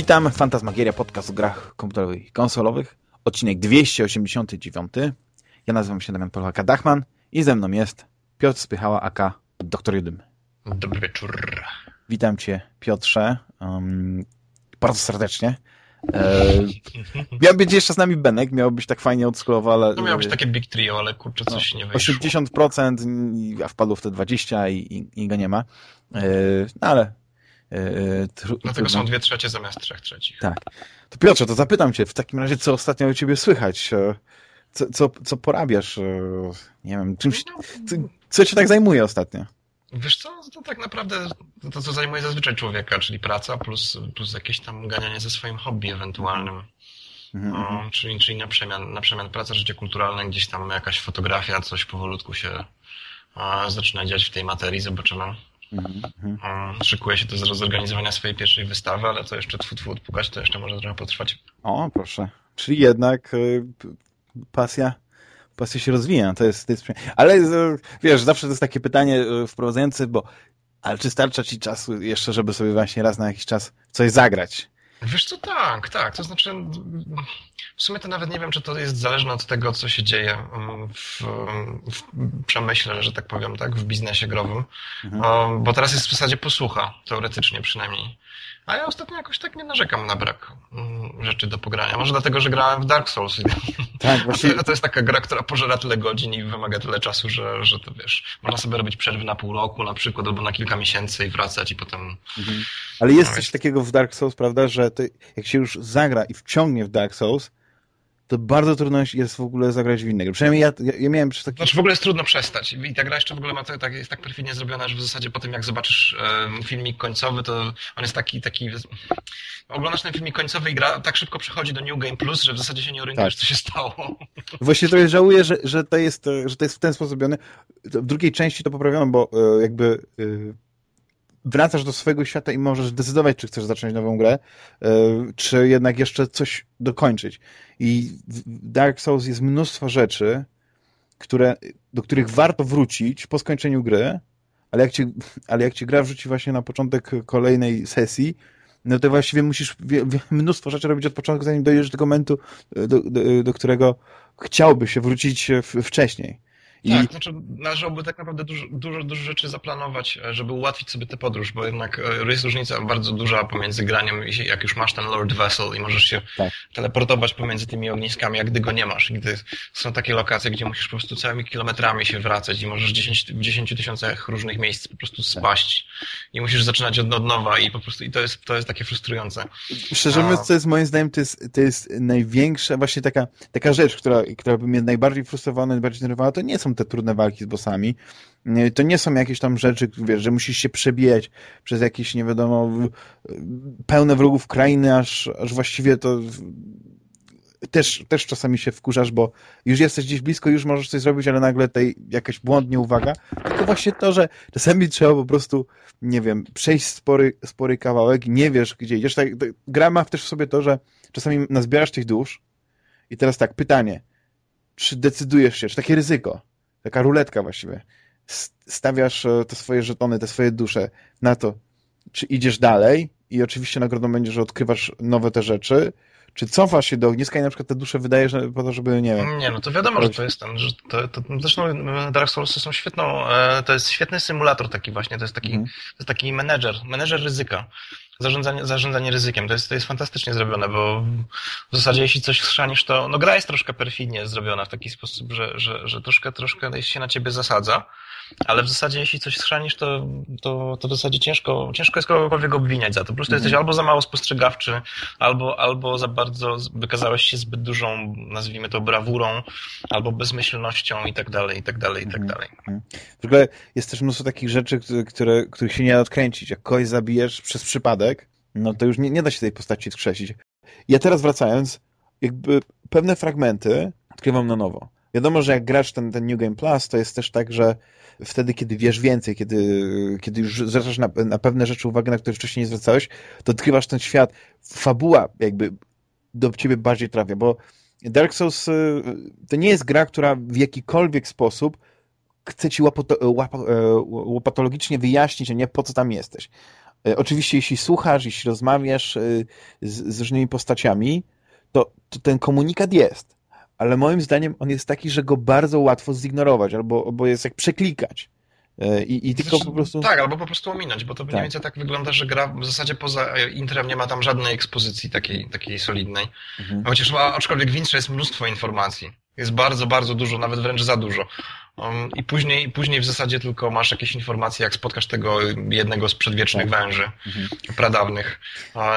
Witam, Fantasmagieria, podcast o grach komputerowych i konsolowych, odcinek 289. Ja nazywam się Damian Polaka Dachman i ze mną jest Piotr Spychała, aka Doktor Judym. Dobry wieczór. Witam Cię, Piotrze, um, bardzo serdecznie. E, miał być jeszcze z nami Benek, miał być tak fajnie odskulował, ale... No miało być takie big trio, ale kurczę, coś no, nie wyszło. 80%, a wpadło w te 20% i, i, i go nie ma. E, no ale tru, Dlatego są dwie trzecie zamiast trzech trzecich. Tak. To Piotrze, to zapytam cię w takim razie, co ostatnio u ciebie słychać? E, co, co, co porabiasz? E, nie wiem, czymś, no, co, co cię tak zajmuje ostatnio? Wiesz co, to tak naprawdę to, co zajmuje zazwyczaj człowieka, czyli praca plus, plus jakieś tam ganianie ze swoim hobby ewentualnym. Mhm. No, czyli, czyli na, przemian, na przemian praca, życie kulturalne, gdzieś tam jakaś fotografia, coś powolutku się a, zaczyna dziać w tej materii, zobaczymy. Mhm. Szykuje się to z zorganizowania swojej pierwszej wystawy, ale to jeszcze tfu, tfu odpukać, to jeszcze może trochę potrwać. O, proszę. Czyli jednak y, pasja pasja się rozwija. To jest, to jest... Ale y, wiesz, zawsze to jest takie pytanie y, wprowadzające, bo ale czy starcza ci czasu jeszcze, żeby sobie właśnie raz na jakiś czas coś zagrać? Wiesz co, tak, tak. To znaczy, w sumie to nawet nie wiem, czy to jest zależne od tego, co się dzieje w, w przemyśle, że tak powiem, tak, w biznesie growym. Mhm. Bo teraz jest w zasadzie posłucha, teoretycznie przynajmniej. A ja ostatnio jakoś tak nie narzekam na brak mm, rzeczy do pogrania. Może dlatego, że grałem w Dark Souls. Tak, właśnie. To jest taka gra, która pożera tyle godzin i wymaga tyle czasu, że, że to wiesz, można sobie robić przerwy na pół roku na przykład, albo na kilka miesięcy i wracać i potem... Mhm. Ale jest no, coś takiego w Dark Souls, prawda, że to, jak się już zagra i wciągnie w Dark Souls, to bardzo trudno jest w ogóle zagrać w innego. Przynajmniej ja, ja, ja miałem przez taki... Znaczy w ogóle jest trudno przestać. I ta gra jeszcze w ogóle ma to, tak, jest tak perfidnie zrobiona, że w zasadzie po tym jak zobaczysz um, filmik końcowy, to on jest taki, taki... Oglądasz ten filmik końcowy i gra tak szybko przechodzi do New Game Plus, że w zasadzie się nie orientujesz, tak. co się stało. Właśnie trochę żałuję, że, że, to jest, że to jest w ten sposób robione. W drugiej części to poprawiono, bo e, jakby e, wracasz do swojego świata i możesz decydować, czy chcesz zacząć nową grę, e, czy jednak jeszcze coś dokończyć. I w Dark Souls jest mnóstwo rzeczy, które, do których warto wrócić po skończeniu gry, ale jak, cię, ale jak cię gra wrzuci właśnie na początek kolejnej sesji, no to właściwie musisz mnóstwo rzeczy robić od początku, zanim dojdziesz do momentu, do, do, do którego chciałby się wrócić wcześniej. I... Tak, znaczy należałoby tak naprawdę dużo, dużo, dużo rzeczy zaplanować, e, żeby ułatwić sobie tę podróż, bo jednak e, jest różnica bardzo duża pomiędzy graniem, jak już masz ten Lord Vessel i możesz się tak. teleportować pomiędzy tymi ogniskami, jak gdy go nie masz. Gdy są takie lokacje, gdzie musisz po prostu całymi kilometrami się wracać i możesz 10, w 10 tysiącach różnych miejsc po prostu spaść tak. i musisz zaczynać od, od nowa i po prostu i to jest, to jest takie frustrujące. Szczerze mówiąc, to jest moim zdaniem to jest, to jest największa właśnie taka, taka rzecz, która, która by mnie najbardziej frustrowała, najbardziej denerwowała, to nie są te trudne walki z bossami. To nie są jakieś tam rzeczy, wiesz, że musisz się przebijać przez jakieś, nie wiadomo, pełne wrogów krainy, aż, aż właściwie to też, też czasami się wkurzasz, bo już jesteś gdzieś blisko, już możesz coś zrobić, ale nagle tej jakaś błądnie uwaga. Tylko właśnie to, że czasami trzeba po prostu, nie wiem, przejść spory, spory kawałek, nie wiesz, gdzie idziesz. Tak, gra ma też w sobie to, że czasami nazbierasz tych dusz i teraz tak, pytanie, czy decydujesz się, czy takie ryzyko, taka ruletka właściwie. Stawiasz e, te swoje żetony, te swoje dusze na to, czy idziesz dalej i oczywiście nagrodą będzie, że odkrywasz nowe te rzeczy, czy cofasz się do ogniska i na przykład te dusze wydajesz po to, żeby, nie wiem... Nie, no to wiadomo, że to jest ten, że to, to, zresztą e, Dark Soulsy są świetną, e, to jest świetny symulator taki właśnie, to jest taki, mm. to jest taki menedżer, menedżer ryzyka zarządzanie, zarządzanie ryzykiem. To jest, to jest fantastycznie zrobione, bo w zasadzie jeśli coś schrzanisz, to no gra jest troszkę perfidnie zrobiona w taki sposób, że, że, że troszkę, troszkę się na ciebie zasadza, ale w zasadzie jeśli coś schrzanisz, to, to, to w zasadzie ciężko, ciężko jest kogokolwiek obwiniać za to. Po prostu mhm. jesteś albo za mało spostrzegawczy, albo, albo za bardzo wykazałeś się zbyt dużą, nazwijmy to, brawurą, albo bezmyślnością i tak dalej, i tak dalej, i tak mhm. dalej. Mhm. W ogóle jest też mnóstwo takich rzeczy, które, których się nie da odkręcić. Jak kogoś zabijesz przez przypadek, no to już nie, nie da się tej postaci skrzesić. Ja teraz wracając, jakby pewne fragmenty odkrywam na nowo. Wiadomo, że jak grasz ten, ten New Game Plus, to jest też tak, że wtedy, kiedy wiesz więcej, kiedy, kiedy już zwracasz na, na pewne rzeczy uwagę, na które wcześniej nie zwracałeś, to odkrywasz ten świat. Fabuła jakby do ciebie bardziej trafia, bo Dark Souls y, to nie jest gra, która w jakikolwiek sposób chce ci łapoto, łap, e, łopatologicznie wyjaśnić, nie po co tam jesteś. E, oczywiście, jeśli słuchasz, jeśli rozmawiasz e, z, z różnymi postaciami, to, to ten komunikat jest. Ale moim zdaniem on jest taki, że go bardzo łatwo zignorować, albo, albo jest jak przeklikać. E, I, i tylko znaczy, po prostu... Tak, albo po prostu ominąć, bo to tak. mniej więcej tak wygląda, że gra w zasadzie poza intrem nie ma tam żadnej ekspozycji takiej, takiej solidnej. Mhm. Chociaż aczkolwiek w intrze jest mnóstwo informacji. Jest bardzo, bardzo dużo, nawet wręcz za dużo. Um, I później, później w zasadzie tylko masz jakieś informacje, jak spotkasz tego jednego z przedwiecznych tak. węży mhm. pradawnych.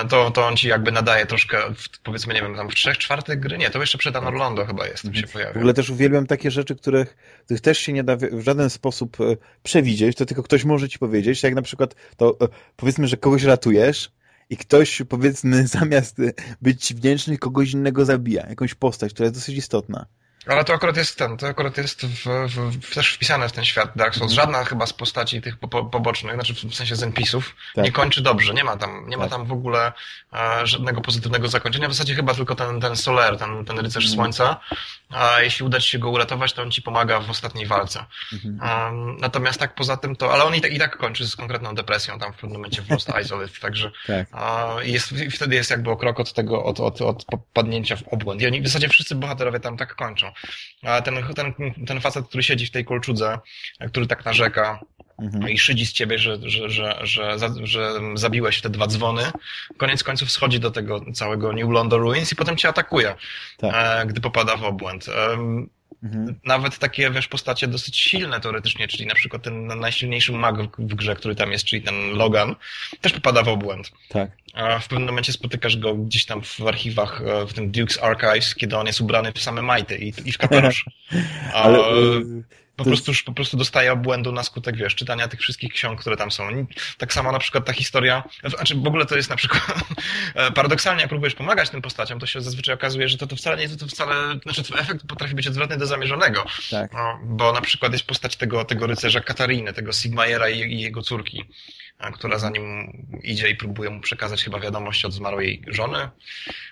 To, to on ci jakby nadaje troszkę, powiedzmy, nie wiem, tam w trzech czwartych gry? Nie, to jeszcze przed Anorlondo chyba jest, mhm. się pojawia. W ogóle też uwielbiam takie rzeczy, których, których też się nie da w żaden sposób e, przewidzieć, to tylko ktoś może ci powiedzieć, jak na przykład to e, powiedzmy, że kogoś ratujesz, i ktoś, powiedzmy, zamiast być wdzięczny, kogoś innego zabija, jakąś postać, która jest dosyć istotna. Ale to akurat jest ten, to akurat jest w, w, też wpisane w ten świat Dark Souls. Mhm. Żadna chyba z postaci tych po, po, pobocznych, znaczy w sensie z NPC-ów, tak. nie kończy dobrze. Nie ma tam, nie ma tak. tam w ogóle e, żadnego pozytywnego zakończenia. W zasadzie chyba tylko ten, ten Soler, ten, ten rycerz mm. słońca. A jeśli uda ci się go uratować, to on ci pomaga w ostatniej walce. Mm -hmm. natomiast tak poza tym to, ale on i tak, i tak kończy z konkretną depresją tam w pewnym momencie w Lost Isolate, także tak. jest, wtedy jest jakby o krok od tego, od, od, od padnięcia w obłęd. I oni w zasadzie wszyscy bohaterowie tam tak kończą. A ten, ten, ten facet, który siedzi w tej kolczudze, który tak narzeka mhm. i szydzi z ciebie, że, że, że, że, że zabiłeś te dwa dzwony, koniec końców schodzi do tego całego New London Ruins i potem cię atakuje, tak. E, gdy popada w obłęd. Mhm. Nawet takie, wiesz, postacie dosyć silne teoretycznie, czyli na przykład ten najsilniejszy mag w, grze, który tam jest, czyli ten Logan, też popada w obłęd. Tak. A w pewnym momencie spotykasz go gdzieś tam w archiwach, e, w tym Duke's Archives, kiedy on jest ubrany w same majty i, i w kapelusz. Ale, po, prostu, jest... po prostu dostaje obłędu na skutek, wiesz, czytania tych wszystkich ksiąg, które tam są. Tak samo na przykład ta historia, znaczy w ogóle to jest na przykład, e, paradoksalnie jak próbujesz pomagać tym postaciom, to się zazwyczaj okazuje, że to, to wcale nie, to, to wcale, znaczy efekt potrafi być odwrotny do zamierzonego. Tak. No, bo na przykład jest postać tego, tego rycerza Katariny, tego Sigmajera i, i jego córki która za nim idzie i próbuje mu przekazać chyba wiadomość od zmarłej żony.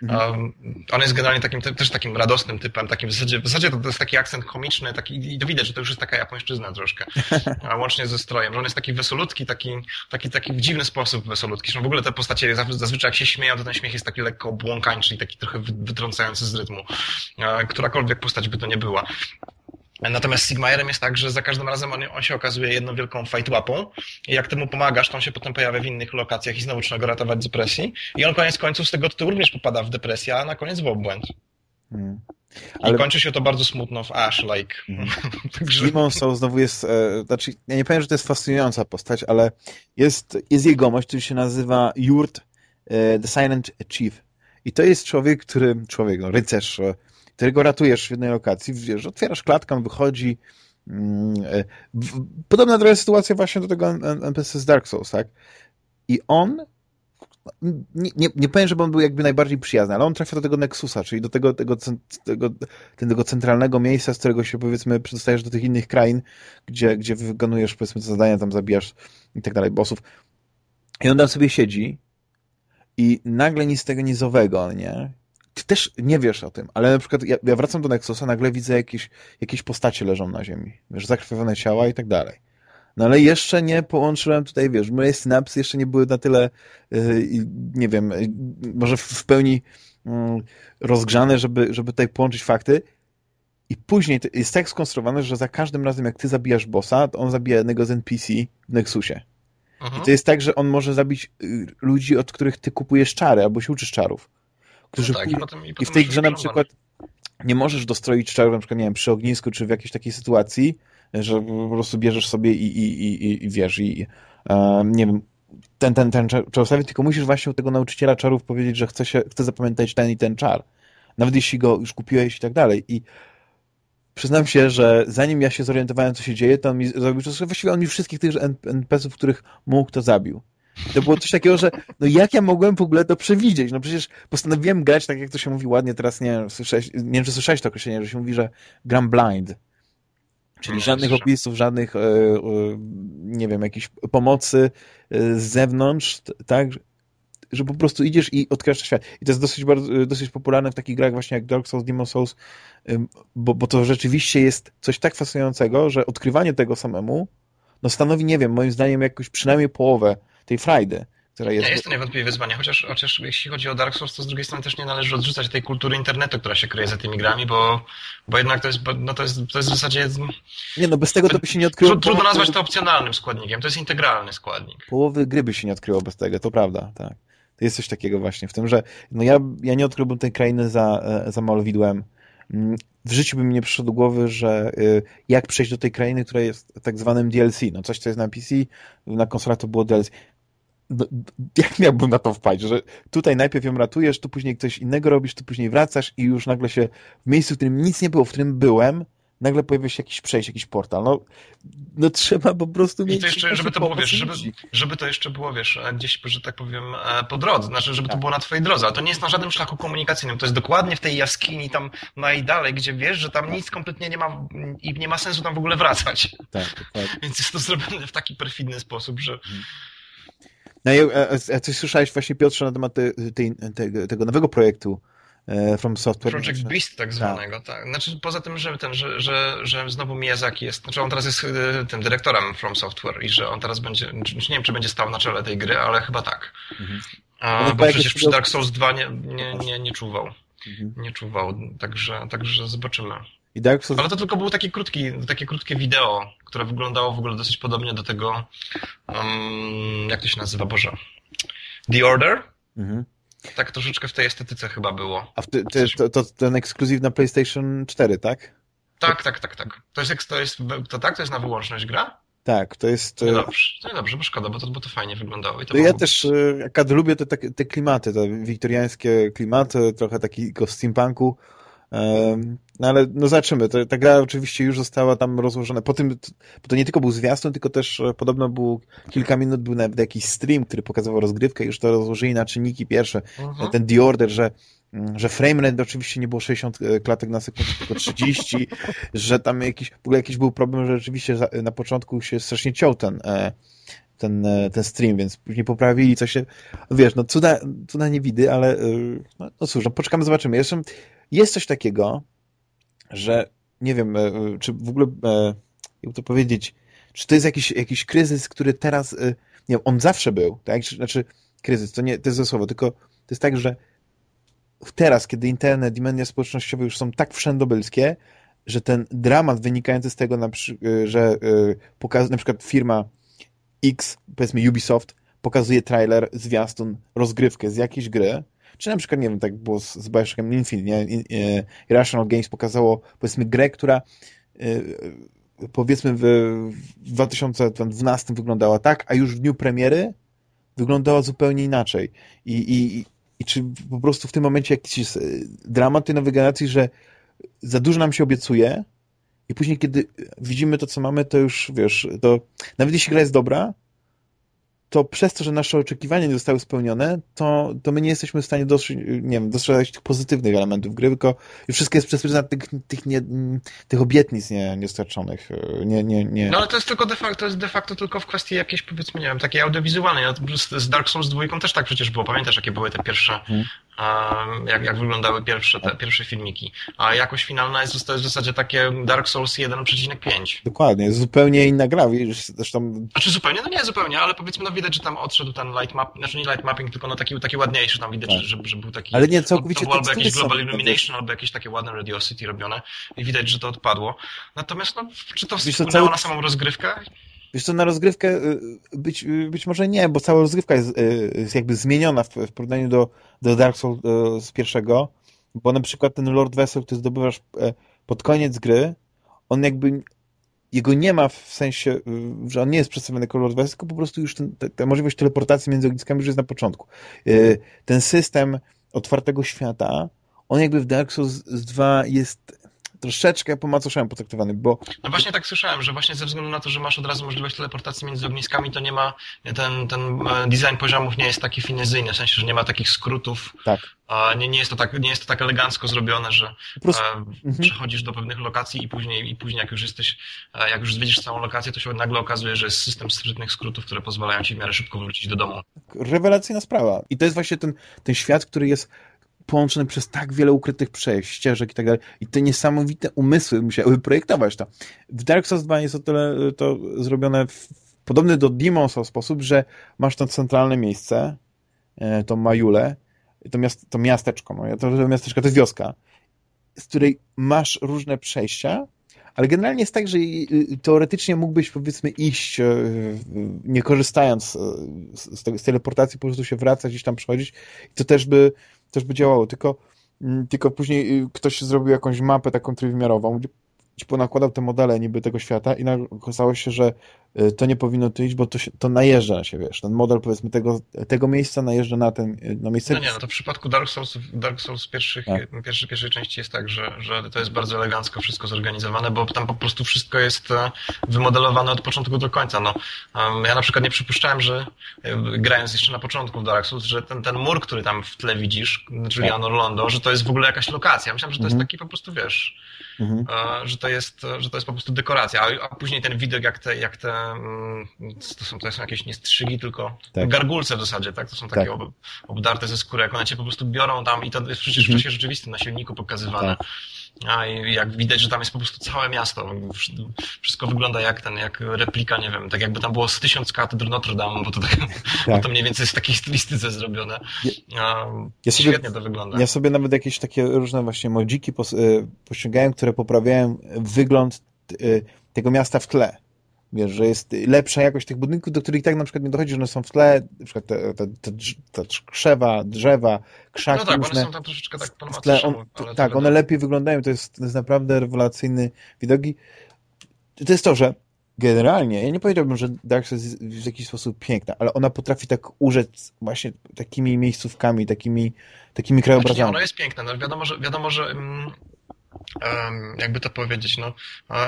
Mhm. Um, on jest generalnie takim, też takim radosnym typem, takim w zasadzie, w zasadzie to, to jest taki akcent komiczny, taki, i to widać, że to już jest taka japońszczyzna troszkę, a łącznie ze strojem, że on jest taki wesolutki, taki, taki, taki w dziwny sposób wesolutki. Zresztą w ogóle te postacie zazwyczaj jak się śmieją, to ten śmiech jest taki lekko błąkańczy i taki trochę wytrącający z rytmu. E, którakolwiek postać by to nie była. Natomiast z Sigmajerem jest tak, że za każdym razem on, on się okazuje jedną wielką fight łapą i jak temu pomagasz, to on się potem pojawia w innych lokacjach i znowu trzeba go ratować z depresji i on koniec końców z tego tytułu również popada w depresję, a na koniec w obłęd. Hmm. Ale... I kończy się to bardzo smutno w Ash-like. Hmm. Także... Demon Soul znowu jest, e, znaczy, ja nie powiem, że to jest fascynująca postać, ale jest, jest jegomość, który się nazywa Jurt e, The Silent Chief. I to jest człowiek, który, człowiek, no, rycerz, e, którego ratujesz w jednej lokacji, wiesz, otwierasz klatkę, on wychodzi. Mm, e, podobna trochę sytuacja właśnie do tego NPC z Dark Souls, tak? I on nie, nie, nie powiem, żeby on był jakby najbardziej przyjazny, ale on trafia do tego Nexusa, czyli do tego, tego, tego, tego centralnego miejsca, z którego się powiedzmy przedostajesz do tych innych krain, gdzie, gdzie wykonujesz powiedzmy zadania, tam zabijasz i tak dalej, bossów. I on tam sobie siedzi i nagle nic z tego nizowego, nie? Ty też nie wiesz o tym, ale na przykład ja, ja wracam do Nexusa, nagle widzę jakieś, jakieś postacie leżą na ziemi, wiesz, zakrwawione ciała i tak dalej. No ale jeszcze nie połączyłem tutaj, wiesz, moje synapsy jeszcze nie były na tyle, yy, nie wiem, yy, może w, w pełni yy, rozgrzane, żeby, żeby tutaj połączyć fakty. I później jest tak skonstruowane, że za każdym razem, jak ty zabijasz bossa, to on zabija jednego z NPC w Nexusie. Mhm. I to jest tak, że on może zabić y, ludzi, od których ty kupujesz czary, albo się uczysz czarów którzy no tak, i, potem, i, potem i, w tej grze na przykład nie możesz dostroić czegoś, na przykład, nie wiem, przy ognisku, czy w jakiejś takiej sytuacji, że po prostu bierzesz sobie i, i, i, i wiesz, i um, nie wiem, ten, ten, ten czar ustawić, tylko musisz właśnie u tego nauczyciela czarów powiedzieć, że chce, się, chce zapamiętać ten i ten czar. Nawet jeśli go już kupiłeś i tak dalej. I przyznam się, że zanim ja się zorientowałem, co się dzieje, to on mi zrobił, że właściwie on mi wszystkich tych NPC-ów, których mógł, to zabił. To było coś takiego, że no jak ja mogłem w ogóle to przewidzieć? No przecież postanowiłem grać, tak jak to się mówi ładnie, teraz nie słyszałeś, nie wiem czy słyszałeś to określenie, że się mówi, że gram blind. Czyli no, żadnych opisów, żadnych, e, e, nie wiem, jakichś pomocy e, z zewnątrz, tak? Że po prostu idziesz i odkrywasz świat. I to jest dosyć, bardzo, dosyć popularne w takich grach właśnie jak Dark Souls, Demon Souls, bo, bo to rzeczywiście jest coś tak fascynującego, że odkrywanie tego samemu no stanowi, nie wiem, moim zdaniem jakoś przynajmniej połowę tej frajdy. która jest... Nie, jest to niewątpliwie wyzwanie, chociaż, chociaż jeśli chodzi o Dark Souls, to z drugiej strony też nie należy odrzucać tej kultury internetu, która się kryje za tymi grami, bo, bo jednak to jest, no to jest, to jest w zasadzie... Nie, no bez tego to by się nie odkryło... Trudno nazwać to opcjonalnym składnikiem, to jest integralny składnik. Połowy gry by się nie odkryło bez tego, to prawda, tak. To jest coś takiego właśnie w tym, że no ja, ja nie odkryłbym tej krainy za, e, za malowidłem. Mm, w życiu by mi nie przyszło do głowy, że y, jak przejść do tej krainy, która jest tak zwanym DLC. No coś, co jest na PC, na konsolach to było DLC. Jak miałbym na to wpaść, że tutaj najpierw ją ratujesz, tu później coś innego robisz, tu później wracasz i już nagle się w miejscu, w którym nic nie było, w którym byłem, nagle pojawia się jakiś przejście, jakiś portal. No, no trzeba po prostu mieć... I to jeszcze, żeby to było, wiesz, żeby, żeby to jeszcze było, wiesz, gdzieś, że tak powiem, e, po drodze, znaczy, żeby tak. to było na twojej drodze, ale to nie jest na żadnym szlaku komunikacyjnym, to jest dokładnie w tej jaskini tam najdalej, gdzie wiesz, że tam nic kompletnie nie ma i nie ma sensu tam w ogóle wracać. Tak, tak. Więc jest to zrobione w taki perfidny sposób, że... Hmm. No, a, a coś słyszałeś właśnie, Piotrze, na temat tej, tej, tego nowego projektu e, From Software? Project Beast tak, tak zwanego, tak. tak. Znaczy poza tym, że, ten, że, że, że znowu Miyazaki jest, znaczy on teraz jest e, tym dyrektorem From Software i że on teraz będzie, nie wiem, czy będzie stał na czele tej gry, ale chyba tak. Mhm. A, no bo przecież przy Dark Souls 2 nie, nie, nie, nie czuwał. Mhm. Nie czuwał, także, także zobaczymy. I Dark Souls... Ale to tylko było takie, krótki, takie krótkie wideo, które wyglądało w ogóle dosyć podobnie do tego, um, jak to się nazywa, Boże, The Order. Mhm. Tak troszeczkę w tej estetyce chyba było. A ty, ty, to, to ten ekskluzyw na PlayStation 4, tak? Tak, tak, tak, tak. To jest, to jest, to tak? To jest na wyłączność gra? Tak, to jest... No dobrze, no dobrze, bo szkoda, bo to, bo to fajnie wyglądało. I to ja też jak lubię te, te klimaty, te wiktoriańskie klimaty, trochę takiego steampunku. No ale no zobaczymy. To, ta gra oczywiście już została tam rozłożona. Po tym, bo to nie tylko był zwiastun, tylko też e, podobno był kilka minut, był nawet jakiś stream, który pokazywał rozgrywkę, już to rozłożyli na czynniki pierwsze. Mhm. Ten The Order, że mm, że framerate oczywiście nie było 60 e, klatek na sekundę, tylko 30, że tam jakiś, w ogóle jakiś był problem, że rzeczywiście na początku się strasznie ciął ten, e, ten, ten stream, więc później poprawili coś się, wiesz, no cuda, cuda nie widy, ale no, no cóż, no poczekamy, zobaczymy. Jeszcze jest coś takiego, że nie wiem, e, czy w ogóle, e, jakby to powiedzieć, czy to jest jakiś, jakiś kryzys, który teraz, e, nie wiem, on zawsze był, tak? Znaczy, kryzys, to nie, to jest ze słowo, tylko to jest tak, że teraz, kiedy internet i media społecznościowe już są tak wszędobylskie, że ten dramat wynikający z tego, że pokaz, na przykład firma X, powiedzmy Ubisoft, pokazuje trailer, zwiastun, rozgrywkę z jakiejś gry, czy na przykład, nie wiem, tak było z, z Bioshockiem Infinite, nie? E, Irrational Games pokazało, powiedzmy, grę, która e, powiedzmy w 2012 wyglądała tak, a już w dniu premiery wyglądała zupełnie inaczej. I, i, i czy po prostu w tym momencie jakiś jest dramat tej nowej generacji, że za dużo nam się obiecuje i później, kiedy widzimy to, co mamy, to już, wiesz, to nawet jeśli gra jest dobra, to przez to, że nasze oczekiwania nie zostały spełnione, to, to my nie jesteśmy w stanie dostrzec, nie wiem, dostrzegać tych pozytywnych elementów gry, tylko wszystko jest przez pryzmat tych, tych, nie, tych obietnic nie, niestarczonych. Nie, nie, nie. No ale to jest tylko de facto, to jest de facto tylko w kwestii jakiejś, powiedzmy, nie wiem, takiej audiowizualnej. Z Dark Souls 2 też tak przecież było. Pamiętasz, jakie były te pierwsze hmm jak, jak wyglądały pierwsze, te pierwsze filmiki. A jakość finalna jest, to jest w zasadzie takie Dark Souls 1.5. Dokładnie, jest zupełnie inna gra, wiesz, zresztą... Znaczy zupełnie? No nie zupełnie, ale powiedzmy, no widać, że tam odszedł ten light map, znaczy nie light mapping, tylko no taki, taki ładniejszy, tam widać, tak. że, że był taki... Ale nie, całkowicie... To, to albo jakiś Global Illumination, albo jakieś takie ładne Radiosity robione i widać, że to odpadło. Natomiast no, czy to wpłynęło cały... na samą rozgrywkę? Wiesz co, na rozgrywkę y, być, y, być może nie, bo cała rozgrywka jest, y, jest jakby zmieniona w, w porównaniu do, do Dark Souls z pierwszego, bo na przykład ten Lord Vessel, który zdobywasz e, pod koniec gry, on jakby jego nie ma w sensie, że on nie jest przedstawiony jako Lord Vessel, tylko po prostu już ten, ta, ta możliwość teleportacji między ogniskami już jest na początku. Ten system otwartego świata, on jakby w Dark Souls 2 jest troszeczkę po macoszemu potraktowany, bo... No właśnie tak słyszałem, że właśnie ze względu na to, że masz od razu możliwość teleportacji między ogniskami, to nie ma, ten, ten e, design poziomów nie jest taki finezyjny, w sensie, że nie ma takich skrótów. Tak. A nie, nie, jest to tak, nie jest to tak elegancko zrobione, że prostu... e, mhm. przechodzisz do pewnych lokacji i później, i później jak już jesteś, e, jak już zwiedzisz całą lokację, to się nagle okazuje, że jest system sprytnych skrótów, które pozwalają ci w miarę szybko wrócić do domu. Rewelacyjna sprawa. I to jest właśnie ten, ten świat, który jest połączony przez tak wiele ukrytych przejść, ścieżek i tak dalej. I te niesamowite umysły musiały projektować to. W Dark Souls 2 jest o tyle to zrobione w, podobny do Demon's w sposób, że masz to centralne miejsce, e, tą Majulę, to, miast, to miasteczko, no, to, miasteczko to jest wioska, z której masz różne przejścia, ale generalnie jest tak, że teoretycznie mógłbyś powiedzmy iść, e, nie korzystając z, z teleportacji, po prostu się wracać, gdzieś tam przychodzić i to też by, też by działało, tylko, mm, tylko później ktoś zrobił jakąś mapę taką trójwymiarową, gdzie ponakładał te modele niby tego świata i okazało się, że y, to nie powinno tu iść, bo to, się, to najeżdża na siebie, wiesz, ten model powiedzmy tego, tego miejsca najeżdża na ten na miejsce. No nie, no to w przypadku Dark Souls, Dark Souls pierwszych, tak. pierwszej, pierwszej części jest tak, że, że to jest bardzo elegancko wszystko zorganizowane, bo tam po prostu wszystko jest e, wymodelowane od początku do końca. No, ja na przykład nie przypuszczałem, że e, grając jeszcze na początku w Dark Souls, że ten, ten mur, który tam w tle widzisz, czyli tak. Anor Londo, że to jest w ogóle jakaś lokacja. Myślałem, że to mhm. jest taki po prostu, wiesz, mhm. że, to jest, że to jest po prostu dekoracja, a, a później ten widok, jak te, jak te to, są, to są jakieś nie strzygi, tylko tak. gargulce w zasadzie, tak? To są takie tak. ob, obdarte ze skóry, jak one cię po prostu biorą tam i to jest przecież mhm. w czasie rzeczywistym na silniku pokazywane. Tak. A i jak widać, że tam jest po prostu całe miasto. Wszystko wygląda jak ten, jak replika, nie wiem, tak jakby tam było z tysiąc katedr Notre Dame, bo to, tak, tak. Bo to mniej więcej jest w takiej stylistyce zrobione. Ja, ja sobie, Świetnie to wygląda. Ja sobie nawet jakieś takie różne właśnie modziki pos, y, które poprawiają wygląd y, tego miasta w tle. Wiesz, że jest lepsza jakość tych budynków, do których tak na przykład nie dochodzi, że one są w tle, na przykład te, te, te, te krzewa, drzewa, krzaki No tak, różne, one są tam troszeczkę tak w tle, on, Tak, one lepiej wyglądają, to jest, to jest naprawdę rewelacyjny widoki. To jest to, że generalnie, ja nie powiedziałbym, że Dark Souls jest w jakiś sposób piękna, ale ona potrafi tak urzec właśnie takimi miejscówkami, takimi, takimi krajobrazami. Znaczy nie, ona jest piękna, no wiadomo, że, wiadomo, że um jakby to powiedzieć, no,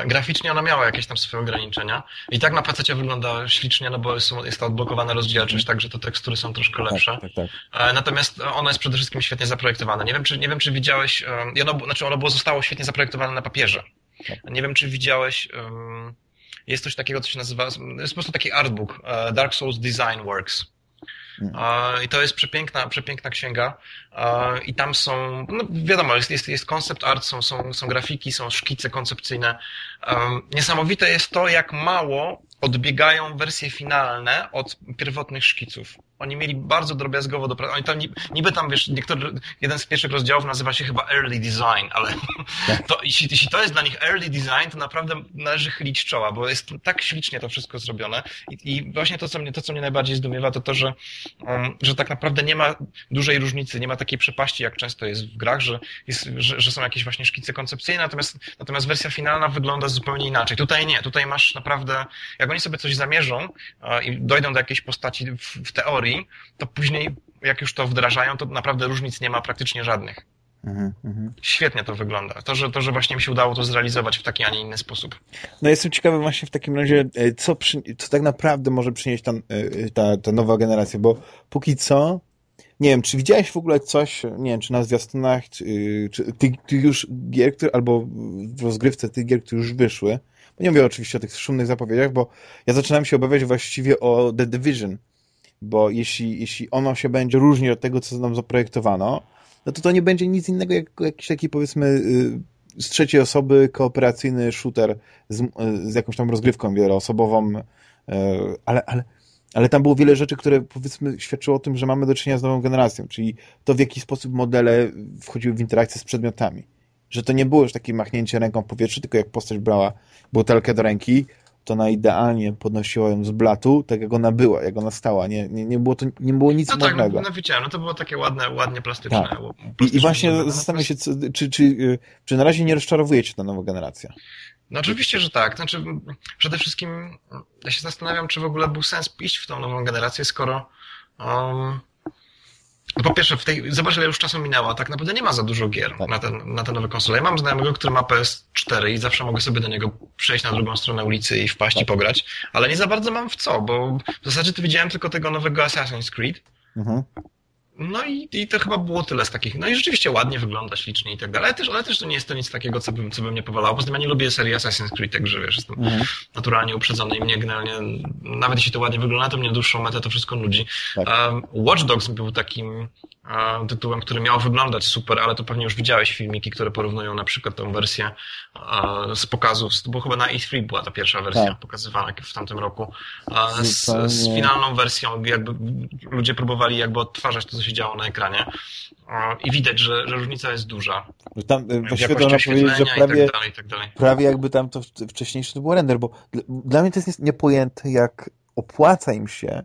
graficznie ona miała jakieś tam swoje ograniczenia i tak na PC wygląda ślicznie, no bo jest ta odblokowana rozdzielczość, także te tekstury są troszkę tak, lepsze. Tak, tak, tak. Natomiast ona jest przede wszystkim świetnie zaprojektowana. Nie wiem, czy, nie wiem, czy widziałeś, ono, znaczy ono było, zostało świetnie zaprojektowane na papierze. Tak. Nie wiem, czy widziałeś, jest coś takiego, co się nazywa, jest po prostu taki artbook, e, Dark Souls Design Works. I to jest przepiękna, przepiękna księga. I tam są, no wiadomo, jest, jest, jest concept art, są, są, są grafiki, są szkice koncepcyjne. Niesamowite jest to, jak mało odbiegają wersje finalne od pierwotnych szkiców. Oni mieli bardzo drobiazgowo do Oni tam niby tam, wiesz, niektóry, jeden z pierwszych rozdziałów nazywa się chyba Early Design, ale tak. to, jeśli, jeśli to jest dla nich Early Design, to naprawdę należy chylić czoła, bo jest tak ślicznie to wszystko zrobione. I, i właśnie to co, mnie, to, co mnie najbardziej zdumiewa, to to, że, um, że tak naprawdę nie ma dużej różnicy, nie ma takiej przepaści, jak często jest w grach, że, jest, że, że są jakieś właśnie szkice koncepcyjne, natomiast, natomiast wersja finalna wygląda zupełnie inaczej. Tutaj nie, tutaj masz naprawdę, jak oni sobie coś zamierzą i dojdą do jakiejś postaci w, w teorii, to później, jak już to wdrażają, to naprawdę różnic nie ma praktycznie żadnych. Mhm, mhm. Świetnie to wygląda. To że, to, że właśnie mi się udało to zrealizować w taki, a nie inny sposób. No jestem ciekawy właśnie w takim razie, e, co, przy, co tak naprawdę może przynieść ta, e, ta, ta nowa generacja, bo póki co nie wiem, czy widziałeś w ogóle coś, nie wiem, czy na zwiastunach, czy, czy tych, tych już gier, które, albo w rozgrywce tych gier, które już wyszły, bo nie mówię oczywiście o tych szumnych zapowiedziach, bo ja zaczynam się obawiać właściwie o The Division, bo jeśli, jeśli ono się będzie różnić od tego, co nam zaprojektowano, no to to nie będzie nic innego jak jakiś taki, powiedzmy, y, z trzeciej osoby kooperacyjny shooter z, y, z jakąś tam rozgrywką wieloosobową, y, ale, ale, ale tam było wiele rzeczy, które powiedzmy świadczyło o tym, że mamy do czynienia z nową generacją, czyli to w jaki sposób modele wchodziły w interakcję z przedmiotami. Że to nie było już takie machnięcie ręką w powietrzu, tylko jak postać brała butelkę do ręki, to ona idealnie podnosiła ją z blatu, tak jak ona była, jak ona stała. Nie, nie, nie, było, to, nie było nic no tak, no, no widziałem, no to było takie ładne, ładnie plastyczne. Tak. I, I, właśnie zastanawiam się, czy, czy, czy na razie nie rozczarowuje cię ta nowa generacja? No oczywiście, że tak. Znaczy, przede wszystkim ja się zastanawiam, czy w ogóle był sens iść w tą nową generację, skoro um, no po pierwsze, w tej, zobacz ile już czasu minęło, tak naprawdę nie ma za dużo gier tak. na, ten, na te nowe konsole. Ja mam znajomego, który ma PS4 i zawsze mogę sobie do niego przejść na drugą stronę ulicy i wpaść tak. i pograć, ale nie za bardzo mam w co, bo w zasadzie to widziałem tylko tego nowego Assassin's Creed. Mhm. No i, i to chyba było tyle z takich. No i rzeczywiście ładnie wygląda, ślicznie i tak dalej, ale też, ale też to nie jest to nic takiego, co bym, co bym nie powalało. Poza tym ja nie lubię serii Assassin's Creed, także wiesz, jestem mhm. naturalnie uprzedzony i mnie generalnie, nawet jeśli to ładnie wygląda, to mnie dłuższą metę to wszystko nudzi. Tak. Um, Watch Dogs był takim tytułem, który miał wyglądać super, ale to pewnie już widziałeś filmiki, które porównują na przykład tą wersję z pokazów, bo chyba na E3 była ta pierwsza wersja tak. pokazywana w tamtym roku, z, z, finalną wersją, jakby ludzie próbowali jakby odtwarzać to, co się działo na ekranie i widać, że, że różnica jest duża. Tam e, właściwie to powiedzieć, że prawie, tak dalej, tak dalej. prawie jakby tam to wcześniejsze to było render, bo dla mnie to jest niepojęte, jak opłaca im się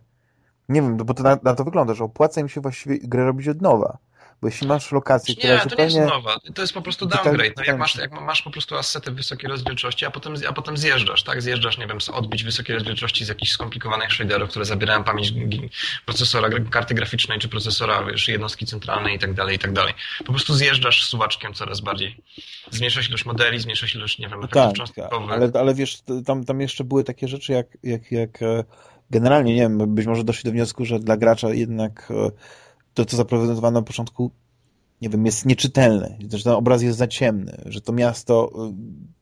nie wiem, bo to na, na, to wygląda, że opłaca im się właściwie grę robić od nowa. Bo jeśli masz lokację, która nie, zupełnie... to nie jest nowa. To jest po prostu downgrade. No, jak, masz, jak masz po prostu asety wysokiej rozdzielczości, a potem, a potem zjeżdżasz, tak? Zjeżdżasz, nie wiem, z odbić wysokiej rozdzielczości z jakichś skomplikowanych shaderów, które zabierają pamięć procesora, karty graficznej, czy procesora, wiesz, jednostki centralnej i tak dalej, i tak dalej. Po prostu zjeżdżasz suwaczkiem coraz bardziej. Zmniejszasz ilość modeli, zmniejszasz ilość, nie wiem, no tak. Ale, ale wiesz, tam, tam jeszcze były takie rzeczy jak, jak, jak e, generalnie, nie wiem, być może doszli do wniosku, że dla gracza jednak e, to, co zaprezentowano na początku, nie wiem, jest nieczytelne, że ten obraz jest za ciemny, że to miasto e,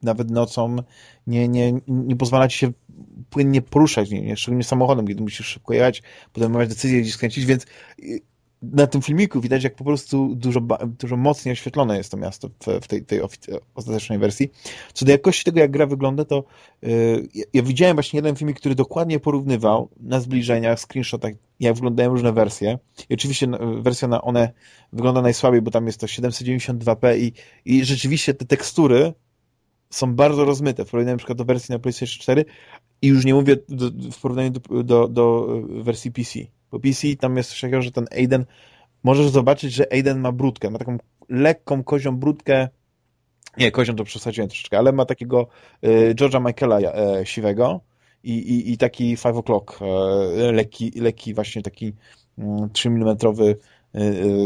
nawet nocą nie, nie, nie pozwala ci się płynnie poruszać, nie, nie, szczególnie samochodem, kiedy musisz szybko jechać, podejmować decyzje, gdzieś skręcić, więc na tym filmiku widać, jak po prostu dużo, dużo mocniej oświetlone jest to miasto w, w tej, tej ostatecznej wersji. Co do jakości tego, jak gra wygląda, to yy, ja widziałem właśnie jeden filmik, który dokładnie porównywał na zbliżeniach, screenshotach, jak wyglądają różne wersje. I oczywiście wersja na one wygląda najsłabiej, bo tam jest to 792p i, i rzeczywiście te tekstury są bardzo rozmyte w porównaniu na przykład do wersji na PlayStation 4 i już nie mówię do, w porównaniu do, do, do wersji PC po PC tam jest coś takiego, że ten Aiden, możesz zobaczyć, że Aiden ma brudkę, ma taką lekką kozią brudkę, nie, kozią to przesadziłem troszeczkę, ale ma takiego y, George'a Michaela y, siwego i, i, i taki 5 o'clock, y, lekki, lekki właśnie taki y, 3 mm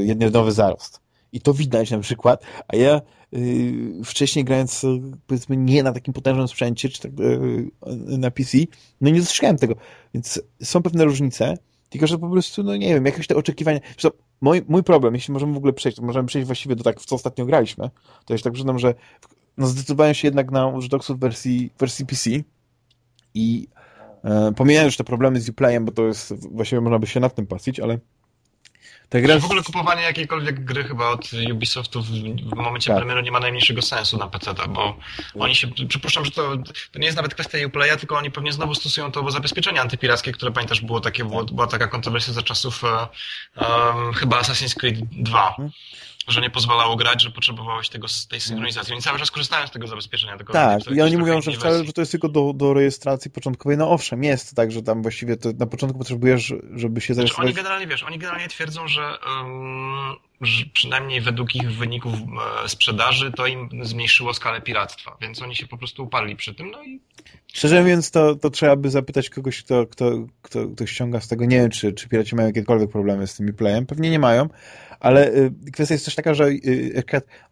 jednodniowy zarost. I to widać na przykład, a ja y, wcześniej grając powiedzmy nie na takim potężnym sprzęcie, czy tak, y, na PC, no nie dostrzegałem tego. Więc są pewne różnice, tylko, że po prostu, no nie wiem, jakieś te oczekiwania. Zresztą mój, mój problem, jeśli możemy w ogóle przejść, to możemy przejść właściwie do tak, w co ostatnio graliśmy, to jest tak przyznam, że no, zdecydowałem się jednak na Watch wersji, wersji PC i e, pomijając już te problemy z Uplayem, bo to jest, właściwie można by się nad tym pastwić, ale ta gra... W ogóle kupowanie jakiejkolwiek gry chyba od Ubisoftu w, w momencie tak. premiery nie ma najmniejszego sensu na PC, bo oni się, przypuszczam, że to, to nie jest nawet kwestia Uplaya, tylko oni pewnie znowu stosują to zabezpieczenie antypirackie, które pamiętasz było takie, było, była taka kontrowersja za czasów um, chyba Assassin's Creed 2 że nie pozwalało grać, że potrzebowałeś tego, tej synchronizacji. Oni cały czas korzystają z tego zabezpieczenia. Tylko tak, i oni mówią, że wcale, że to jest tylko do, do rejestracji początkowej. No owszem, jest tak, że tam właściwie to na początku potrzebujesz, żeby się zarejestrować. Znaczy, oni generalnie, wiesz, oni generalnie twierdzą, że, um, że przynajmniej według ich wyników sprzedaży to im zmniejszyło skalę piractwa, więc oni się po prostu uparli przy tym, no i Szczerze mówiąc, to, to trzeba by zapytać kogoś, kto, kto, kto, kto ściąga z tego. Nie wiem, czy, czy piraci mają jakiekolwiek problemy z tymi playem. Pewnie nie mają, ale y, kwestia jest też taka, że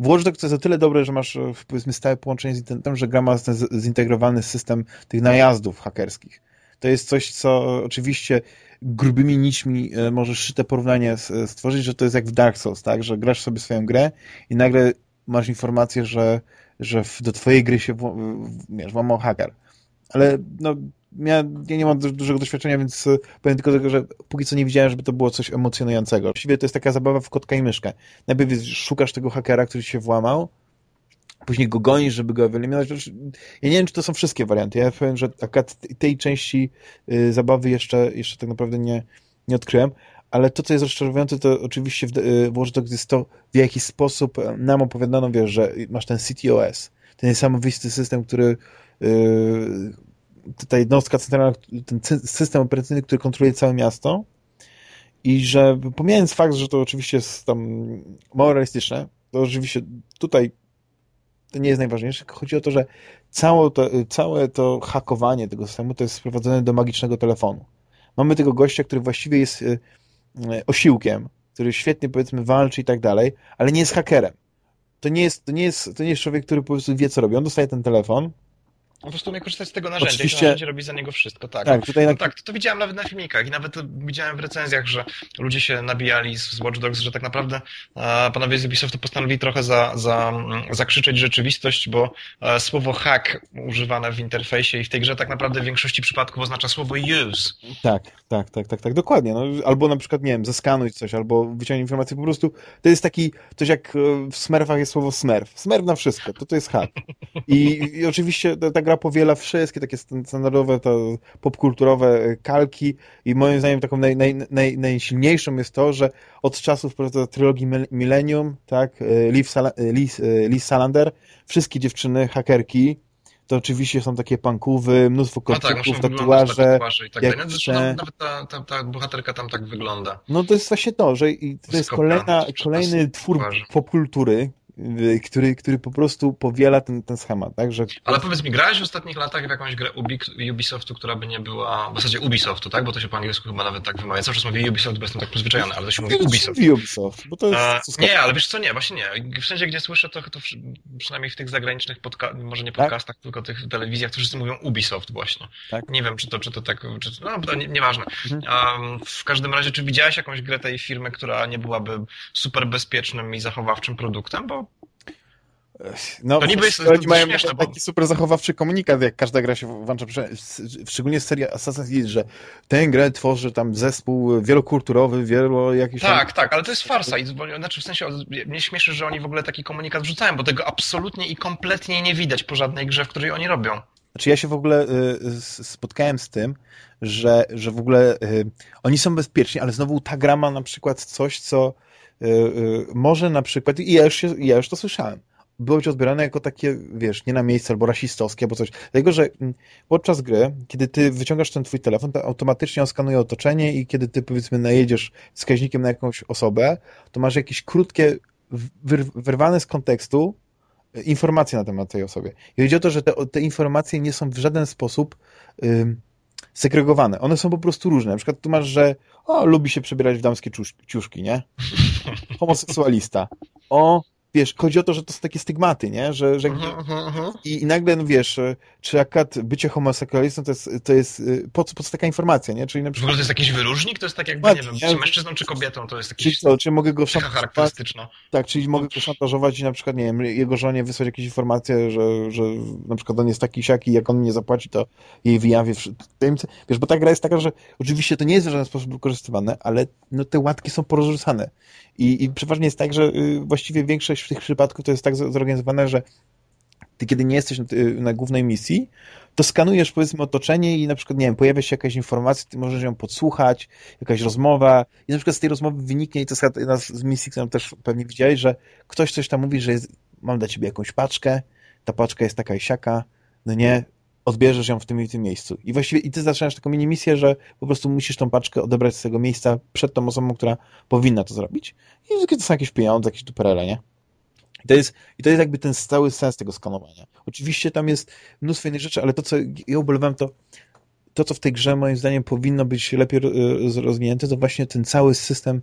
w Watch jest o tyle dobre, że masz y, powiedzmy stałe połączenie z internetem, że gra ma ten zintegrowany system tych najazdów hakerskich. To jest coś, co oczywiście grubymi nićmi y, możesz szyte porównanie stworzyć, że to jest jak w Dark Souls, tak? Że grasz sobie swoją grę i nagle masz informację, że, że do twojej gry się wiesz, włamał haker. Ale no, ja, ja nie mam dużego doświadczenia, więc e, powiem tylko tego, że póki co nie widziałem, żeby to było coś emocjonującego. Właściwie to jest taka zabawa w kotka i myszkę. Najpierw szukasz tego hakera, który się włamał, później go gonisz, żeby go wyeliminować. Ja nie wiem, czy to są wszystkie warianty. Ja powiem, że akurat tej części y, zabawy jeszcze, jeszcze tak naprawdę nie, nie odkryłem, ale to, co jest rozczarowujące, to oczywiście w, y, w Dogs jest to, w jaki sposób nam opowiadano, wiesz, że masz ten CTOS, ten niesamowity system, który y, ta jednostka centralna, ten system operacyjny, który kontroluje całe miasto i że pomijając fakt, że to oczywiście jest tam mało realistyczne, to oczywiście tutaj to nie jest najważniejsze, chodzi o to, że całe to, całe to hakowanie tego systemu to jest sprowadzone do magicznego telefonu. Mamy tego gościa, który właściwie jest y, y, osiłkiem, który świetnie powiedzmy walczy i tak dalej, ale nie jest hakerem. To nie jest, to nie jest, to nie jest człowiek, który po prostu wie, co robi. On dostaje ten telefon, po prostu umie korzystać z tego narzędzia Oczywiście... i to narzędzie robi za niego wszystko, tak. Tak, tutaj no, tak to, to, widziałem nawet na filmikach i nawet widziałem w recenzjach, że ludzie się nabijali z Watch Dogs, że tak naprawdę e, panowie z Ubisoftu postanowili trochę za, za, zakrzyczeć rzeczywistość, bo e, słowo hack używane w interfejsie i w tej grze tak naprawdę w większości przypadków oznacza słowo use. Tak, tak, tak, tak, tak, dokładnie. No, albo na przykład, nie wiem, zeskanuj coś, albo wyciągnij informację, po prostu to jest taki, coś jak e, w Smurfach jest słowo smurf. Smurf na wszystko, to to jest hack. I, i oczywiście tak gra powiela wszystkie takie standardowe, popkulturowe kalki i moim zdaniem taką naj, naj, naj, najsilniejszą jest to, że od czasów trylogii Millennium, tak, e, Liv, Sal Liv, e, Liv Salander, wszystkie dziewczyny, hakerki, to oczywiście są takie pankowy, mnóstwo kolczyków, no tak, tatuaże. tatuaże i tak jak dalej. No, nawet ta, ta, ta, bohaterka tam tak wygląda. No to jest właśnie to, że to jest kolejna, kolejny twór popkultury, który, który po prostu powiela ten, ten schemat, tak? Że... Ale powiedz mi, grałeś w ostatnich latach w jakąś grę Ubisoftu, która by nie była, w zasadzie Ubisoftu, tak? Bo to się po angielsku chyba nawet tak wymawia. Cały czas mówię Ubisoft, bo jestem tak przyzwyczajony, ale to się mówi Ubisoft. Ubisoft, bo to jest... nie, ale wiesz co, nie, właśnie nie. Wszędzie, gdzie słyszę to, to przynajmniej w tych zagranicznych podcastach, może nie tak? podcastach, tak? tylko tych telewizjach, to wszyscy mówią Ubisoft właśnie. Tak? Nie wiem, czy to, czy to tak, czy, no to nie, nieważne. Um, w każdym razie, czy widziałeś jakąś grę tej firmy, która nie byłaby super bezpiecznym i zachowawczym produktem? Bo no, to niby jest, to mają śmieszne, taki bo... super zachowawczy komunikat, jak każda gra się włącza, szczególnie seria Assassin's Creed, że tę grę tworzy tam zespół wielokulturowy, wielo jakiś... Tak, tam... tak, ale to jest farsa. I, znaczy w sensie, mnie śmieszy, że oni w ogóle taki komunikat wrzucają, bo tego absolutnie i kompletnie nie widać po żadnej grze, w której oni robią. Znaczy ja się w ogóle y, spotkałem z tym, że, że w ogóle y, oni są bezpieczni, ale znowu ta gra ma na przykład coś, co y, może na przykład, i ja już, się, ja już to słyszałem, było ci odbierane jako takie, wiesz, nie na miejsce albo rasistowskie, albo coś. Dlatego, że mm, podczas gry, kiedy ty wyciągasz ten twój telefon, to automatycznie on skanuje otoczenie i kiedy ty, powiedzmy, najedziesz wskaźnikiem na jakąś osobę, to masz jakieś krótkie, wyrwane z kontekstu e, informacje na temat tej osoby. I chodzi o to, że te, te informacje nie są w żaden sposób ym, segregowane. One są po prostu różne. Na przykład tu masz, że o, lubi się przebierać w damskie ciuszki, nie? Homoseksualista. O, wiesz, chodzi o to, że to są takie stygmaty, nie? Że, że -huh, uh -huh. I, I, nagle, no wiesz, czy akurat bycie homoseksualistą to jest, to jest y, po, co, po co taka informacja, nie? Czyli na przykład... W ogóle to jest jakiś wyróżnik? To jest tak jakby, nie wiem, czy mężczyzną, czy kobietą, to jest jakiś... Czyli, czy mogę go charakterystyczna. Tak, czyli mogę go szantażować i na przykład, nie wiem, jego żonie wysłać jakieś informacje, że, że na przykład on jest taki siaki, jak on nie zapłaci, to jej wyjawię. Wiesz, bo ta gra jest taka, że oczywiście to nie jest w żaden sposób wykorzystywane, ale no, te łatki są porozrzucane. I, I przeważnie jest tak, że y, właściwie większość tych przypadków to jest tak zorganizowane, że ty kiedy nie jesteś na, na, głównej misji, to skanujesz powiedzmy otoczenie i na przykład, nie wiem, pojawia się jakaś informacja, ty możesz ją podsłuchać, jakaś rozmowa i na przykład z tej rozmowy wyniknie, i to jest jedna z misji, którą też pewnie widziałeś, że ktoś coś tam mówi, że jest, mam dla ciebie jakąś paczkę, ta paczka jest taka i siaka, no nie, odbierzesz ją w tym i tym miejscu. I właściwie i ty zaczynasz taką mini misję, że po prostu musisz tą paczkę odebrać z tego miejsca przed tą osobą, która powinna to zrobić. I to są jakieś pieniądze, jakieś duperele, nie? I to, jest, I to jest jakby ten stały sens tego skanowania. Oczywiście tam jest mnóstwo innych rzeczy, ale to, co ja ubolewam, to to, co w tej grze moim zdaniem powinno być lepiej rozwinięte, to właśnie ten cały system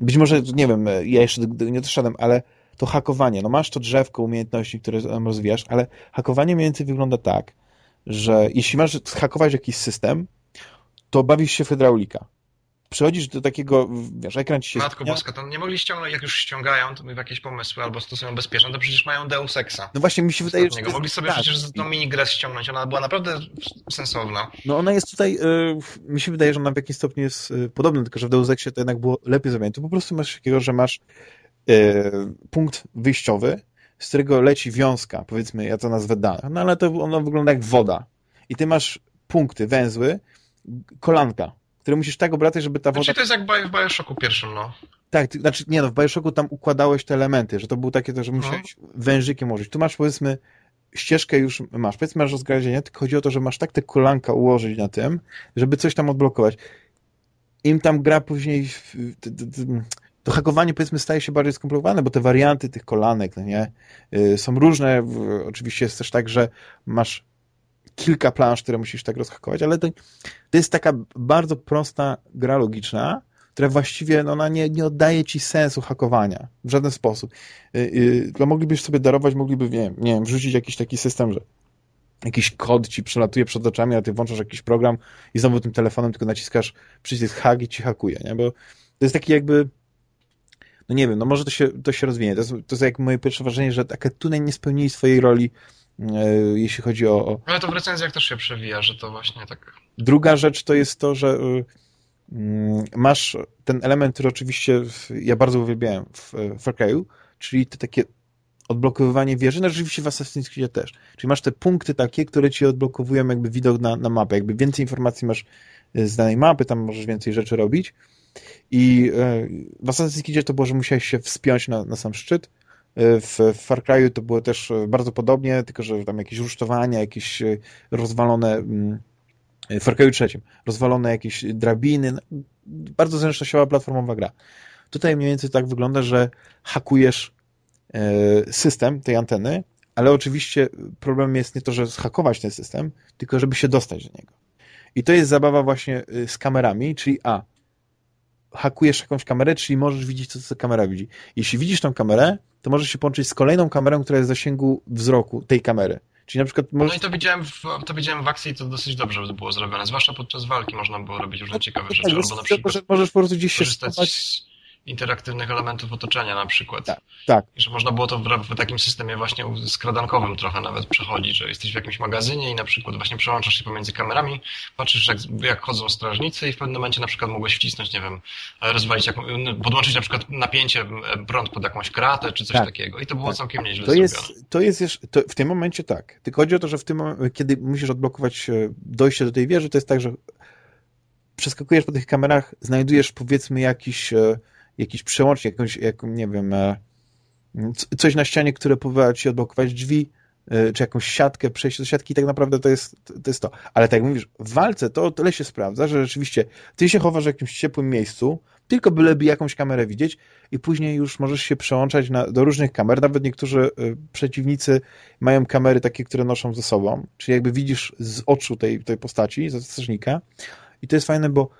być może, nie wiem, ja jeszcze nie doszedłem, ale to hakowanie, no masz to drzewko umiejętności, które rozwijasz, ale hakowanie mniej więcej wygląda tak, że jeśli masz hakować jakiś system, to bawisz się w hydraulika. Przychodzisz do takiego, wiesz, ekran ci się... Matko zmienia. Boska, to nie mogli ściągnąć, jak już ściągają to w jakieś pomysły albo stosują bezpieczne, to przecież mają Deus Exa. No właśnie, mi się wydaje, że... Mogli sobie tak. przecież tą minigrę ściągnąć, ona była naprawdę sensowna. No ona jest tutaj, yy, mi się wydaje, że ona w jakimś stopniu jest yy, podobna, tylko że w Deus Exie to jednak było lepiej zrobione. Tu po prostu masz takiego, że masz yy, punkt wyjściowy, z którego leci wiązka, powiedzmy, ja to nazwę dane, no ale to ona wygląda jak woda. I ty masz punkty, węzły, kolanka, które musisz tak obracać, żeby ta woda... Znaczy to jest jak w Bioshocku pierwszym, no. Tak, ty, znaczy nie no, w Bioshocku tam układałeś te elementy, że to było takie to, że musiałeś no. wężykiem ułożyć. Tu masz powiedzmy ścieżkę już masz, powiedzmy masz rozgradzienie, tylko chodzi o to, że masz tak te kolanka ułożyć na tym, żeby coś tam odblokować. Im tam gra później to hakowanie powiedzmy staje się bardziej skomplikowane, bo te warianty tych kolanek, no nie, y, są różne. Oczywiście jest też tak, że masz kilka plansz, które musisz tak rozhakować, ale to, to jest taka bardzo prosta gra logiczna, która właściwie no, ona nie, nie oddaje ci sensu hakowania w żaden sposób. Yy, moglibyś sobie darować, mogliby, nie wiem, nie wiem, wrzucić jakiś taki system, że jakiś kod ci przelatuje przed oczami, a ty włączasz jakiś program i znowu tym telefonem tylko naciskasz przycisk hack i ci hakuje, nie? Bo to jest taki jakby no nie wiem, no może to się, to się rozwinie. To jest, to jest jak moje pierwsze wrażenie, że takie tunel nie spełnili swojej roli, jeśli chodzi o, o... Ale to w recenzjach też się przewija, że to właśnie tak... Druga rzecz to jest to, że y, mm, masz ten element, który oczywiście ja bardzo uwielbiałem w Far Cry'u, czyli te takie odblokowywanie wieży, no rzeczywiście w Assassin's Creed też. Czyli masz te punkty takie, które ci odblokowują jakby widok na, na mapę, jakby więcej informacji masz y, z danej mapy, tam możesz więcej rzeczy robić. I e, w Assassin's Creed to było, że musiałeś się wspiąć na, na sam szczyt, e, w Far Cry'u to było też e, bardzo podobnie, tylko że tam jakieś rusztowania, jakieś rozwalone mm, w Far Cry'u trzecim, rozwalone jakieś drabiny, no, bardzo zręcznościowa platformowa gra. Tutaj mniej więcej tak wygląda, że hakujesz system tej anteny, ale oczywiście problem jest nie to, że zhakować ten system, tylko żeby się dostać do niego. I to jest zabawa właśnie z kamerami, czyli a, hakujesz jakąś kamerę, czyli możesz widzieć, co ta kamera widzi. Jeśli widzisz tą kamerę, to możesz się połączyć z kolejną kamerą, która jest w zasięgu wzroku tej kamery. Czyli na przykład możesz... No i to widziałem, w, to widziałem w akcji i to dosyć dobrze było zrobione, zwłaszcza podczas walki można było robić różne ciekawe rzeczy, tak, albo na przykład możesz po prostu gdzieś się interaktywnych elementów otoczenia na przykład. Tak, tak. I że można było to w, w, takim systemie właśnie skradankowym trochę nawet przechodzić, że jesteś w jakimś magazynie i na przykład właśnie przełączasz się pomiędzy kamerami, patrzysz jak, jak chodzą strażnicy i w pewnym momencie na przykład mogłeś wcisnąć, nie wiem, rozwalić, jaką, podłączyć na przykład napięcie prąd pod jakąś kratę czy coś tak, takiego i to było tak. całkiem nieźle to jest, to jest to w tym momencie tak. Tylko chodzi o to, że w tym momencie, kiedy musisz odblokować e, dojście do tej wieży, to jest tak, że przeskakujesz po tych kamerach, znajdujesz powiedzmy jakiś e, jakiś przełącznik, jakąś, jak, nie wiem, e, coś na ścianie, które powinno ci odblokować drzwi, e, czy jakąś siatkę, przejść do siatki i tak naprawdę to jest to. Jest to. Ale tak jak mówisz, w walce to tyle się sprawdza, że rzeczywiście ty się chowasz w jakimś ciepłym miejscu, tylko byleby jakąś kamerę widzieć i później już możesz się przełączać na, do różnych kamer. Nawet niektórzy y, przeciwnicy mają kamery takie, które noszą ze sobą, czyli jakby widzisz z oczu tej, tej postaci, ze strażnika i to jest fajne, bo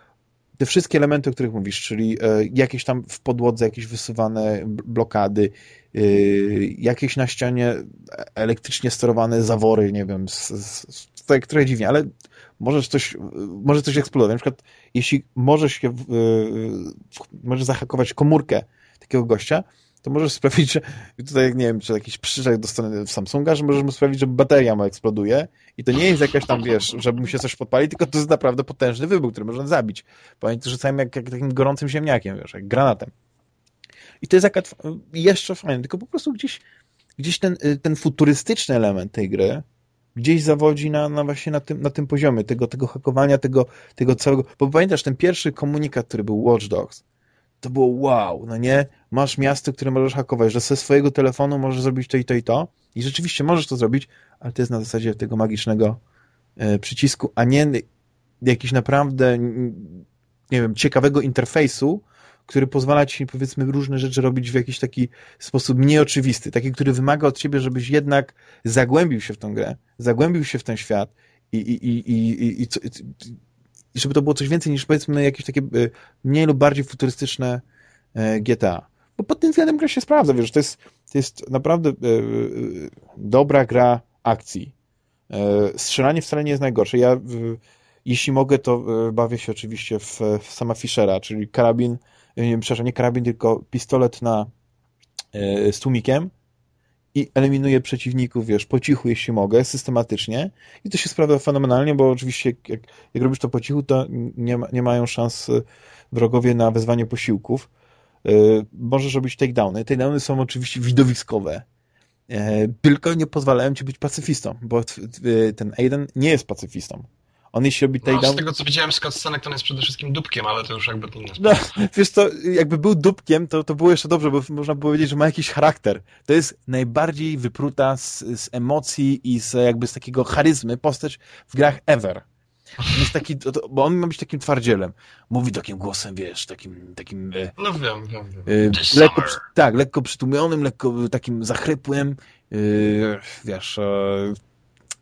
te wszystkie elementy, o których mówisz, czyli e, jakieś tam w podłodze jakieś wysuwane blokady, e, jakieś na ścianie elektrycznie sterowane zawory, nie wiem, tak trochę dziwnie, ale możesz coś, może coś eksplodować. Na przykład, jeśli możesz się, możesz zahakować komórkę takiego gościa, to możesz sprawić, że tutaj, nie wiem, czy jakiś przyszedł do strony Samsunga, że możesz mu sprawić, że bateria mu eksploduje i to nie jest jakaś tam, wiesz, żeby mu się coś podpalić, tylko to jest naprawdę potężny wybuch, który można zabić. Bo oni to jak, jak takim gorącym ziemniakiem, wiesz, jak granatem. I to jest jaka, jeszcze fajne, tylko po prostu gdzieś, gdzieś ten, y, ten futurystyczny element tej gry gdzieś zawodzi na, na właśnie na tym, na tym poziomie tego, tego hakowania, tego, tego całego, bo pamiętasz ten pierwszy komunikat, który był Watch Dogs, to było wow, no nie? Masz miasto, które możesz hakować, że ze swojego telefonu możesz zrobić to i to i to i rzeczywiście możesz to zrobić, ale to jest na zasadzie tego magicznego e, przycisku, a nie jakiś naprawdę nie wiem, ciekawego interfejsu, który pozwala ci, powiedzmy, różne rzeczy robić w jakiś taki sposób nieoczywisty, taki, który wymaga od ciebie, żebyś jednak zagłębił się w tą grę, zagłębił się w ten świat i, i, i, i, i, i żeby to było coś więcej niż powiedzmy jakieś takie e, mniej lub bardziej futurystyczne e, GTA. Bo pod tym względem gra się sprawdza, wiesz, to jest, to jest naprawdę e, dobra gra akcji. Strzelanie wcale nie jest najgorsze. Ja, jeśli mogę, to bawię się oczywiście w, w sama Fischera, czyli karabin, nie, przepraszam, nie karabin, tylko pistolet na z tłumikiem, i eliminuję przeciwników, wiesz, po cichu, jeśli mogę, systematycznie i to się sprawdza fenomenalnie, bo oczywiście jak, jak robisz to po cichu, to nie, ma, nie mają szans y, wrogowie na wezwanie posiłków. Yy, możesz robić takedowny. Takedowny są oczywiście widowiskowe, yy, tylko nie pozwalają ci być pacyfistą, bo ten Aiden nie jest pacyfistą. On jeśli robi takedown... No, z tego co widziałem z cutscenek, to on jest przede wszystkim dupkiem, ale to już jakby inna sprawa. No, wiesz to, jakby był dupkiem, to, to było jeszcze dobrze, bo można było powiedzieć, że ma jakiś charakter. To jest najbardziej wypruta z, z emocji i z jakby z takiego charyzmy postać w grach ever. On jest taki, bo on ma być takim twardzielem. Mówi takim głosem, wiesz, takim... takim e, no wiem, wiem, wiem. E, lekko, tak, lekko przytłumionym, lekko takim zachrypłym, e, wiesz,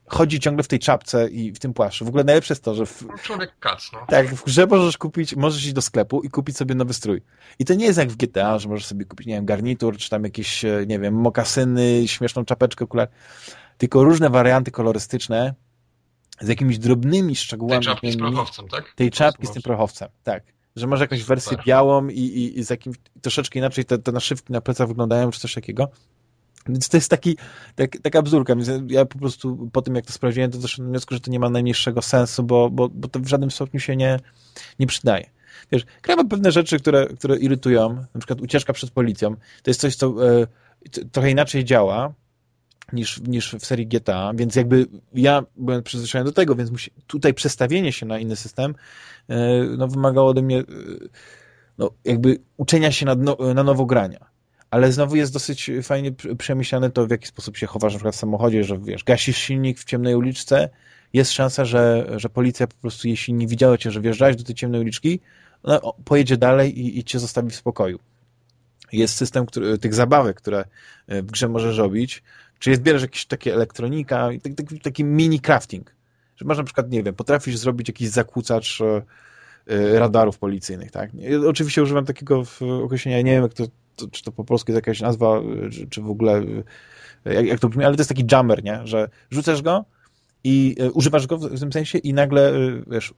chodzi ciągle w tej czapce i w tym płaszczu. W ogóle najlepsze jest to, że... W, no, Człowiek kac, no. Tak, w grze możesz kupić, możesz iść do sklepu i kupić sobie nowy strój. I to nie jest jak w GTA, że możesz sobie kupić, nie wiem, garnitur, czy tam jakieś, e, nie wiem, mokasyny, śmieszną czapeczkę, okular. tylko różne warianty kolorystyczne z jakimiś drobnymi szczegółami. Tej czapki z prochowcem, tak? Tej czapki z tym prochowcem, tak. Że masz jakąś wersję Super. białą i, i, i, z jakimś troszeczkę inaczej te, te naszywki na plecach wyglądają, czy coś takiego. Więc to jest taki, tak, taka bzdurka. Ja po prostu po tym, jak to sprawdziłem, to doszedłem do wniosku, że to nie ma najmniejszego sensu, bo, bo, bo to w żadnym stopniu się nie, nie przydaje. Wiesz, gramy pewne rzeczy, które, które irytują, na przykład ucieczka przed policją. To jest coś, co e, trochę inaczej działa niż, niż w serii GTA, więc jakby ja byłem przyzwyczajony do tego, więc musi, tutaj przestawienie się na inny system e, no, wymagało ode mnie e, no, jakby uczenia się na, na nowo grania ale znowu jest dosyć fajnie przemyślane to, w jaki sposób się chowasz na przykład w samochodzie, że wiesz, gasisz silnik w ciemnej uliczce, jest szansa, że, że policja po prostu, jeśli nie widziała cię, że wjeżdżałeś do tej ciemnej uliczki, no, pojedzie dalej i, i cię zostawi w spokoju. Jest system który, tych zabawek, które e, w grze możesz robić, czy jest bierzesz jakieś takie elektronika, taki, taki mini crafting, że masz na przykład, nie wiem, potrafisz zrobić jakiś zakłócacz e, e, radarów policyjnych, tak? Oczywiście używam takiego określenia, nie wiem, jak to to, czy to po polsku jest jakaś nazwa, czy, czy w ogóle jak, jak, to brzmi, ale to jest taki jammer, nie? że rzucasz go i y, używasz go w, tym sensie i nagle, y, wiesz,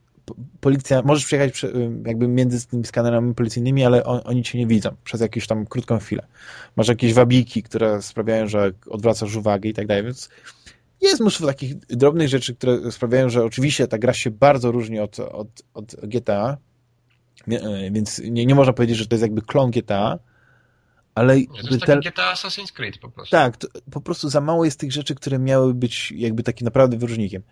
policja, możesz przejechać przy, y, jakby między tymi skanerami policyjnymi, ale on, oni cię nie widzą przez jakąś tam krótką chwilę. Masz jakieś wabiki, które sprawiają, że odwracasz uwagę i tak dalej, więc jest mnóstwo takich drobnych rzeczy, które sprawiają, że oczywiście ta gra się bardzo różni od, od, od GTA, więc nie, nie można powiedzieć, że to jest jakby klon GTA, ale... Nie, to jest te... GTA Assassin's Creed po prostu. Tak, to, po prostu za mało jest tych rzeczy, które miały być jakby taki naprawdę wyróżnikiem.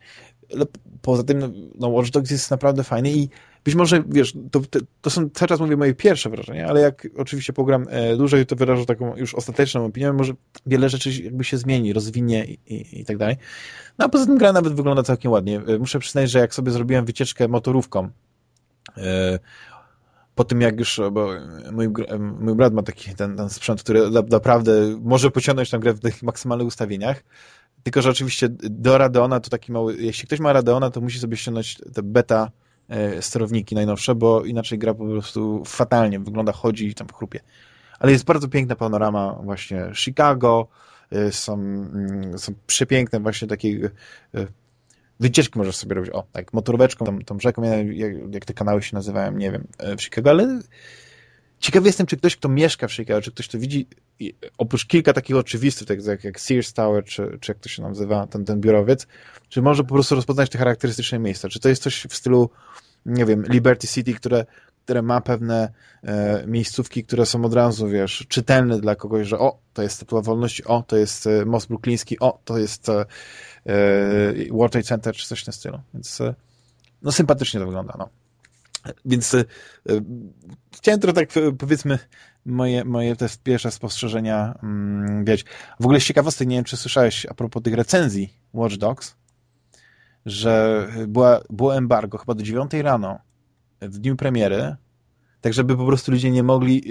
Poza tym, no, no Watch Dogs jest naprawdę fajny i być może, wiesz, to, to, są, cały czas mówię moje pierwsze wrażenia, ale jak oczywiście pogram e, dłużej, to wyrażę taką już ostateczną opinię, może wiele rzeczy jakby się zmieni, rozwinie i, i, i tak dalej. No a poza tym gra nawet wygląda całkiem ładnie. E, muszę przyznać, że jak sobie zrobiłem wycieczkę motorówką, e, po tym jak już, bo mój, mój brat ma taki ten, ten sprzęt, który naprawdę może pociągnąć tę grę w tych maksymalnych ustawieniach, tylko, że oczywiście do Radeona to taki mały, jeśli ktoś ma Radeona, to musi sobie ściągnąć te beta e, sterowniki najnowsze, bo inaczej gra po prostu fatalnie wygląda, chodzi i tam chrupie. Ale jest bardzo piękna panorama właśnie Chicago, e, są, mm, są przepiękne właśnie takie e, wycieczki możesz sobie robić, o, tak, motoróweczką, tą, tą rzeką, jak, jak te kanały się nazywają, nie wiem, e, w Chicago, ale ciekawy jestem, czy ktoś, kto mieszka w Chicago, czy ktoś to widzi, oprócz kilka takich oczywistych, tak jak, jak Sears Tower, czy, czy jak to się nazywa, ten, ten biurowiec, czy może po prostu rozpoznać te charakterystyczne miejsca, czy to jest coś w stylu, nie wiem, Liberty City, które które ma pewne e, miejscówki, które są od razu, wiesz, czytelne dla kogoś, że o, to jest Statua Wolności, o, to jest e, Most Brooklyński, o, to jest e, World Trade Center, czy coś w tym stylu. Więc e, no sympatycznie to wygląda, no. Więc e, chciałem trochę tak, powiedzmy, moje, moje te pierwsze spostrzeżenia mm. W ogóle z ciekawostek, nie wiem, czy słyszałeś a propos tych recenzji Watch Dogs, że była, było embargo chyba do 9 rano w dniu premiery, tak żeby po prostu ludzie nie mogli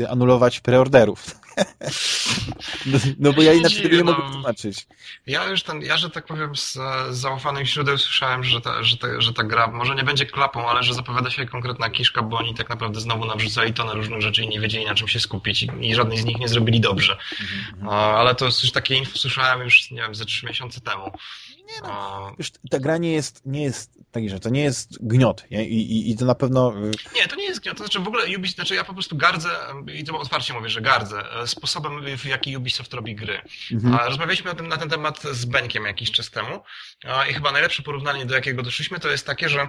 e, anulować preorderów. no, no, bo ja inaczej tego nie mogę no, tłumaczyć. Ja już ten, ja, że tak powiem, z, z zaufanych źródeł słyszałem, że ta, że, ta, że ta gra może nie będzie klapą, ale że zapowiada się konkretna kiszka, bo oni tak naprawdę znowu nawrzucali to na różnych rzeczy i nie wiedzieli na czym się skupić i, i żadnej z nich nie zrobili dobrze. Mm -hmm. ale to już takie info słyszałem już, nie wiem, ze trzy miesiące temu. Nie no, wiesz, ta gra nie jest, nie jest taki, że to nie jest gniot nie? I, i, i to na pewno... Y, nie, to nie jest gniot, to znaczy w ogóle Ubisoft, znaczy ja po prostu gardzę, i to otwarcie mówię, że gardzę e, sposobem, w jaki Ubisoft robi gry. Mhm. Rozmawialiśmy na ten, na ten temat z Benkiem jakiś czas temu i chyba najlepsze porównanie, do jakiego doszliśmy, to jest takie, że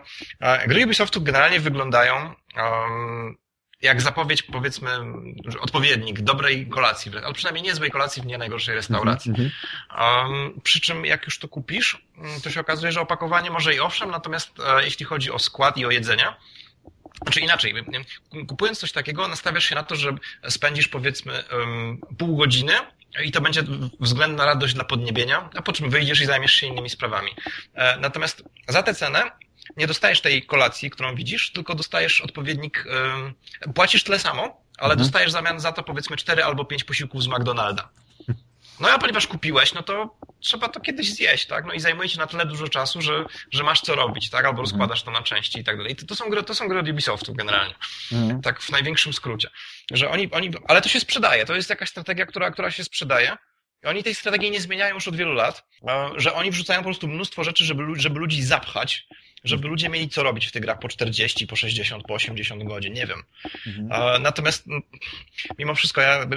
gry Ubisoftu generalnie wyglądają um, jak zapowiedź, powiedzmy, odpowiednik dobrej kolacji, ale przynajmniej niezłej kolacji w nie najgorszej restauracji. Mm -hmm. um, przy czym jak już to kupisz, mm, to się okazuje, że opakowanie może i owszem, natomiast e, jeśli chodzi o skład i o jedzenie, czy inaczej, kupując coś takiego, nastawiasz się na to, że spędzisz powiedzmy um, pół godziny i to będzie względna radość dla podniebienia, a po czym wyjdziesz i zajmiesz się innymi sprawami. E, natomiast za tę cenę nie dostajesz tej kolacji, którą widzisz, tylko dostajesz odpowiednik, yy, płacisz tyle samo, ale mhm. dostajesz w zamian za to powiedzmy cztery albo pięć posiłków z McDonalda. No a ponieważ kupiłeś, no to trzeba to kiedyś zjeść, tak? No i zajmuje ci na tyle dużo czasu, że, że masz co robić, tak? Albo mhm. rozkładasz to na części i tak dalej. To, to, są, gry, to są gry od Ubisoftu generalnie. Mhm. Tak w największym skrócie. Że oni, oni, ale to się sprzedaje. To jest jakaś strategia, która, która się sprzedaje. Oni tej strategii nie zmieniają już od wielu lat, że oni wrzucają po prostu mnóstwo rzeczy, żeby, żeby ludzi zapchać, żeby ludzie mieli co robić w tych grach po 40, po 60, po 80 godzin, nie wiem. Mhm. Natomiast mimo wszystko ja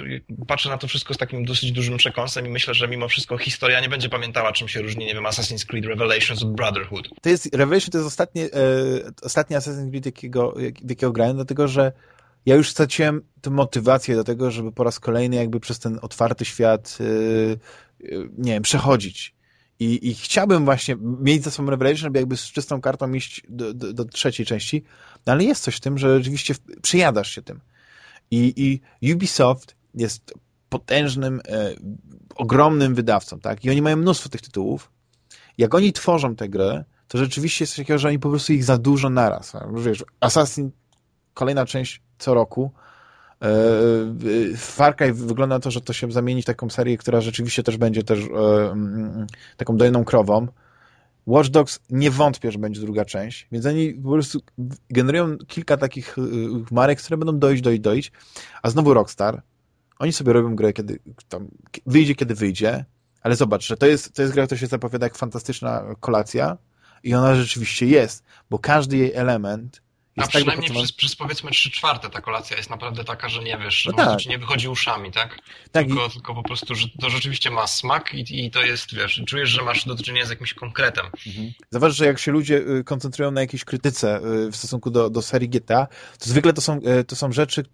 patrzę na to wszystko z takim dosyć dużym przekąsem i myślę, że mimo wszystko historia nie będzie pamiętała, czym się różni, nie wiem, Assassin's Creed Revelations od Brotherhood. To jest, Revelation to jest ostatnie, e, ostatni Assassin's Creed, jakiego, jakiego grałem, dlatego że ja już straciłem tę motywację do tego, żeby po raz kolejny jakby przez ten otwarty świat, yy, nie wiem, przechodzić. I, I chciałbym właśnie mieć za sobą Revelation, żeby jakby z czystą kartą iść do, do, do trzeciej części, no ale jest coś w tym, że rzeczywiście przyjadasz się tym. I, i Ubisoft jest potężnym, e, ogromnym wydawcą, tak? I oni mają mnóstwo tych tytułów. Jak oni tworzą tę grę, to rzeczywiście jest coś takiego, że oni po prostu ich za dużo naraz. Wiesz, Assassin, kolejna część co roku. E, e, Far Cry wygląda na to, że to się zamieni w taką serię, która rzeczywiście też będzie też e, mm, taką dojną krową. Watch Dogs nie wątpię, że będzie druga część, więc oni po prostu generują kilka takich marek, które będą dojść, dojść, dojść, a znowu Rockstar. Oni sobie robią grę, kiedy tam wyjdzie, kiedy wyjdzie, ale zobacz, że to jest, to jest gra, która się zapowiada jak fantastyczna kolacja i ona rzeczywiście jest, bo każdy jej element a przynajmniej przez, przez powiedzmy trzy czwarte ta kolacja jest naprawdę taka, że nie wiesz, no tak. ci nie wychodzi uszami, tak? tak tylko, i... tylko po prostu, że to rzeczywiście ma smak i, i to jest, wiesz, czujesz, że masz do czynienia z jakimś konkretem. Mhm. Zauważ, że jak się ludzie y, koncentrują na jakiejś krytyce y, w stosunku do, do serii GTA, to zwykle to są, y, to są rzeczy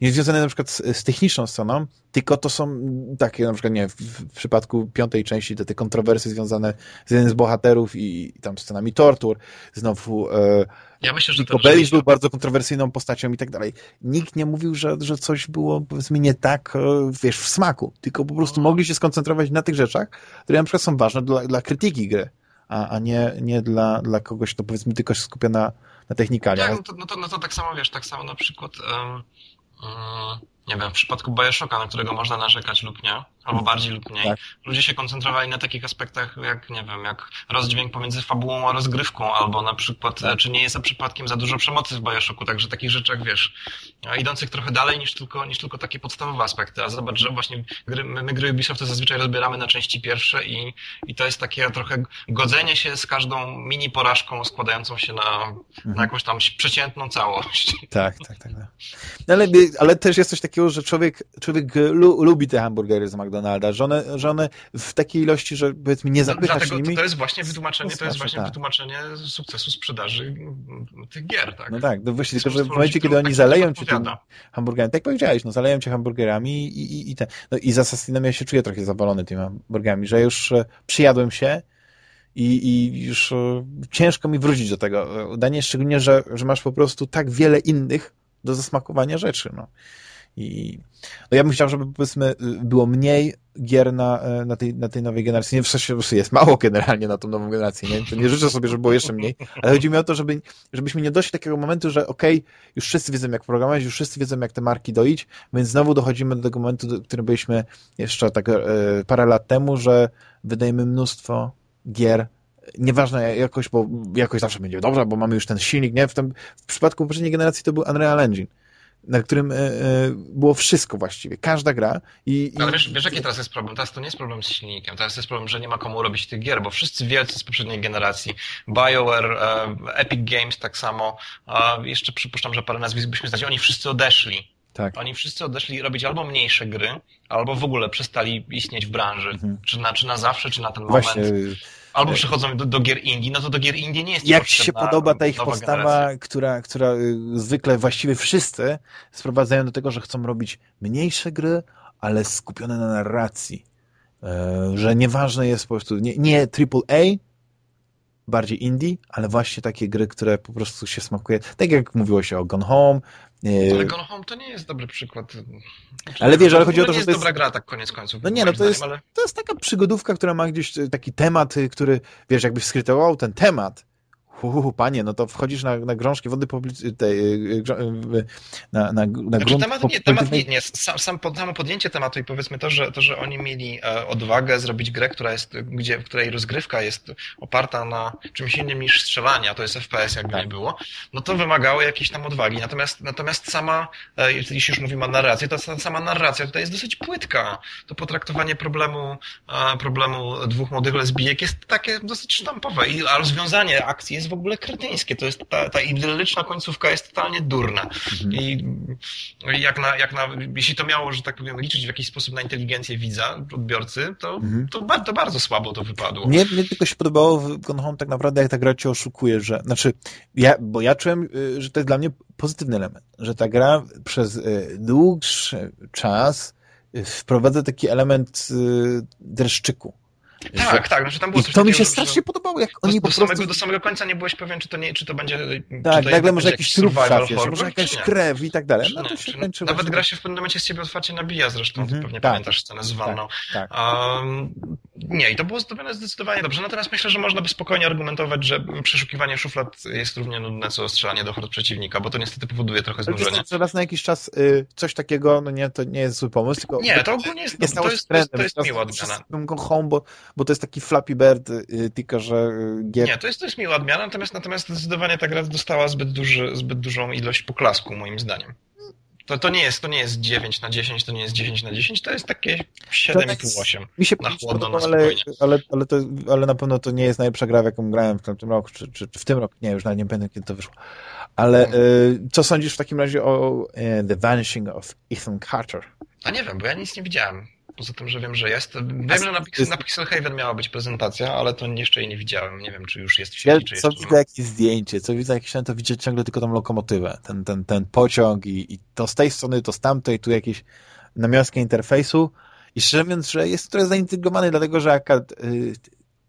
nie związane na przykład z, z techniczną stroną, tylko to są takie, na przykład, nie w, w przypadku piątej części te, te kontrowersje związane z jednym z bohaterów i, i tam scenami tortur, znowu e, ja myślę, że był bardzo kontrowersyjną postacią i tak dalej. Nikt nie mówił, że, że coś było, powiedzmy, nie tak, e, wiesz, w smaku, tylko po prostu no. mogli się skoncentrować na tych rzeczach, które na przykład są ważne dla, dla krytyki gry, a, a nie, nie dla, dla kogoś, kto powiedzmy tylko się skupia na, na technikaliach. Tak, no to, no, to, no to tak samo, wiesz, tak samo na przykład um, um, nie wiem, w przypadku Bioshocka, na którego można narzekać lub nie, albo bardziej lub mniej, tak. ludzie się koncentrowali na takich aspektach jak, nie wiem, jak rozdźwięk pomiędzy fabułą a rozgrywką, albo na przykład, tak. czy nie jest za przypadkiem za dużo przemocy w Bioshocku, także takich rzeczach, wiesz, idących trochę dalej niż tylko, niż tylko takie podstawowe aspekty, a zobacz, że właśnie gry, my, my gry Ubisoftu zazwyczaj rozbieramy na części pierwsze i, i to jest takie trochę godzenie się z każdą mini porażką składającą się na, mhm. na jakąś tam przeciętną całość. Tak, tak, tak. tak. No ale, ale też jest coś takiego, że człowiek, człowiek lu, lubi te hamburgery z McDonalda, że one, że one w takiej ilości, że powiedzmy nie zapycha no, się nimi. To jest właśnie wytłumaczenie, to, to jest właśnie tak. wytłumaczenie sukcesu sprzedaży tych gier, tak? No tak, no właśnie, tylko że w momencie, kiedy oni zaleją cię tym hamburgerami, tak powiedziałeś, no zaleją cię hamburgerami i, i, i, te, no i z Assassinem ja się czuję trochę zawalony tymi hamburgerami, że już e, przyjadłem się i, i już e, ciężko mi wrócić do tego udanie, szczególnie, że, że masz po prostu tak wiele innych do zasmakowania rzeczy, no. I no ja bym chciał, żeby powiedzmy było mniej gier na, e, na, tej, na tej nowej generacji. Nie, w sensie jest mało generalnie na tą nową generację, nie? Nie życzę sobie, żeby było jeszcze mniej, ale chodzi mi o to, żeby, żebyśmy nie doszli do takiego momentu, że okej, okay, już wszyscy wiedzą jak programować, już wszyscy wiedzą jak te marki doić, więc znowu dochodzimy do tego momentu, do którym byliśmy jeszcze tak e, parę lat temu, że wydajemy mnóstwo gier nieważne jakoś, bo jakoś zawsze będzie dobrze, bo mamy już ten silnik, nie? W, tym, w przypadku poprzedniej generacji to był Unreal Engine na którym e, e, było wszystko właściwie, każda gra. I, Ale wiesz, wiesz, jaki teraz jest problem? Teraz to nie jest problem z silnikiem, teraz jest problem, że nie ma komu robić tych gier, bo wszyscy wielcy z poprzedniej generacji, BioWare, e, Epic Games tak samo, jeszcze przypuszczam, że parę nazwisk byśmy znali, oni wszyscy odeszli. Tak. Oni wszyscy odeszli robić albo mniejsze gry, albo w ogóle przestali istnieć w branży. Mhm. Czy, na, czy na zawsze, czy na ten Właśnie. moment. Albo przychodzą do, do gier indie, no to do gier indie nie jest Jak się podoba ta ich postawa, która, która y, zwykle właściwie wszyscy sprowadzają do tego, że chcą robić mniejsze gry, ale skupione na narracji. E, że nieważne jest po prostu, nie, nie AAA, bardziej indie, ale właśnie takie gry, które po prostu się smakuje. Tak jak mówiło się o Gone Home. E, ale Gone Home to nie jest dobry przykład. Ale wiesz, ale chodzi o to, że to jest... dobra gra, tak koniec końców. No nie, no to jest, ale... to jest taka przygodówka, która ma gdzieś taki temat, który, wiesz, jakbyś skrytował ten temat, Uhu, panie, no to wchodzisz na, na grążki wody tej, y, y, na, na, na znaczy. Temat, nie, temat nie, nie. Sam, sam, samo podjęcie tematu i powiedzmy to, że, to, że oni mieli e, odwagę zrobić grę, która jest, gdzie, w której rozgrywka jest oparta na czymś innym niż strzelanie, a to jest FPS, jakby tak. nie było, no to wymagało jakiejś tam odwagi. Natomiast, natomiast sama, e, jeśli już mówimy o narracji, to sama narracja tutaj jest dosyć płytka. To potraktowanie problemu, e, problemu dwóch młodych lesbijek jest takie dosyć sztampowe, I, a rozwiązanie akcji jest w ogóle kretyńskie. To jest ta, ta idylliczna końcówka jest totalnie durna. Mhm. I jak na, jak na, jeśli to miało, że tak powiem, liczyć w jakiś sposób na inteligencję widza, odbiorcy, to, mhm. to, to, bardzo słabo to wypadło. Mnie, mnie tylko się podobało w Gone Home tak naprawdę, jak ta gra cię oszukuje, że, znaczy, ja, bo ja czułem, y, że to jest dla mnie pozytywny element, że ta gra przez y, dłuższy czas y, wprowadza taki element dreszczyku tak, że... tak, znaczy tam było I to mi się strasznie podobało, jak oni do, po prostu... Samego, do samego końca nie byłeś pewien, czy to, nie, czy to będzie... Tak, nagle może jakiś trup trafisz, może jakaś krew i tak dalej. No to się kończy Nawet gra się w pewnym momencie z ciebie otwarcie nabija zresztą, mm -hmm, pewnie tak, pamiętasz scenę z wanną. Tak, tak. Um, nie, i to było zrobione zdecydowanie dobrze, natomiast myślę, że można by spokojnie argumentować, że przeszukiwanie szuflad jest równie nudne, co strzelanie do hord przeciwnika, bo to niestety powoduje trochę znużenia. Ale raz na jakiś czas y, coś takiego, no nie, to nie jest zły pomysł, tylko... Nie, to ogólnie jest, jest, to, jest, to jest, to jest miła odmiana. Home, bo, bo to jest taki Flappy Bird, y, tylko że y, gier... Nie, to jest, jest miła odmiana, natomiast, natomiast zdecydowanie ta gra dostała zbyt, duży, zbyt dużą ilość poklasku, moim zdaniem. To, to, nie jest, to nie jest 9 na 10, to nie jest 10 na 10, to jest takie 7,5-8 tak, mi się na chłodno, na ale, ale, ale, to, ale na pewno to nie jest najlepsza gra, w jaką grałem w tym roku, czy, czy, czy w tym roku, nie, już nawet nie pamiętam, kiedy to wyszło. Ale no. y, co sądzisz w takim razie o y, The Vanishing of Ethan Carter? A nie wiem, bo ja nic nie widziałem. Poza tym, że wiem, że jest. Wiem, że na, Pixel, na Pixel Haven miała być prezentacja, ale to jeszcze jej nie widziałem. Nie wiem, czy już jest w sieci, ja, czy co widzę jakieś zdjęcie, co widzę jakieś to widzę ciągle tylko tą lokomotywę, ten, ten, ten pociąg i, i to z tej strony, to z tamtej, tu jakieś namiastki interfejsu i szczerze mówiąc, że jest trochę zaintrygowany, dlatego, że jaka y,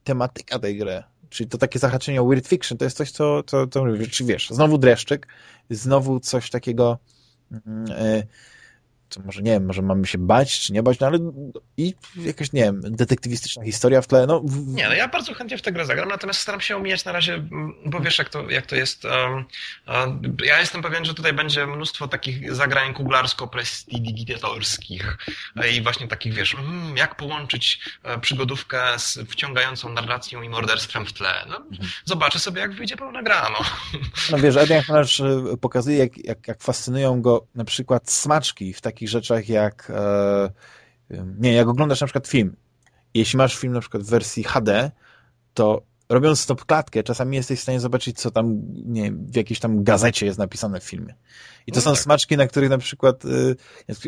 tematyka tej gry, czyli to takie zahaczenie o weird fiction, to jest coś, co, co, co czy wiesz, znowu dreszczyk, znowu coś takiego y, co może, nie wiem, może mamy się bać, czy nie bać, no ale i jakaś, nie wiem, detektywistyczna historia w tle, no. Nie, no ja bardzo chętnie w tę grę zagram, natomiast staram się omijać na razie, bo wiesz, jak to, jak to jest. Um, um, ja jestem pewien, że tutaj będzie mnóstwo takich zagrań kuglarsko-prestidigitatorskich i właśnie takich, wiesz, mm, jak połączyć e, przygodówkę z wciągającą narracją i morderstwem w tle. No, mhm. Zobaczę sobie, jak wyjdzie pełna gra, no. No wiesz, Adrian e, pokazuje, jak, jak, jak fascynują go na przykład smaczki w takich takich rzeczach jak e, nie, jak oglądasz na przykład film, jeśli masz film na przykład w wersji HD, to robiąc stop klatkę, czasami jesteś w stanie zobaczyć, co tam nie, w jakiejś tam gazecie jest napisane w filmie. I to no są tak. smaczki, na których na przykład, y,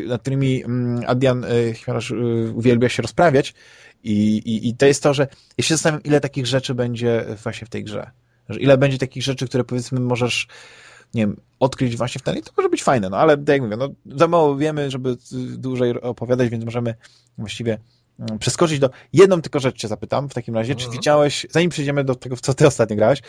nad którymi mm, Adrian y, Chmielasz uwielbia się rozprawiać i, i, i to jest to, że ja się zastanawiam, ile takich rzeczy będzie właśnie w tej grze. Ile będzie takich rzeczy, które powiedzmy możesz nie wiem, odkryć właśnie w ten, to może być fajne, no ale tak jak mówię, no, za mało wiemy, żeby dłużej opowiadać, więc możemy właściwie mm, przeskoczyć do... Jedną tylko rzecz cię zapytam w takim razie, czy mhm. widziałeś, zanim przejdziemy do tego, co ty ostatnio grałeś,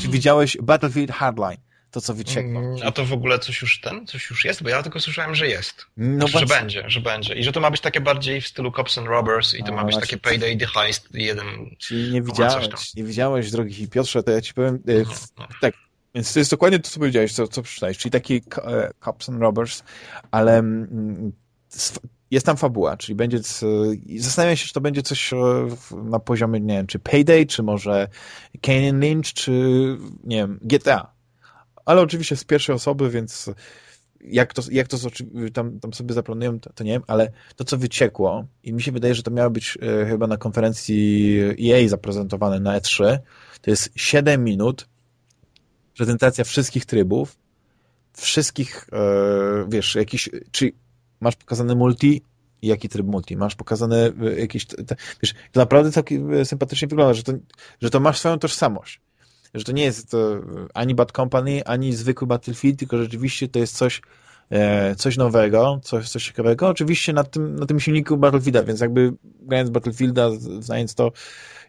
czy widziałeś Battlefield Hardline? To, co wyciekło. Mm, a to w ogóle coś już ten? Coś już jest? Bo ja tylko słyszałem, że jest. No znaczy, że będzie, że będzie. I że to ma być takie bardziej w stylu Cops and Robbers i to A, ma być takie Payday the Heist jeden. Czyli nie widziałeś, nie widziałeś, drogi Piotrze, to ja ci powiem, e, no, no. tak, więc to jest dokładnie to, co powiedziałeś, co, co przeczytałeś, czyli taki e, Cops and Robbers, ale mm, jest tam fabuła, czyli będzie, zastanawiam się, czy to będzie coś e, na poziomie, nie wiem, czy Payday, czy może Canyon Lynch, czy, nie wiem, GTA. Ale oczywiście z pierwszej osoby, więc jak to, jak to tam, tam sobie zaplanują, to, to, nie wiem, ale to, co wyciekło i mi się wydaje, że to miało być e, chyba na konferencji EA zaprezentowane na E3, to jest 7 minut prezentacja wszystkich trybów, wszystkich, e, wiesz, jakiś, czy masz pokazane multi, jaki tryb multi, masz pokazane e, jakieś, te, wiesz, to naprawdę e, sympatycznie wygląda, że to, że to masz swoją tożsamość, że to nie jest to ani Bad Company, ani zwykły Battlefield, tylko rzeczywiście to jest coś, e, coś nowego, coś, coś ciekawego, oczywiście na tym, na tym silniku Battlefielda, więc jakby grając Battlefielda, znając to,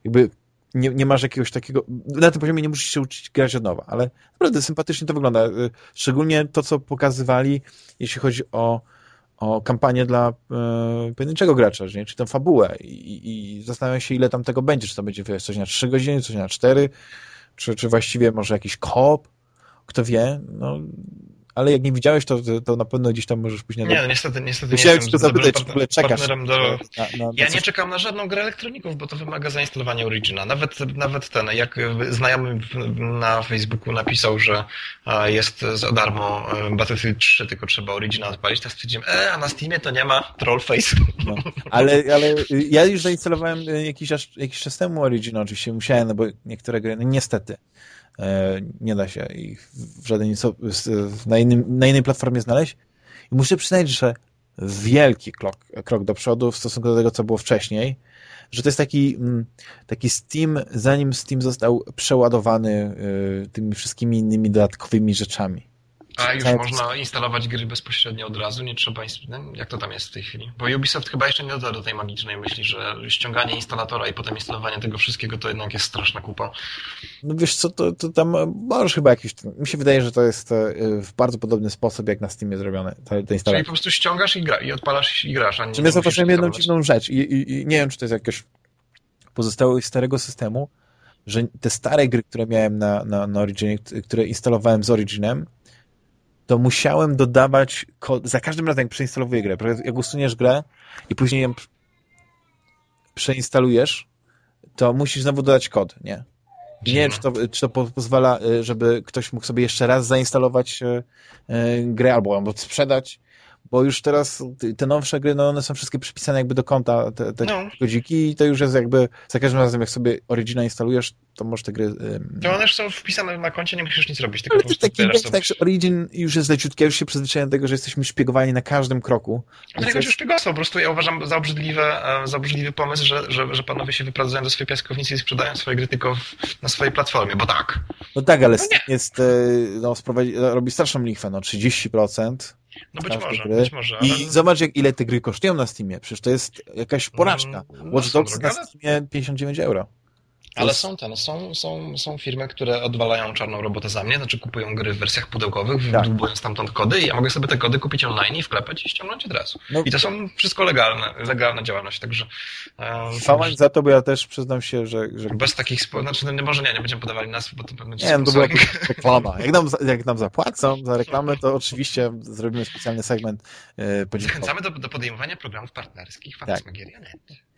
jakby nie, nie masz jakiegoś takiego, na tym poziomie nie musisz się uczyć grać od nowa, ale naprawdę sympatycznie to wygląda. Y, szczególnie to, co pokazywali, jeśli chodzi o, o kampanię dla e, pojedynczego gracza, nie? czy tę fabułę I, i zastanawiam się, ile tam tego będzie, czy to będzie wiesz, coś na 3 godziny, coś na 4, czy, czy właściwie może jakiś koop, kto wie, no ale jak nie widziałeś, to, to na pewno gdzieś tam możesz później... Nie, no niestety, niestety Musiałem nie to zapytać, czy w ogóle czekasz. Do, na, na, ja nie czekam na żadną grę elektroników, bo to wymaga zainstalowania Origina. Nawet, nawet ten, jak znajomy na Facebooku napisał, że jest za darmo e, Battlefield 3, tylko trzeba Origina odpalić, to stwierdziłem, e, a na Steamie to nie ma Trollface. No, ale, ale ja już zainstalowałem jakiś, jakiś czas temu Origina, oczywiście musiałem, no bo niektóre gry, no niestety, nie da się ich w żaden, na, innym, na innej platformie znaleźć. I muszę przyznać, że wielki krok, krok do przodu w stosunku do tego, co było wcześniej, że to jest taki, mm, taki Steam, zanim Steam został przeładowany y, tymi wszystkimi innymi dodatkowymi rzeczami. A już tak. można instalować gry bezpośrednio od razu, nie trzeba... Jak to tam jest w tej chwili? Bo Ubisoft chyba jeszcze nie dotarł do tej magicznej myśli, że ściąganie instalatora i potem instalowanie tego wszystkiego to jednak jest straszna kupa. No wiesz co, to, to tam możesz chyba jakiś... Mi się wydaje, że to jest e, w bardzo podobny sposób, jak na Steamie zrobione, te, te Czyli po prostu ściągasz i, gra, i odpalasz i grasz, a nie Czym ja zauważyłem jedną dziwną rzecz I, i, i nie wiem, czy to jest jakieś pozostałość starego systemu, że te stare gry, które miałem na, na, na Originie, które instalowałem z Originem, to musiałem dodawać kod, za każdym razem jak przeinstalowuję grę, jak usuniesz grę i później ją przeinstalujesz, to musisz znowu dodać kod, nie? nie wiem, czy to, czy to pozwala, y, żeby ktoś mógł sobie jeszcze raz zainstalować y, y, grę albo, albo sprzedać, bo już teraz te nowsze gry, no one są wszystkie przypisane jakby do konta, te, te no. kodziki i to już jest jakby, za każdym razem jak sobie Origina instalujesz, to możesz te gry... Um... To one już są wpisane na koncie, nie musisz nic robić, tylko Ale po taki jest tak, że Origin już jest leciutki, już się przyzwyczaiłem do tego, że jesteśmy szpiegowani na każdym kroku. Ale to jest szpiegostwo, po prostu ja uważam za obrzydliwe, e, za obrzydliwy pomysł, że, że, że panowie się wyprowadzają do swojej piaskownicy i sprzedają swoje gry tylko w, na swojej platformie, bo tak. No tak, ale no jest, e, no, sprowadzi, robi straszną lichwę, no 30%. No być może, gry. być może. Ale... I zobacz, jak, ile te gry kosztują na Steamie. Przecież to jest jakaś porażka. No, Watch Dogs na Steamie 59 euro. Ale są te, no, są, są, są firmy, które odwalają czarną robotę za mnie, znaczy kupują gry w wersjach pudełkowych, tak. wdłubują stamtąd kody i ja mogę sobie te kody kupić online i wklepać i ściągnąć od razu. No. I to są wszystko legalne, legalna działalność, także... Chwała za to, bo ja też przyznam się, że... że... Bez takich, spo... znaczy no, może nie, nie będziemy podawali nazw, bo to będzie... Nie, no to była reklama. Jak nam, jak nam zapłacą za reklamę, to oczywiście zrobimy specjalny segment yy, Zachęcamy do, do podejmowania programów partnerskich Fantasmagieria.net. Tak. Yy,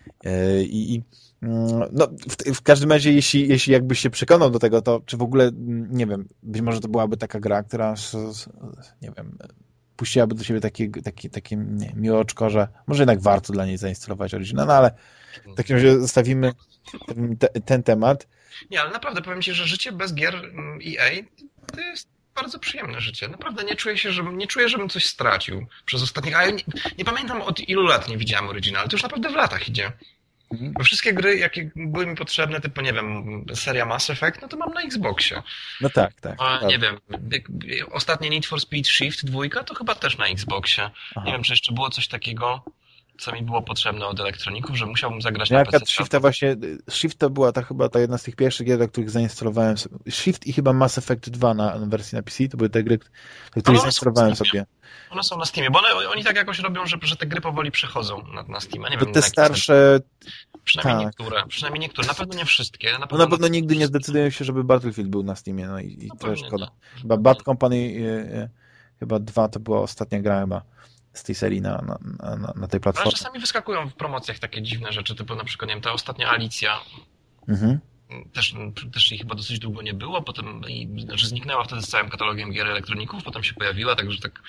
I, i Mm, no, w, w, każdym razie, jeśli, jeśli jakbyś się przekonał do tego, to czy w ogóle, mm, nie wiem, być może to byłaby taka gra, która, nie wiem, puściłaby do siebie takie, takie, takie miłe oczko, że może jednak warto dla niej zainstalować Origina, no ale w takim razie zostawimy te, ten temat. Nie, ale naprawdę powiem Ci, że życie bez gier mm, EA to jest bardzo przyjemne życie. Naprawdę nie czuję się, że nie czuję, żebym coś stracił przez ostatnich... A ja nie, nie pamiętam od ilu lat nie widziałem Origina, ale to już naprawdę w latach idzie. Mhm. Bo wszystkie gry, jakie były mi potrzebne, typu, nie wiem, seria Mass Effect, no to mam na Xboxie. No tak, tak. A, tak. nie wiem, ostatnie Need for Speed Shift dwójka to chyba też na Xboxie. Aha. Nie wiem, czy jeszcze było coś takiego, co mi było potrzebne od elektroników, że musiałbym zagrać ja na PC. Shifta właśnie, Shift to była ta chyba ta jedna z tych pierwszych gier, do których zainstalowałem Shift i chyba Mass Effect 2 na, na wersji na PC, to były te gry, do których no, zainstalowałem sobie. One są na Steamie, bo one, oni tak jakoś robią, że, że te gry powoli przechodzą na, na Steama. Nie wiem, te starsze... Przynajmniej tak. niektóre. Przynajmniej niektóre. Na pewno nie wszystkie. Na pewno, no na pewno nigdy nie zdecydują się, żeby Battlefield był na Steamie. No i, i no to szkoda. Nie. Chyba Bad Company y, y, chyba dwa to była ostatnia gra chyba z tej serii na, na, na, na tej platformie. Ale czasami wyskakują w promocjach takie dziwne rzeczy, typu na przykład, nie wiem, ta ostatnia Alicja. Mhm też, też jej chyba dosyć długo nie było, potem i, znaczy zniknęła wtedy z całym katalogiem gier elektroników, potem się pojawiła, także tak...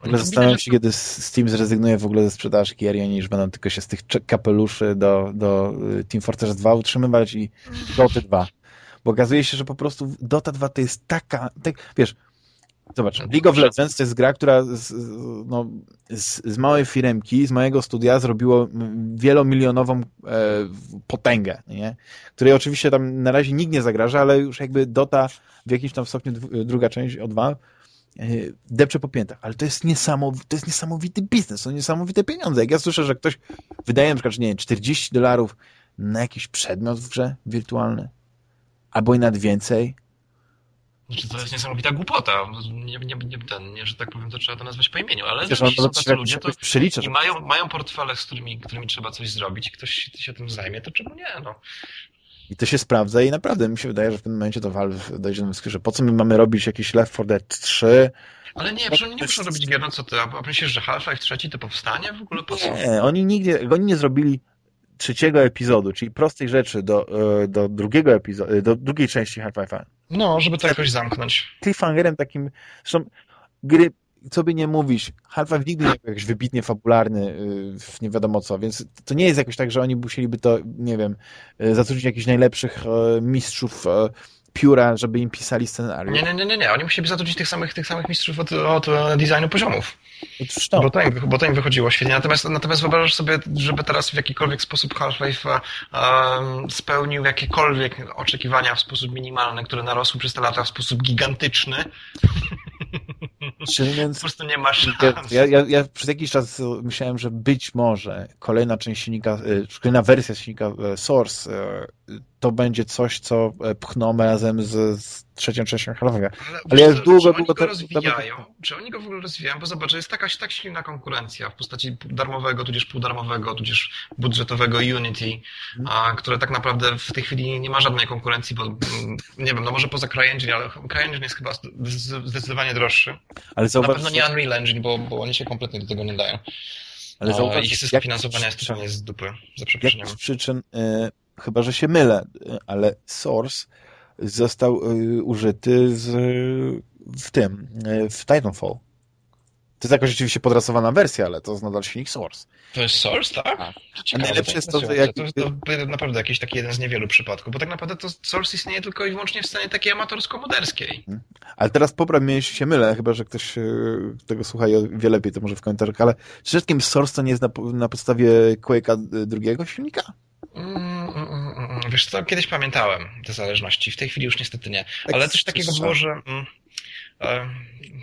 Ale zastanawiam się, kiedy Steam zrezygnuje w ogóle ze sprzedaży gier, niż będą tylko się z tych kapeluszy do, do y, Team Fortress 2 utrzymywać i Dota 2. Bo okazuje się, że po prostu Dota 2 to jest taka... Tak, wiesz, Zobacz, League of Legends to jest gra, która z, no, z, z, małej firemki, z małego studia zrobiło wielomilionową e, potęgę, nie? której oczywiście tam na razie nikt nie zagraża, ale już jakby Dota w jakimś tam stopniu druga część o dwa e, depcze po piętach. Ale to jest, niesamowity, to jest niesamowity biznes, to niesamowite pieniądze. Jak ja słyszę, że ktoś wydaje na przykład, nie wiem, 40 dolarów na jakiś przedmiot w grze wirtualny, albo i nawet więcej, znaczy, to jest niesamowita głupota. Nie, nie, nie, ten, nie, że tak powiem, to trzeba to nazwać po imieniu, ale Wiesz, są tacy ludzie, to i mają, mają portfele, z którymi, którymi trzeba coś zrobić i ktoś się tym zajmie, to czemu nie? No. I to się sprawdza i naprawdę mi się wydaje, że w tym momencie to Valve dojdzie do wniosku, że po co my mamy robić jakiś Left 4 Dead 3? Ale nie, przecież oni nie muszą robić gier, no co ty, a myślisz, że Half-Life 3 to powstanie w ogóle po co? Nie, oni nigdzie, oni nie zrobili trzeciego epizodu, czyli prostej rzeczy do, e, do drugiego epizodu, do drugiej części Half-Life'a. No, żeby to jakoś zamknąć. Cliffhangerem takim, zresztą gry, co by nie mówić, Half-Life nigdy nie był jakiś wybitnie fabularny, y, nie wiadomo co, więc to nie jest jakoś tak, że oni musieliby to, nie wiem, y, zatrudnić jakichś najlepszych e, mistrzów e, pióra, żeby im pisali scenariusz. Nie, nie, nie, nie, nie. oni musieli zatrudnić tych samych, tych samych mistrzów od, od designu poziomów. No. Bo, to im, bo to im wychodziło świetnie. Natomiast, natomiast wyobrażasz sobie, żeby teraz w jakikolwiek sposób Half-Life um, spełnił jakiekolwiek oczekiwania w sposób minimalny, które narosły przez te lata w sposób gigantyczny. Więc, po prostu nie masz szans. Ja, ja, ja przez jakiś czas myślałem, że być może kolejna część silnika, y, kolejna wersja silnika y, Source y, to będzie coś, co pchną razem z, z trzecią częścią Half-Life'a. Ale, ja już długo. Czy oni go rozwijają? Czy oni go w ogóle rozwijają? Bo zobacz, jest taka tak silna konkurencja w postaci darmowego, tudzież półdarmowego, tudzież budżetowego Unity, hmm. a, które tak naprawdę w tej chwili nie ma żadnej konkurencji, bo mm, nie wiem, no może poza CryEngine, ale CryEngine jest chyba zdecydowanie droższy. Ale zauważ, Na pewno nie Unreal Engine, bo, bo oni się kompletnie do tego nie dają. Ale zauważ, ich system finansowania jest totalnie z dupy, za przeproszeniem. Z przyczyn, y, chyba że się mylę, ale Source został y, użyty z, w tym, y, w Titanfall. To jest jakoś rzeczywiście podrasowana wersja, ale to jest nadal silnik Source. To jest Source, tak? A, Ciekawe, najlepsze jest to, że jak... To, to, to naprawdę jakiś taki jeden z niewielu przypadków, bo tak naprawdę to Source istnieje tylko i wyłącznie w scenie takiej amatorsko-moderskiej. Hmm. Ale teraz popraw mnie, jeśli się mylę, chyba, że ktoś y, tego słucha i wie lepiej, to może w komentarzach, ale czy wszystkim Source to nie jest na, na podstawie Quake'a drugiego silnika? Mm, mm, mm, wiesz co, kiedyś pamiętałem te zależności, w tej chwili już niestety nie. Ale tak, coś takiego było, że mm, e,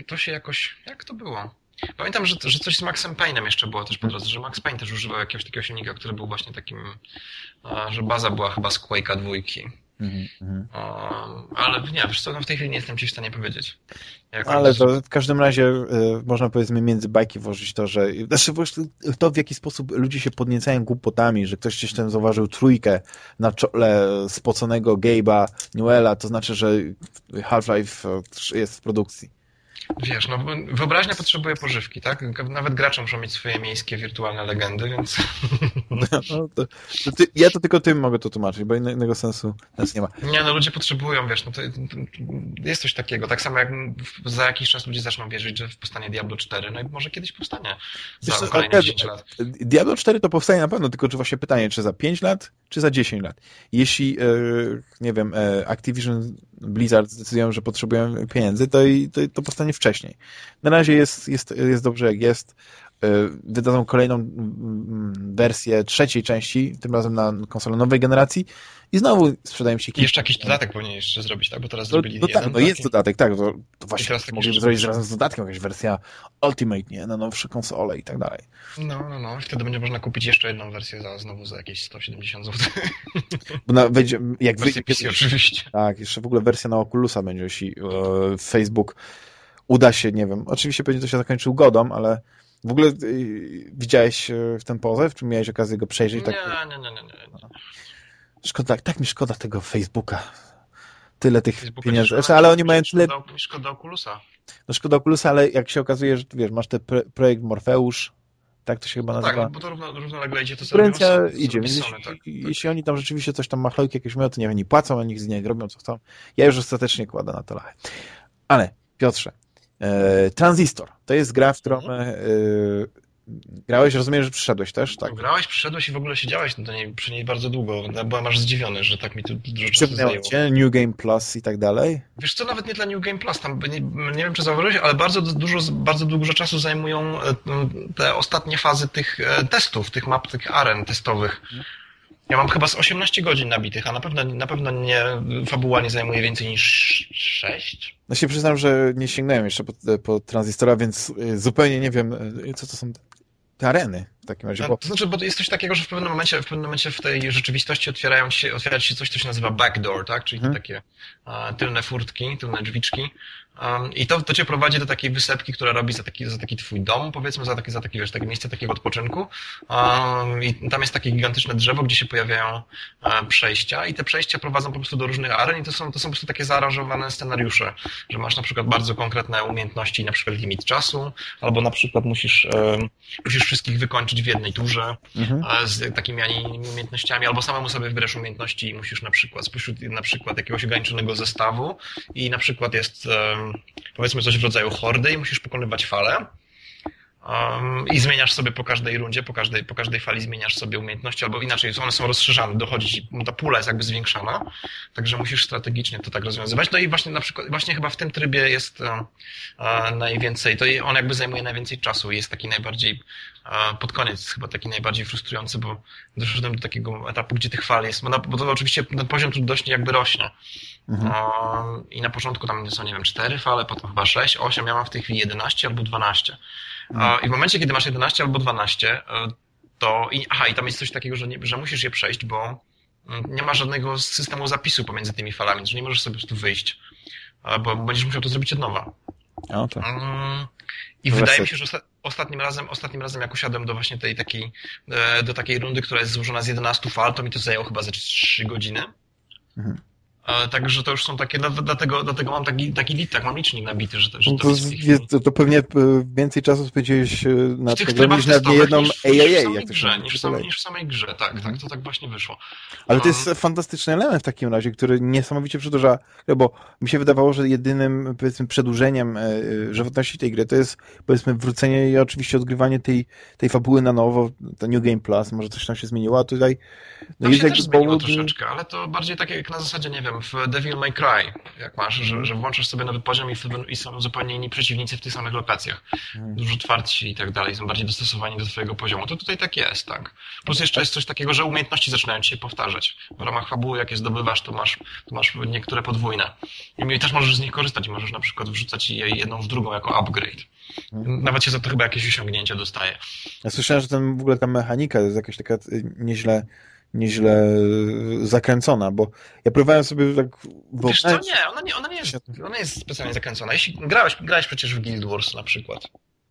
to się jakoś... Jak to było? Pamiętam, że, że coś z Maxem Payne'em jeszcze było też po drodze, że Max Payne też używał jakiegoś takiego silnika, który był właśnie takim, że baza była chyba z Quake'a dwójki. Mm -hmm. ale nie, wiesz co, no w tej chwili nie jestem ci w stanie powiedzieć. ale to w każdym razie y, można powiedzmy między bajki włożyć to, że znaczy to w jaki sposób ludzie się podniecają głupotami, że ktoś gdzieś tam zauważył trójkę na czole spoconego Gabe'a Newella, to znaczy, że Half-Life jest w produkcji. Wiesz, no wyobraźnia potrzebuje pożywki, tak? Nawet gracze muszą mieć swoje miejskie wirtualne legendy, więc... No, to, to ty, ja to tylko tym mogę to tłumaczyć, bo innego sensu nie ma. Nie, no ludzie potrzebują, wiesz, no to, to, jest coś takiego. Tak samo jak za jakiś czas ludzie zaczną wierzyć, że powstanie Diablo 4, no i może kiedyś powstanie za wiesz, kolejne 10 lat. Diablo 4 to powstanie na pewno, tylko czy właśnie pytanie, czy za 5 lat, czy za 10 lat. Jeśli, e, nie wiem, e, Activision Blizzard zdecydują, że potrzebują pieniędzy, to, i, to, to powstanie wcześniej. Na razie jest, jest, jest dobrze jak jest. E, wydadzą kolejną wersję trzeciej części, tym razem na konsolę nowej generacji i znowu sprzedają się kilka. Jeszcze jakiś dodatek powinien jeszcze zrobić, tak? Bo teraz no, zrobili no, tak, no jest dodatek, tak. To, to właśnie tak mogliby zrobić razem z dodatkiem jakaś wersja Ultimate, nie? Na nowsze konsole i tak dalej. No, no, no. Wtedy będzie można kupić jeszcze jedną wersję za, znowu za jakieś 170 zł. Bo na, będzie, jak wyjdzie... PC oczywiście. Tak, jeszcze w ogóle wersja na Oculusa będzie, jeśli e, Facebook uda się, nie wiem, oczywiście będzie to się zakończy ugodą, ale w ogóle y, widziałeś e, w ten pozew, czy miałeś okazję go przejrzeć? Tak? Nie, tak? nie, nie, nie, nie. Szkoda, tak mi szkoda tego Facebooka. Tyle tych Facebooka pieniędzy. Szkoda, znaczy, ale oni mają tyle... Szkoda, szkoda Oculusa. No szkoda Oculusa, ale jak się okazuje, że wiesz, masz ten projekt Morfeusz, tak to się chyba no nazywa. Tak, bo to równo, równolegle idzie to Konkurencja idzie, więc jeśli, tak, jeśli oni tam rzeczywiście coś tam machlojki jakieś mają, to nie wiem, nie płacą, oni z niej robią co chcą. Ja już ostatecznie kładę na to lachę. Ale, Piotrze, e, Transistor, to jest gra, w którą mhm. e, Grałeś, rozumiem, że przyszedłeś też, tak? Grałeś, przyszedłeś i w ogóle siedziałeś na niej, przy niej bardzo długo. Byłem aż zdziwiony, że tak mi tu dużo czasu zajęło. Cię, New Game Plus i tak dalej? Wiesz co, nawet nie dla New Game Plus, tam nie, nie wiem, czy zauważyłeś, ale bardzo dużo, bardzo dużo czasu zajmują e, te ostatnie fazy tych testów, tych map, tych aren testowych. Ja mam chyba z 18 godzin nabitych, a na pewno, na pewno nie, fabuła nie zajmuje więcej niż 6. No się przyznam, że nie sięgnąłem jeszcze po, po tranzystora, więc e, zupełnie nie wiem, co to są te areny. w takim razie. Bo... To znaczy, bo jest coś takiego, że w pewnym momencie, w pewnym momencie w tej rzeczywistości otwierają się, otwiera się coś, co się nazywa backdoor, tak? Czyli Mhm. takie a, tylne furtki, tylne drzwiczki. Um, I to, to cię prowadzi do takiej wysepki, która robi za taki, za taki twój dom, powiedzmy, za takie, za takie, wiesz, takie miejsce takiego odpoczynku. Um, I tam jest takie gigantyczne drzewo, gdzie się pojawiają e, przejścia i te przejścia prowadzą po prostu do różnych aren i to są, to są po prostu takie zaaranżowane scenariusze, że masz na przykład bardzo konkretne umiejętności, na przykład limit czasu, albo na przykład musisz, musisz wszystkich wykończyć w jednej turze Mhm. e, z takimi, a nie innymi umiejętnościami, albo samemu sobie wybierasz umiejętności i musisz na przykład spośród na przykład jakiegoś ograniczonego zestawu i na przykład jest powiedzmy coś w rodzaju hordy i musisz pokonywać fale. Um, I zmieniasz sobie po każdej rundzie, po każdej, po każdej fali zmieniasz sobie umiejętności, albo inaczej, one są rozszerzane, dochodzi ta pula jest jakby zwiększana, także musisz strategicznie to tak rozwiązywać. No i właśnie na przykład, właśnie chyba w tym trybie jest e, najwięcej, to on jakby zajmuje najwięcej czasu i jest taki najbardziej, pod koniec chyba taki najbardziej frustrujący, bo doszedłem do takiego etapu, gdzie tych fal jest, bo, to oczywiście ten poziom trudności jakby rośnie. Mhm. I na początku tam są, nie wiem, cztery fale, potem chyba 6, 8, ja mam w tej chwili 11 albo 12. E, I w momencie, kiedy masz 11 albo 12, e, to i, aha, i tam jest coś takiego, że, nie, że musisz je przejść, bo mm, nie ma żadnego systemu zapisu pomiędzy tymi falami, że nie możesz sobie po prostu wyjść, bo będziesz musiał to zrobić od nowa. O, tak. I Reset. wydaje mi się, że osta- ostatnim razem, ostatnim razem jak usiadłem do właśnie tej takiej, e, do takiej rundy, która jest złożona z 11 fal, to mi to zajęło chyba ze 3 godziny. Mhm. E, Także to już są takie, dla- dlatego, dlatego mam taki, taki lit, tak mam licznik nabity, że, że No to to, jest jest, to pewnie e, więcej czasu spędziłeś e, na trybach niż na nie testowych jedną niż, niż w AAA, to grze, niż, niż w samej grze, tak, Mhm. tak, to tak właśnie wyszło. Ale to Um, jest fantastyczny element w takim razie, który niesamowicie przedłuża, bo mi się wydawało, że jedynym powiedzmy przedłużeniem e, żywotności tej gry to jest powiedzmy wrócenie i oczywiście odgrywanie tej, tej fabuły na nowo, to New Game Plus, może coś tam się zmieniło, a tutaj no Tam się też zmieniło powód- troszeczkę, ale to bardziej takie jak na zasadzie, nie wiem, w Devil May Cry, jak masz, że, że włączasz sobie nowy poziom i, i są zupełnie inni przeciwnicy w tych samych lokacjach. Mhm. Dużo twardsi i tak dalej, są bardziej dostosowani do twojego poziomu. To tutaj tak jest, tak. Plus jeszcze jest coś takiego, że umiejętności zaczynają ci się powtarzać. W ramach fabuły, jak je zdobywasz, to masz, to masz niektóre podwójne. I też możesz z nich korzystać. Możesz na przykład wrzucać je jedną w drugą jako upgrade. Mhm. Nawet się za to chyba jakieś osiągnięcie dostaje. Ja słyszałem, że w ogóle ta mechanika jest jakaś taka y, nieźle, nieźle y, zakręcona, bo ja próbowałem sobie tak Wiesz co, wyobrazić... nie, ona nie, ona nie jest, ona jest specjalnie zakręcona. Jeśli grałeś, grałeś przecież w Guild Wars na przykład.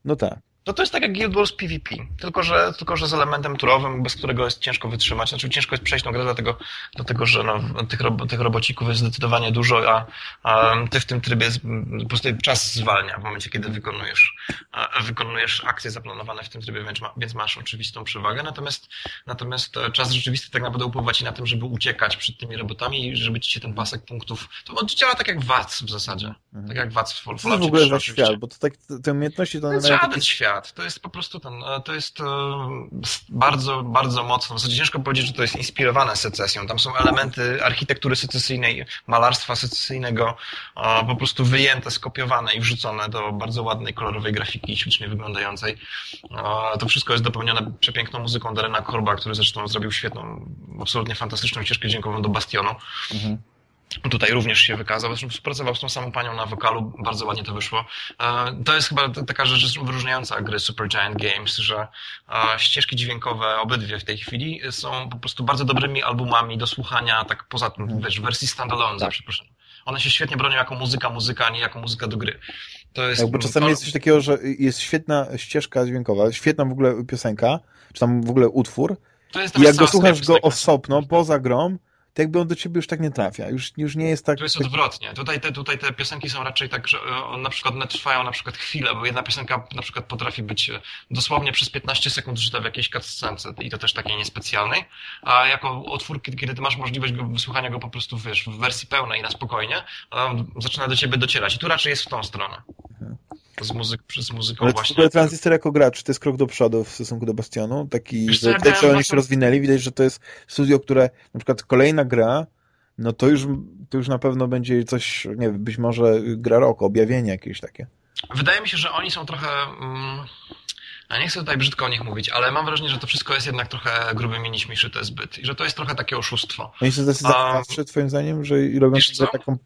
No tak. No to jest tak jak Guild Wars PvP, tylko że, tylko że z elementem turowym, bez którego jest ciężko wytrzymać. Znaczy ciężko jest przejść tą grę, dlatego, dlatego że no, tych, robo, tych robocików jest zdecydowanie dużo, a, a ty w tym trybie po prostu czas zwalnia w momencie, kiedy wykonujesz, wykonujesz akcje zaplanowane w tym trybie, więc, ma, więc masz oczywistą przewagę. Natomiast, natomiast e, czas rzeczywisty tak naprawdę upływa ci na tym, żeby uciekać przed tymi robotami i żeby ci się ten pasek punktów. To on działa tak jak VAT w zasadzie. Tak jak VAT w Co to w Falloutie ogóle 3 za świat? Bo to tak, te umiejętności to To jest żaden takie- świat. To jest po prostu ten, e, to jest e, bardzo, bardzo mocno, w zasadzie ciężko powiedzieć, że to jest inspirowane secesją. Tam są elementy architektury secesyjnej, malarstwa secesyjnego, e, po prostu wyjęte, skopiowane i wrzucone do bardzo ładnej, kolorowej grafiki, ślicznie wyglądającej. To wszystko jest dopełnione przepiękną muzyką Darena Korba, który zresztą zrobił świetną, absolutnie fantastyczną ścieżkę dźwiękową do Bastionu. Mhm. Tutaj również się wykazał, zresztą współpracował z tą samą panią na wokalu, bardzo ładnie to wyszło. E, To jest chyba taka rzecz wyróżniająca gry Supergiant Games, że e, ścieżki dźwiękowe obydwie w tej chwili są po prostu bardzo dobrymi albumami do słuchania, tak poza tym, wiesz, wersji standalone, Tak. przepraszam. One się świetnie bronią jako muzyka, muzyka, a nie jako muzyka do gry. To jest... Bo czasami to- jest coś takiego, że jest świetna ścieżka dźwiękowa, świetna w ogóle piosenka, czy tam w ogóle utwór, to jest i jak go słuchasz go osobno, poza grą, to jakby on do ciebie już tak nie trafia. Już, już nie jest tak... Tu jest odwrotnie. Tutaj te, tutaj te piosenki są raczej tak, że e, na przykład one trwają na przykład chwilę, bo jedna piosenka na przykład potrafi być e, dosłownie przez 15 sekund żyta w jakiejś cutscence i to też takiej niespecjalnej, a jako utwór, kiedy, ty masz możliwość go, wysłuchania go po prostu wiesz, w wersji pełnej i na spokojnie, zaczyna do ciebie docierać. I tu raczej jest w tą stronę. Z, muzyk, z muzyką Ale właśnie. Transistor jako gracz, to jest krok do przodu w stosunku do Bastionu, taki, Wiesz że co oni się rozwinęli, widać, że to jest studio, które na przykład kolejna gra, no to już, to już na pewno będzie coś, nie wiem, być może gra roku, objawienie jakieś takie. Wydaje mi się, że oni są trochę. Mm, ja nie chcę tutaj brzydko o nich mówić, ale mam wrażenie, że to wszystko jest jednak trochę grubymi nićmi szyte zbyt i że to jest trochę takie oszustwo. Oni są A- zawsze, twoim zdaniem, że robią taką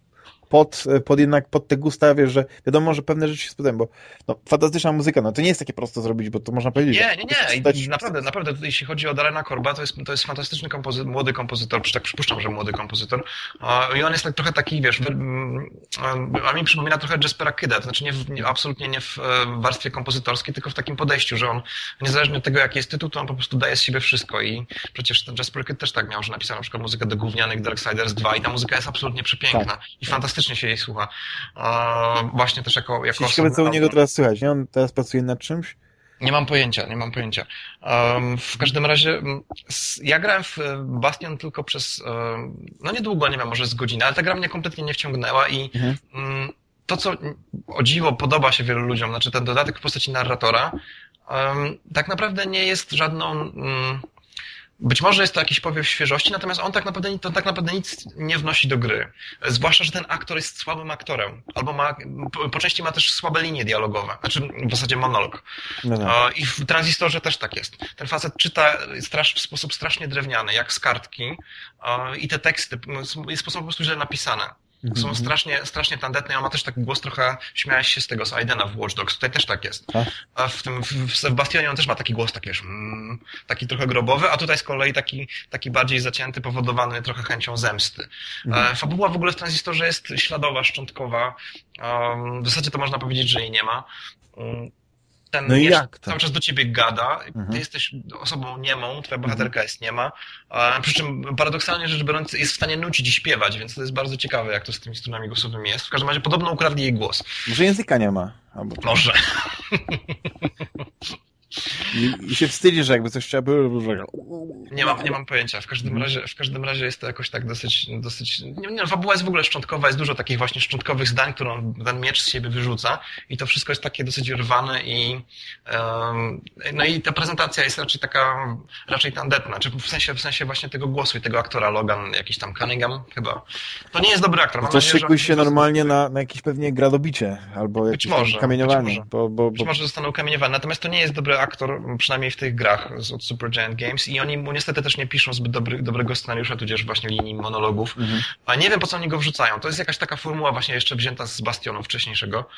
pod, pod jednak pod te gusta, wiesz, że wiadomo, że pewne rzeczy się spodobają, bo no, fantastyczna muzyka, no to nie jest takie prosto zrobić, bo to można powiedzieć. Nie, nie, nie. Dać... Naprawdę, naprawdę, jeśli chodzi o Darena Korba, to jest, to jest fantastyczny kompozy młody kompozytor, tak przypuszczam, że młody kompozytor. I on jest tak trochę taki, wiesz, a mi przypomina trochę Jaspera Kyda, to znaczy nie, w, nie, absolutnie nie w e, warstwie kompozytorskiej, tylko w takim podejściu, że on niezależnie od tego, jaki jest tytuł, to on po prostu daje z siebie wszystko i przecież ten Jasper Kidd też tak miał, że napisał na przykład muzykę do gównianych Darksiders 2 i ta muzyka jest absolutnie przepiękna tak. i fantastycznie się jej słucha. właśnie też jako... jako Ciekawe, co u niego teraz słychać, nie? On teraz pracuje nad czymś? Nie mam pojęcia, nie mam pojęcia. Um, w każdym razie ja grałem w e, Bastion tylko przez, um, no niedługo, nie wiem, może z godziny, ale ta gra mnie kompletnie nie wciągnęła i mhm. um, to, co o dziwo podoba się wielu ludziom, znaczy ten dodatek w postaci narratora, tak naprawdę nie jest żadną być może jest to jakiś powiew świeżości, natomiast on tak naprawdę, to tak naprawdę nic nie wnosi do gry. Zwłaszcza, że ten aktor jest słabym aktorem. Albo ma, po, po części ma też słabe linie dialogowe. Znaczy, w zasadzie monolog. No, no. I w Tranzistorze też tak jest. Ten facet czyta strasz, w sposób strasznie drewniany, jak z kartki. I te teksty, jest po prostu źle napisane. Są mhm. strasznie, strasznie tandetne on ma też taki głos trochę, śmiałeś się z tego, z Aidena w Watch Dogs, tutaj też tak jest. Tak? A w tym, w, Bastionie on też ma taki głos taki, wiesz, mm, taki trochę grobowy, a tutaj z kolei taki, taki bardziej zacięty, powodowany trochę chęcią zemsty. Mhm. E, fabuła w ogóle w Transistorze jest śladowa, szczątkowa, w zasadzie to można powiedzieć, że jej nie ma. Ten no i jak to? cały czas do ciebie gada, mhm. ty jesteś osobą niemą, twoja bohaterka mhm. jest niema, a, przy czym paradoksalnie rzecz biorąc jest w stanie nucić i śpiewać, więc to jest bardzo ciekawe, jak to z tymi stronami głosowymi jest. W każdym razie podobno ukradli jej głos. Może języka nie ma. Albo... Może. I, I, się wstydzi, że jakby coś chciała Nie mam, nie mam pojęcia. W każdym, razie, w każdym razie jest to jakoś tak dosyć... dosyć nie, nie, fabuła jest w ogóle szczątkowa, jest dużo takich właśnie szczątkowych zdań, którą ten miecz z siebie wyrzuca i to wszystko jest takie dosyć rwane i um, no i ta prezentacja jest raczej taka, raczej tandetna, czy w sensie, w sensie właśnie tego głosu i tego aktora Logan, jakiś tam Cunningham chyba. To nie jest dobry aktor. Mam to nadzieję, szykuj się normalnie na, na jakieś pewnie gradobicie albo jakieś kamieniowanie. Być może, bo, bo, bo... być może zostaną kamieniowane, natomiast to nie jest dobry aktor, przynajmniej w tych grach od Supergiant Games i oni mu niestety też nie piszą zbyt dobry, dobrego scenariusza, tudzież właśnie linii monologów. Mhm. A nie wiem, po co oni go wrzucają. To jest jakaś taka formuła właśnie jeszcze wzięta z Bastionu wcześniejszego.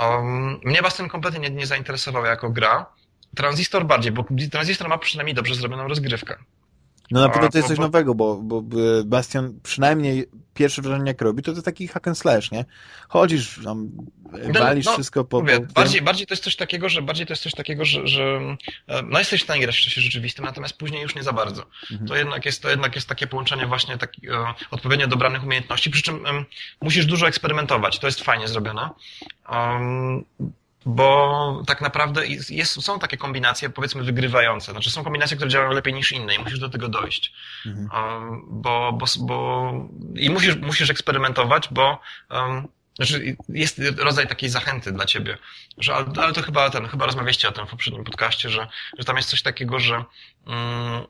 Um, mnie Bastion kompletnie nie, nie zainteresował jako gra. Transistor bardziej, bo Transistor ma przynajmniej dobrze zrobioną rozgrywkę. No na pewno to jest coś nowego, bo, bo Bastion przynajmniej pierwsze wrażenie jak robi, to to taki hack and slash, nie? Chodzisz tam, no, walisz no, wszystko po... Mówię, po bardziej, bardziej to jest coś takiego, że bardziej to jest coś takiego, że, że e, no jesteś w stanie grać w czasie rzeczywistym, natomiast później już nie za bardzo. Mhm. To jednak jest, to jednak jest takie połączenie właśnie taki, e, odpowiednio dobranych umiejętności, przy czym e, musisz dużo eksperymentować, to jest fajnie zrobione. Um, bo tak naprawdę jest, są takie kombinacje, powiedzmy, wygrywające. Znaczy są kombinacje, które działają lepiej niż inne i musisz do tego dojść. Mhm. Um, bo, bo, bo, I musisz, musisz eksperymentować, bo um, znaczy jest rodzaj takiej zachęty dla ciebie, że, ale, ale to chyba ten, chyba rozmawialiście o tym w poprzednim podcaście, że, że tam jest coś takiego, że um,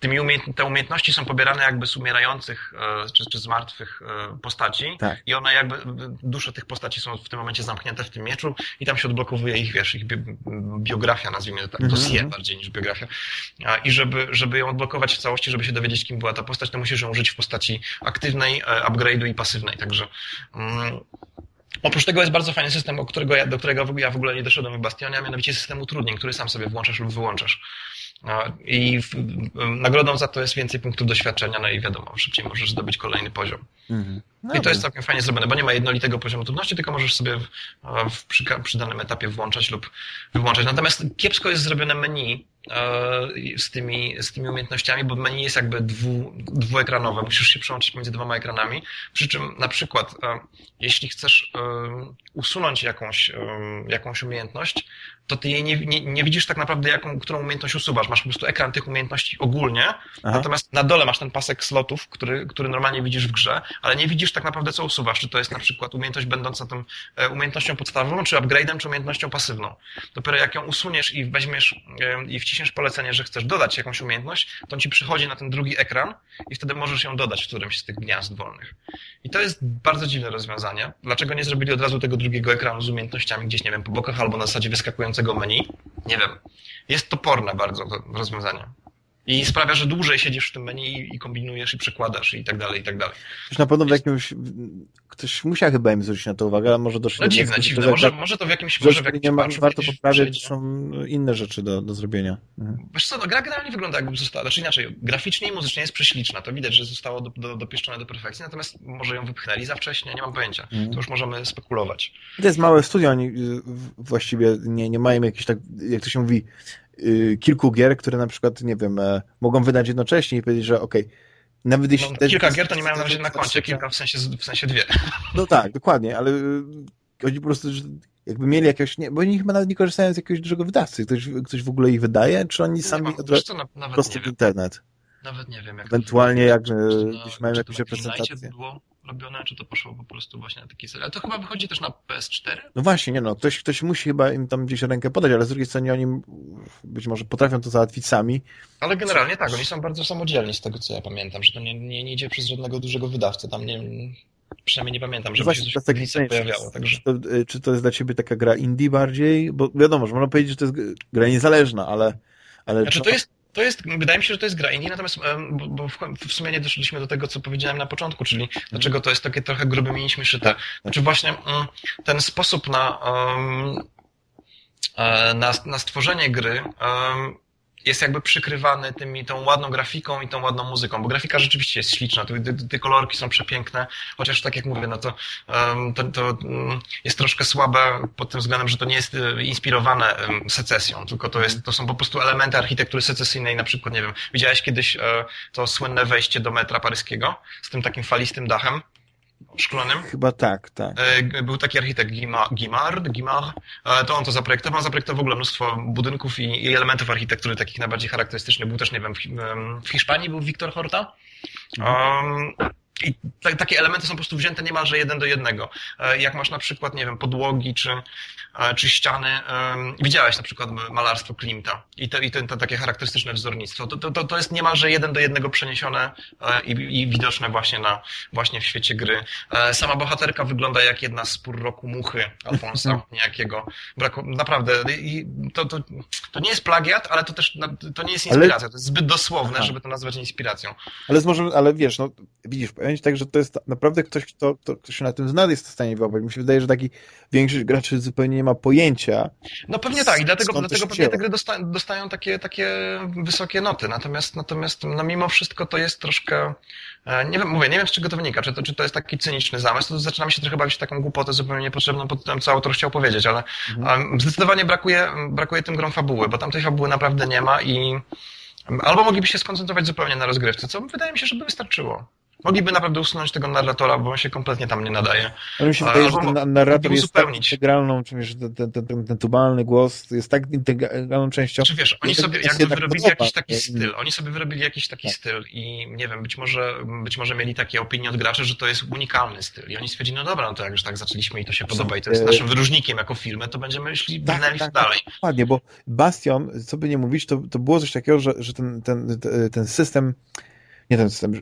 tymi umiejęt te umiejętności są pobierane jakby z umierających e, czy, czy z martwych e, postaci tak. i one jakby, dusze tych postaci są w tym momencie zamknięte w tym mieczu i tam się odblokowuje ich, wiesz, ich bi biografia, nazwijmy to tak, mm -hmm. dossier bardziej niż biografia. I żeby, żeby ją odblokować w całości, żeby się dowiedzieć, kim była ta postać, to musisz ją użyć w postaci aktywnej, e, upgrade'u i pasywnej, także mm, Oprócz tego jest bardzo fajny system, którego ja, do którego ja w ogóle nie doszedłem w Bastionie, a mianowicie system utrudnień, który sam sobie włączasz lub wyłączasz. I nagrodą za to jest więcej punktów doświadczenia, no i wiadomo, szybciej możesz zdobyć kolejny poziom. Mhm. No I to jest całkiem fajnie zrobione, bo nie ma jednolitego poziomu trudności, tylko możesz sobie w, przy, przy danym etapie włączać lub wyłączać. Natomiast kiepsko jest zrobione menu e, z tymi, z tymi umiejętnościami, bo menu jest jakby dwu, dwuekranowe. Musisz się przełączyć między dwoma ekranami. Przy czym na przykład, e, jeśli chcesz e, usunąć jakąś, jakąś umiejętność, to ty jej nie, nie, nie, widzisz tak naprawdę, jaką, którą umiejętność usuwasz. Masz po prostu ekran tych umiejętności ogólnie, Aha. natomiast na dole masz ten pasek slotów, który, który normalnie widzisz w grze, ale nie widzisz tak naprawdę, co usuwasz. Czy to jest na przykład umiejętność będąca tą e, umiejętnością podstawową, czy upgrade'em, czy umiejętnością pasywną. Dopiero jak ją usuniesz i weźmiesz e, i wciśniesz polecenie, że chcesz dodać jakąś umiejętność, to on ci przychodzi na ten drugi ekran i wtedy możesz ją dodać w którymś z tych gniazd wolnych. I to jest bardzo dziwne rozwiązanie. Dlaczego nie zrobili od razu tego drugiego ekranu z umiejętnościami gdzieś, nie wiem, po bokach albo na zasadzie wyskakującego menu? Nie wiem. Jest toporne bardzo to rozwiązanie. I sprawia, że dłużej siedzisz w tym menu i kombinujesz i przekładasz i tak dalej, i tak dalej. Już na pewno w jakimś... Ktoś musiał chyba im zwrócić na to uwagę, ale może doszli no do dziwne, dziwne. Może, może to w jakimś... Może w jakimś nie ma, warto poprawiać, są inne rzeczy do, do zrobienia. Mhm. Wiesz co, no, gra generalnie wygląda jakby została, znaczy inaczej, graficznie i muzycznie jest prześliczna, to widać, że zostało do, do, dopieszczone do perfekcji, natomiast może ją wypchnęli za wcześnie, nie mam pojęcia. Mhm. To już możemy spekulować. To jest małe studio, oni właściwie nie, nie mają jakichś tak, jak to się mówi, Y, kilku gier, które na przykład, nie wiem, e, mogą wydać jednocześnie i powiedzieć, że okej, okay, nawet jeśli... No, kilka gier to nie mają na razie na koncie, kilka w sensie, w sensie dwie. No tak, dokładnie, ale y, chodzi po prostu, że jakby mieli jakieś, nie, bo oni chyba nawet nie korzystają z jakiegoś dużego wydawcy. Ktoś, ktoś w ogóle ich wydaje, czy oni sami od co, na, prostu w internet? Nawet nie wiem. Jak Ewentualnie jak, gdzieś mają jakąś reprezentację. było robione, czy to poszło po prostu właśnie na taki serial. Ale to chyba wychodzi też na PS4? No właśnie, nie no, ktoś, ktoś musi chyba im tam gdzieś rękę podać, ale z drugiej strony oni być może potrafią to załatwić sami. Ale generalnie tak, oni są bardzo samodzielni z tego, co ja pamiętam, że to nie, nie, nie idzie przez żadnego dużego wydawcę, tam nie... Przynajmniej nie pamiętam, żeby właśnie, się coś taki sens, pojawiało. Także... Czy, to, czy to jest dla ciebie taka gra indie bardziej? Bo wiadomo, że można powiedzieć, że to jest gra niezależna, ale... ale znaczy, to jest to jest, wydaje mi się, że to jest gra indie, natomiast bo, bo w sumie nie doszliśmy do tego, co powiedziałem na początku, czyli dlaczego to jest takie trochę grube mieliśmy szyte. Znaczy właśnie mm, ten sposób na, e, na, na stworzenie gry jest jakby przykrywany tymi, tą ładną grafiką i tą ładną muzyką, bo grafika rzeczywiście jest śliczna, te, te, kolorki są przepiękne, chociaż tak jak mówię, no to, to, to, mm, jest troszkę słabe pod tym względem, że to nie jest e, inspirowane secesją, tylko to, jest, to są po prostu elementy architektury secesyjnej, na przykład, nie wiem, widziałeś kiedyś e, to słynne wejście do metra paryskiego z tym takim falistym dachem? Szklonym. Chyba tak, tak. E, był taki architekt Guimard, Guimard, e, to on to zaprojektował, zaprojektował w ogóle mnóstwo budynków i, i elementów architektury takich najbardziej charakterystycznych. Był też, nie wiem, w, Hiszpanii był Wiktor Horta. Um, i takie elementy są po prostu wzięte niemalże jeden do jednego. E, jak masz na przykład, nie wiem, podłogi czy, e, czy ściany, widziałeś na przykład malarstwo Klimta i to, i to, to takie charakterystyczne wzornictwo. To, to, to jest niemalże jeden do jednego przeniesione e, i, i widoczne właśnie, na, właśnie w świecie gry. Sama bohaterka wygląda jak jedna z pór roku muchy Alfonsa niejakiego. Braku, naprawdę, i to, to, to nie jest plagiat, ale to też to nie jest inspiracja. To jest zbyt dosłowne, Aha. żeby to nazwać inspiracją. Ale, może, ale wiesz, no widzisz, powiem tak, że to jest naprawdę ktoś, kto, kto, kto się na tym zna, jest w stanie wyobrazić. Mi się wydaje, że taki większość graczy zupełnie nie ma pojęcia. No pewnie tak i dlatego, dlatego pewnie te gry dosta, dostają takie, takie wysokie noty. Natomiast, natomiast no mimo wszystko to jest troszkę e, nie wiem, mówię, nie wiem z czego to wynika, czy to, czy to jest taki cyniczny zamysł, to zaczynamy się trochę bawić taką głupotę zupełnie niepotrzebną pod tym, co autor chciał powiedzieć, ale mhm. zdecydowanie brakuje, brakuje tym grom fabuły, bo tam tej fabuły naprawdę nie ma i albo mogliby się skoncentrować zupełnie na rozgrywce, co wydaje mi się, żeby wystarczyło. Mogliby naprawdę usunąć tego narratora, bo on się kompletnie tam nie nadaje. Ale mi się wydaje, że ten narrator jest tak integralną, czy wiesz, ten, ten, ten, ten tubalny głos jest tak integralną częścią. Czy wiesz, oni sobie jakby wyrobili jakiś taki styl, oni sobie wyrobili jakiś taki tak. styl i nie wiem, być może, być może mieli takie opinie od graczy, że to jest unikalny styl i oni stwierdzili, no dobra, no to jak już tak zaczęliśmy i to się podoba i to jest naszym wyróżnikiem jako firmy, to będziemy szli, tak, tak, tak, dalej. Dokładnie, bo Bastion, co by nie mówić, to, to było coś takiego, że, że ten, ten, ten system nie ten system,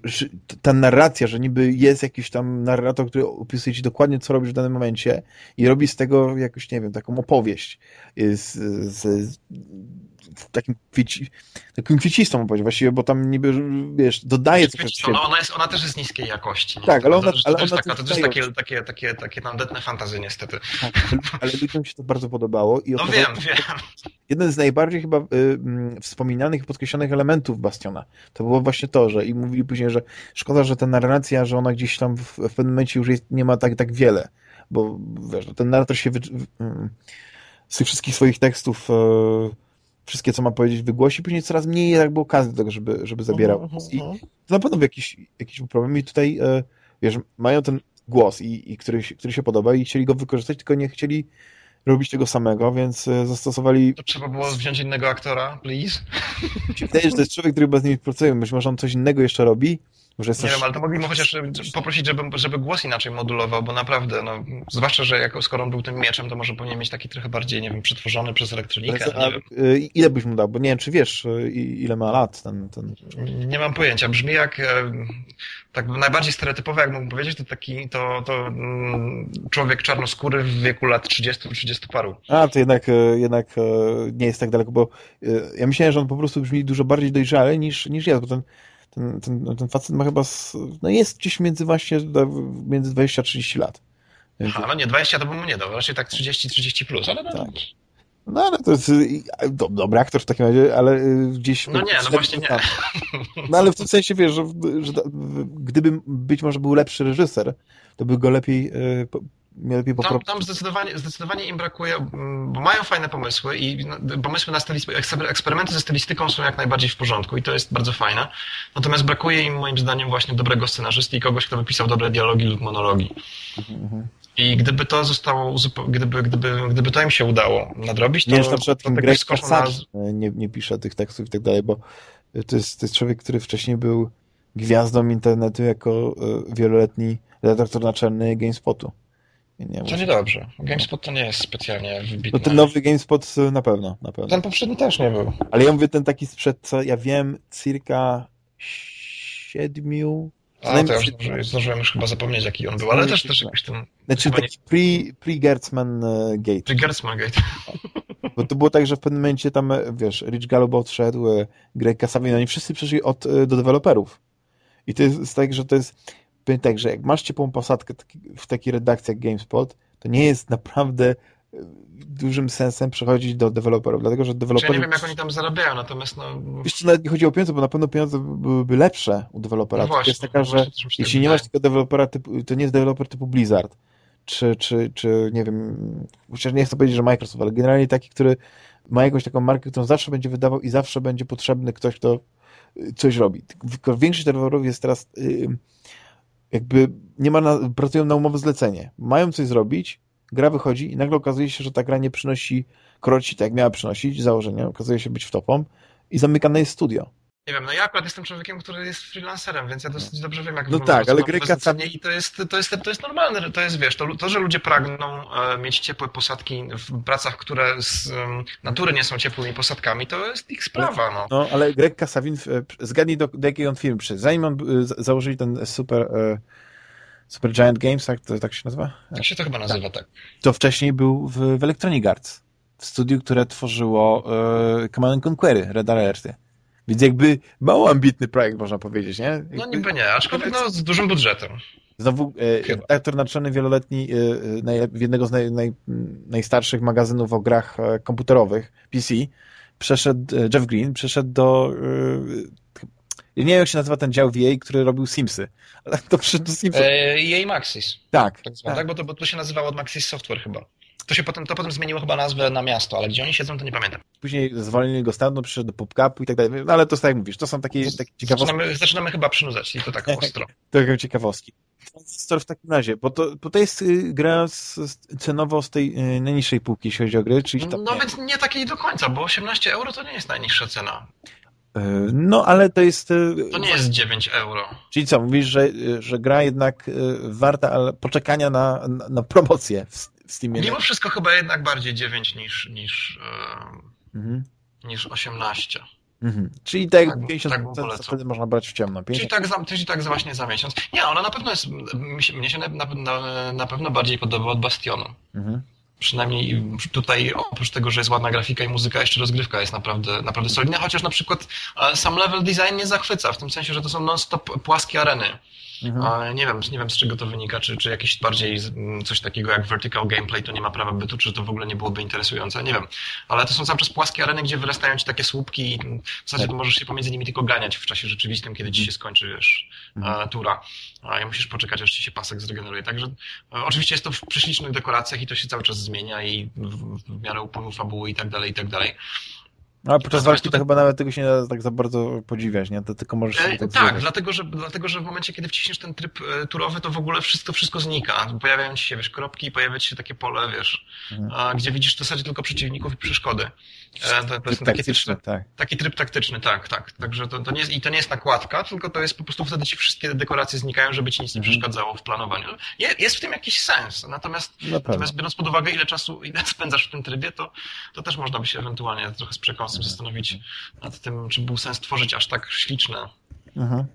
ta narracja, że niby jest jakiś tam narrator, który opisuje ci dokładnie, co robisz w danym momencie i robi z tego jakoś, nie wiem, taką opowieść z, z, takim, kwieci, takim kwiecistą opowieść właściwie, bo tam niby, wiesz, dodaje coś od siebie. Ona, jest, ona też jest niskiej jakości. Tak, ale ona, to, ale to, ona taka, to jest takie, takie, takie, takie tandetne fantazy niestety. Tak, ale ludziom się to bardzo podobało. I no wiem, wiem. Jeden z najbardziej chyba y, y, wspominanych i podkreślonych elementów Bastiona to było właśnie to, że i mówili później, że szkoda, że ta narracja, że ona gdzieś tam w, w pewnym momencie już jest, nie ma tak, tak wiele, bo wiesz, ten narrator się wy, z tych wszystkich swoich tekstów y, wszystkie, co ma powiedzieć, wygłosi, później coraz mniej tak było okazji do tego, żeby, żeby zabierał. Uh -huh, I to na pewno był jakiś, jakiś problem. I tutaj, e, wiesz, mają ten głos, i, i który, który się podoba i chcieli go wykorzystać, tylko nie chcieli robić tego samego, więc e, zastosowali... To trzeba było wziąć innego aktora, please? Wydaje że to jest człowiek, który chyba z nimi pracuje, być może on coś innego jeszcze robi, może nie wiem, ale to mogliśmy chociaż poprosić, żeby, żeby głos inaczej modulował, bo naprawdę, no, zwłaszcza, że jako, skoro on był tym mieczem, to może powinien mieć taki trochę bardziej, nie wiem, przetworzony przez elektronikę. A, y, ile byś mu dał? Bo nie wiem, czy wiesz, y, ile ma lat ten... ten... Nie mam pojęcia. Brzmi jak... E, tak najbardziej stereotypowe, jak mógłbym powiedzieć, to taki to, to mm, człowiek czarnoskóry w wieku lat 30-30 paru. A, to jednak, e, jednak e, nie jest tak daleko, bo e, ja myślałem, że on po prostu brzmi dużo bardziej dojrzale niż, niż ja, bo ten, ten, ten, ten facet ma chyba, no jest gdzieś między właśnie, między 20 a 30 lat. Aha, no nie, 20 to bym nie dał, raczej tak 30-30 plus, ale no, tak. No ale to jest do, dobry aktor w takim razie, ale gdzieś... No nie, no właśnie nie. No ale w tym sensie, wiesz, że, że gdyby być może był lepszy reżyser, to by go lepiej lepiej tam, tam zdecydowanie, zdecydowanie im brakuje, mm, bo mają fajne pomysły i no, pomysły na stylistykę, eksperymenty ze stylistyką są jak najbardziej w porządku i to jest bardzo fajne. Natomiast brakuje im moim zdaniem właśnie dobrego scenarzysty i kogoś, kto by pisał dobre dialogi lub monologi. Mhm. I gdyby to zostało, gdyby, gdyby, gdyby to im się udało nadrobić, to... Nie, że na przykład to Greg na... nie, nie pisze tych tekstów i tak dalej, bo to jest, to jest człowiek, który wcześniej był gwiazdą internetu jako e, wieloletni redaktor naczelny GameSpotu. Nie, to niedobrze. GameSpot to nie jest specjalnie wybitny. No ten nowy GameSpot na pewno, na pewno. Ten poprzedni też nie był. Ale ja mówię ten taki sprzed, co ja wiem, circa siedmiu... A, to ja już zdążyłem już chyba zapomnieć, jaki on był, ale też, też jakiś ten... Znaczy taki nie... pre-Gertzman pre Gate. Pre-Gertzman Gate. Bo to było tak, że w pewnym momencie tam, wiesz, Rich Gallup odszedł, Greg Kasavin, oni wszyscy przyszli od, do deweloperów. I to jest tak, że to jest powiem tak, że jak masz ciepłą posadkę w takiej redakcji jak GameSpot, to nie jest naprawdę e, dużym sensem przechodzić do deweloperów, dlatego że deweloperzy... Znaczy, ja nie wiem, jak oni tam zarabiają, natomiast no... Wiesz, nawet nie chodzi o pieniądze, bo na pewno pieniądze byłyby lepsze u dewelopera. No właśnie, jest taka, no że jeśli nie masz tego dewelopera typu, to nie jest deweloper typu Blizzard, czy, czy, czy nie wiem, chociaż nie chcę powiedzieć, że Microsoft, ale generalnie taki, który ma jakąś taką markę, którą zawsze będzie wydawał i zawsze będzie potrzebny ktoś, kto y, coś robi. Większość deweloperów jest teraz... Yy, jakby nie ma na, pracują na umowę zlecenie. Mają coś zrobić, gra wychodzi i nagle okazuje się, że ta gra nie przynosi kroci tak jak miała przynosić, założenia, okazuje się być wtopą i zamykane jest studio. Nie wiem, no ja akurat jestem człowiekiem, który jest freelancerem, więc ja dosyć dobrze wiem, jak No tak, ale gry I to jest, to, jest, to jest normalne, to jest, wiesz, to, to że ludzie pragną e, mieć ciepłe posadki w pracach, które z natury nie są ciepłymi posadkami, to jest ich sprawa, no. No, ale Greg Kasawin, zgadnij do, do jakiej on firmy przyszedł. Zanim on e, założyli ten super... E, super Giant Games, tak, to, tak się nazywa? Tak się to chyba nazywa, tak. tak. To wcześniej był w, w Electronic Arts, w studiu, które tworzyło e, Command Conquery, Red Alerty. Więc jakby mało ambitny projekt, można powiedzieć, nie? Jakby... No niby nie, aczkolwiek no, z dużym budżetem. Znowu e, redaktor naczelny wieloletni e, w jednego z naj, naj, najstarszych magazynów o grach e, komputerowych, PC, przeszedł, e, Jeff Green, przeszedł do ja nie wiem, jak się nazywa ten dział VA, który robił Simsy. Ale to przyszedł do Simsy. EA Maxis. Tak. Tak, tak. tak bo, to, bo to się nazywało od Maxis Software chyba. To się potem, to potem zmieniło chyba nazwę na miasto, ale gdzie oni siedzą, to nie pamiętam. Później zwolnili go stamtąd, przyszedł do PubCapu i tak dalej. No ale to tak jak mówisz, to są takie, takie ciekawostki. Zaczynamy, zaczynamy chyba przynudzać i to tak ostro. Trochę ciekawostki. w takim razie, bo to, bo to jest y, gra z, cenowo z tej y, najniższej półki, jeśli chodzi o gry, czyli tam, No nie. więc nie takiej do końca, bo 18 euro to nie jest najniższa cena. Y, no, ale to jest... To nie jest 9 euro. Czyli co, mówisz, że, że gra jednak warta ale poczekania na, na, na promocję Steamie. Mimo wszystko chyba jednak bardziej 9 niż, niż, mhm. niż 18. Mhm. Czyli tak, tak 50% tak wtedy można brać w ciemno. 50... Czyli tak, za, czyli tak za właśnie za miesiąc. Nie, ona na pewno jest, mnie się na, na, na pewno bardziej podoba od Bastionu. Mhm. Przynajmniej tutaj oprócz tego, że jest ładna grafika i muzyka, jeszcze rozgrywka jest naprawdę, naprawdę solidna, chociaż na przykład e, sam level design nie zachwyca, w tym sensie, że to są non-stop płaskie areny. Mhm. Nie wiem, nie wiem z czego to wynika, czy, czy jakieś bardziej mm, coś takiego jak vertical gameplay to nie ma prawa bytu, czy to w ogóle nie byłoby interesujące, nie wiem. Ale to są cały czas płaskie areny, gdzie wyrastają ci takie słupki i w zasadzie tak. możesz się pomiędzy nimi tylko ganiać w czasie rzeczywistym, kiedy ci się skończy wiesz, mhm. tura. A musisz poczekać, aż ci się pasek zregeneruje. Także e, oczywiście jest to w prześlicznych dekoracjach i to się cały czas zmienia i w, w miarę upływu fabuły i tak dalej, i tak dalej. No, ale podczas walki to chyba nawet tego się nie da tak za bardzo podziwiać, nie? To tylko możesz e, tak, tak dlatego że, dlatego, że w momencie, kiedy wciśniesz ten tryb e, turowy, to w ogóle wszystko, wszystko znika. Pojawiają ci się, wiesz, kropki i pojawia ci się takie pole, wiesz, mhm. a, gdzie widzisz w zasadzie tylko przeciwników i przeszkody. E, to, to jest taki, taktyczny, tak. taki tryb taktyczny, tak, tak. Także to, to nie jest, i to nie jest nakładka, tylko to jest po prostu wtedy ci wszystkie dekoracje znikają, żeby ci nic nie mhm. przeszkadzało w planowaniu. jest w tym jakiś sens, natomiast, natomiast biorąc pod uwagę, ile czasu ile spędzasz w tym trybie, to, to też można by się ewentualnie trochę z przekąsem mhm. zastanowić nad tym, czy był sens tworzyć aż tak śliczne mhm.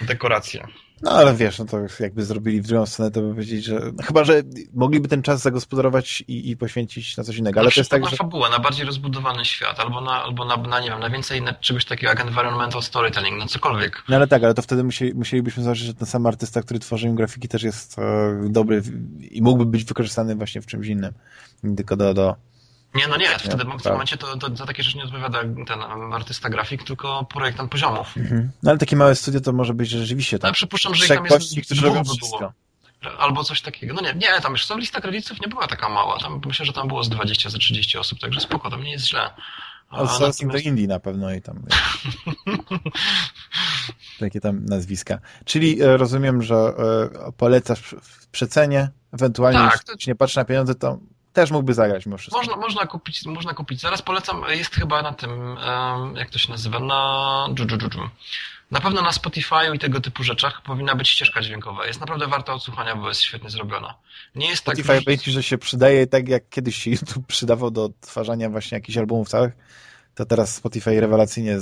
dekoracje. No ale wiesz, no to jakby zrobili w drugą stronę, to by powiedzieć, że no, chyba, że mogliby ten czas zagospodarować i, i poświęcić na coś innego, ale to jest tak, na że... fabułę, na bardziej rozbudowany świat, albo na, albo na, na nie wiem, na więcej na czegoś takiego jak environmental storytelling, na cokolwiek. No ale tak, ale to wtedy musieli, musielibyśmy zobaczyć, że ten sam artysta, który tworzy im grafiki też jest e, dobry i mógłby być wykorzystany właśnie w czymś innym, nie tylko do, do nie, no nie, wtedy w tym momencie to, to, za takie rzeczy nie odpowiada ten artysta grafik, tylko projektant poziomów. Mhm. No ale takie małe studio to może być rzeczywiście tak. Ale przypuszczam, że tam jest którzy robią było. Albo coś takiego. No nie, nie, tam już lista kredytów nie była taka mała. Tam myślę, że tam było z 20 za 30 osób, także spoko, to nie jest źle. Outsourcing natomiast... do Indii na pewno i tam. takie tam nazwiska. Czyli e, rozumiem, że e, polecasz w przecenie, ewentualnie tak, jeśli to... nie patrz na pieniądze, to też mógłby zagrać mimo wszystko. Można, można, kupić, można kupić. Zaraz polecam, jest chyba na tym, jak to się nazywa, na... Na pewno na Spotify'u i tego typu rzeczach powinna być ścieżka dźwiękowa. Jest naprawdę warta odsłuchania, bo jest świetnie zrobiona. Nie jest Spotify tak... Spotify że się przydaje tak, jak kiedyś się YouTube przydawał do odtwarzania właśnie jakichś albumów całych, to teraz Spotify rewelacyjnie e,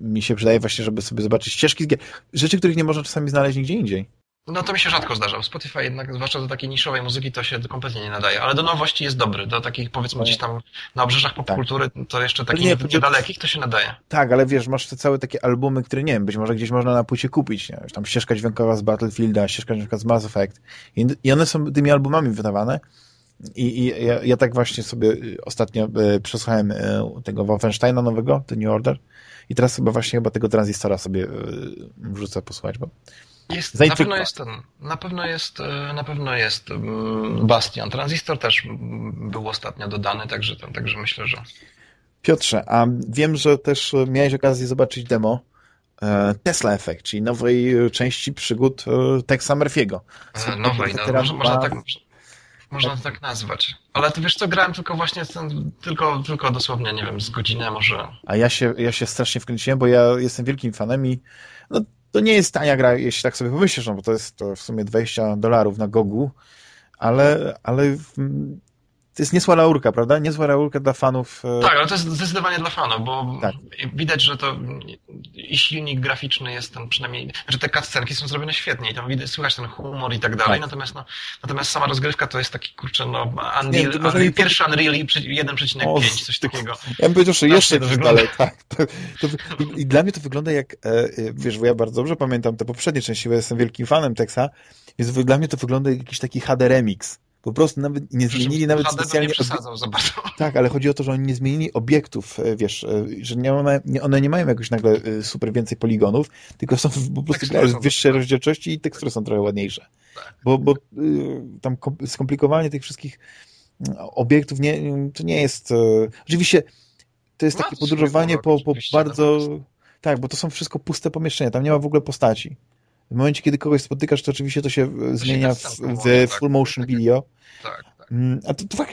mi się przydaje właśnie, żeby sobie zobaczyć ścieżki, rzeczy, których nie można czasami znaleźć nigdzie indziej. No to mi się rzadko zdarza. Spotify jednak, zwłaszcza do takiej niszowej muzyki, to się kompletnie nie nadaje. Ale do nowości jest dobry. Do takich powiedzmy gdzieś tam na obrzeżach tak. popkultury, tak. to jeszcze takich nie, niedalekich, to się nadaje. Tak, ale wiesz, masz te całe takie albumy, które nie wiem, być może gdzieś można na płycie kupić. Nie? Tam ścieżka dźwiękowa z Battlefielda, ścieżka dźwiękowa z Mass Effect. I, i one są tymi albumami wydawane. I, i ja, ja, tak właśnie sobie y, ostatnio y, przesłuchałem y, tego Wolfensteina nowego, The New Order. I teraz chyba właśnie chyba tego tranzystora sobie wrzucę posłuchać, bo jest, na pewno jest ten, na pewno jest, e, na pewno jest Bastion. Tranzystor też był ostatnio dodany, także, także myślę, że... Piotrze, a wiem, że też miałeś okazję zobaczyć demo e, Tesla Effect, czyli nowej części przygód e, Texa Murphy'ego. Nowej, no, można, można, tak, można tak. tak nazwać. Ale ty wiesz co, grałem tylko właśnie ten, tylko, tylko dosłownie, nie wiem, z godzinę może. A ja się, ja się strasznie wkręciłem, bo ja jestem wielkim fanem i no, to nie jest tania gra, jeśli tak sobie pomyślisz, no bo to jest to w sumie 20 dolarów na Gogu, ale, ale to jest niezła laurka, prawda? Niezła laurka dla fanów. E, tak, ale to jest zdecydowanie dla fanów, bo tak. widać, że to i silnik graficzny jest ten przynajmniej, że te cutscenki są zrobione świetnie i tam widać, słychać ten humor i tak dalej, tak. natomiast no, natomiast sama rozgrywka to jest taki, kurczę, no, Unreal, nie, Unreal, pierwszy Unreal 1.5, coś takiego. Ja bym powiedział, że jeszcze to dalej, tak. To, to, I dla mnie to wygląda jak, e, e, wiesz, bo ja bardzo dobrze pamiętam te poprzednie części, bo jestem wielkim fanem Texa, więc dla mnie to wygląda jak jakiś taki HD remix po prostu nawet nie zmienili nawet specjalnie... Nie przesadzał za bardzo. Tak, ale chodzi o to, że oni nie zmienili obiektów, e, wiesz, e, że nie ma, one nie mają jakoś nagle e, super więcej poligonów, tylko są po prostu grają wyższej rozdzielczości i tekstury są trochę ładniejsze. Tak. Bo, bo tam skomplikowanie tych wszystkich obiektów nie, to nie jest... Oczywiście to jest no, takie podróżowanie po, po bardzo... Tak, bo to są wszystko puste pomieszczenia, tam nie ma w ogóle postaci. W momencie, kiedy kogoś spotykasz, to oczywiście to się to zmienia w, w full motion video. Tak, tak. Mm, a to, to fakt,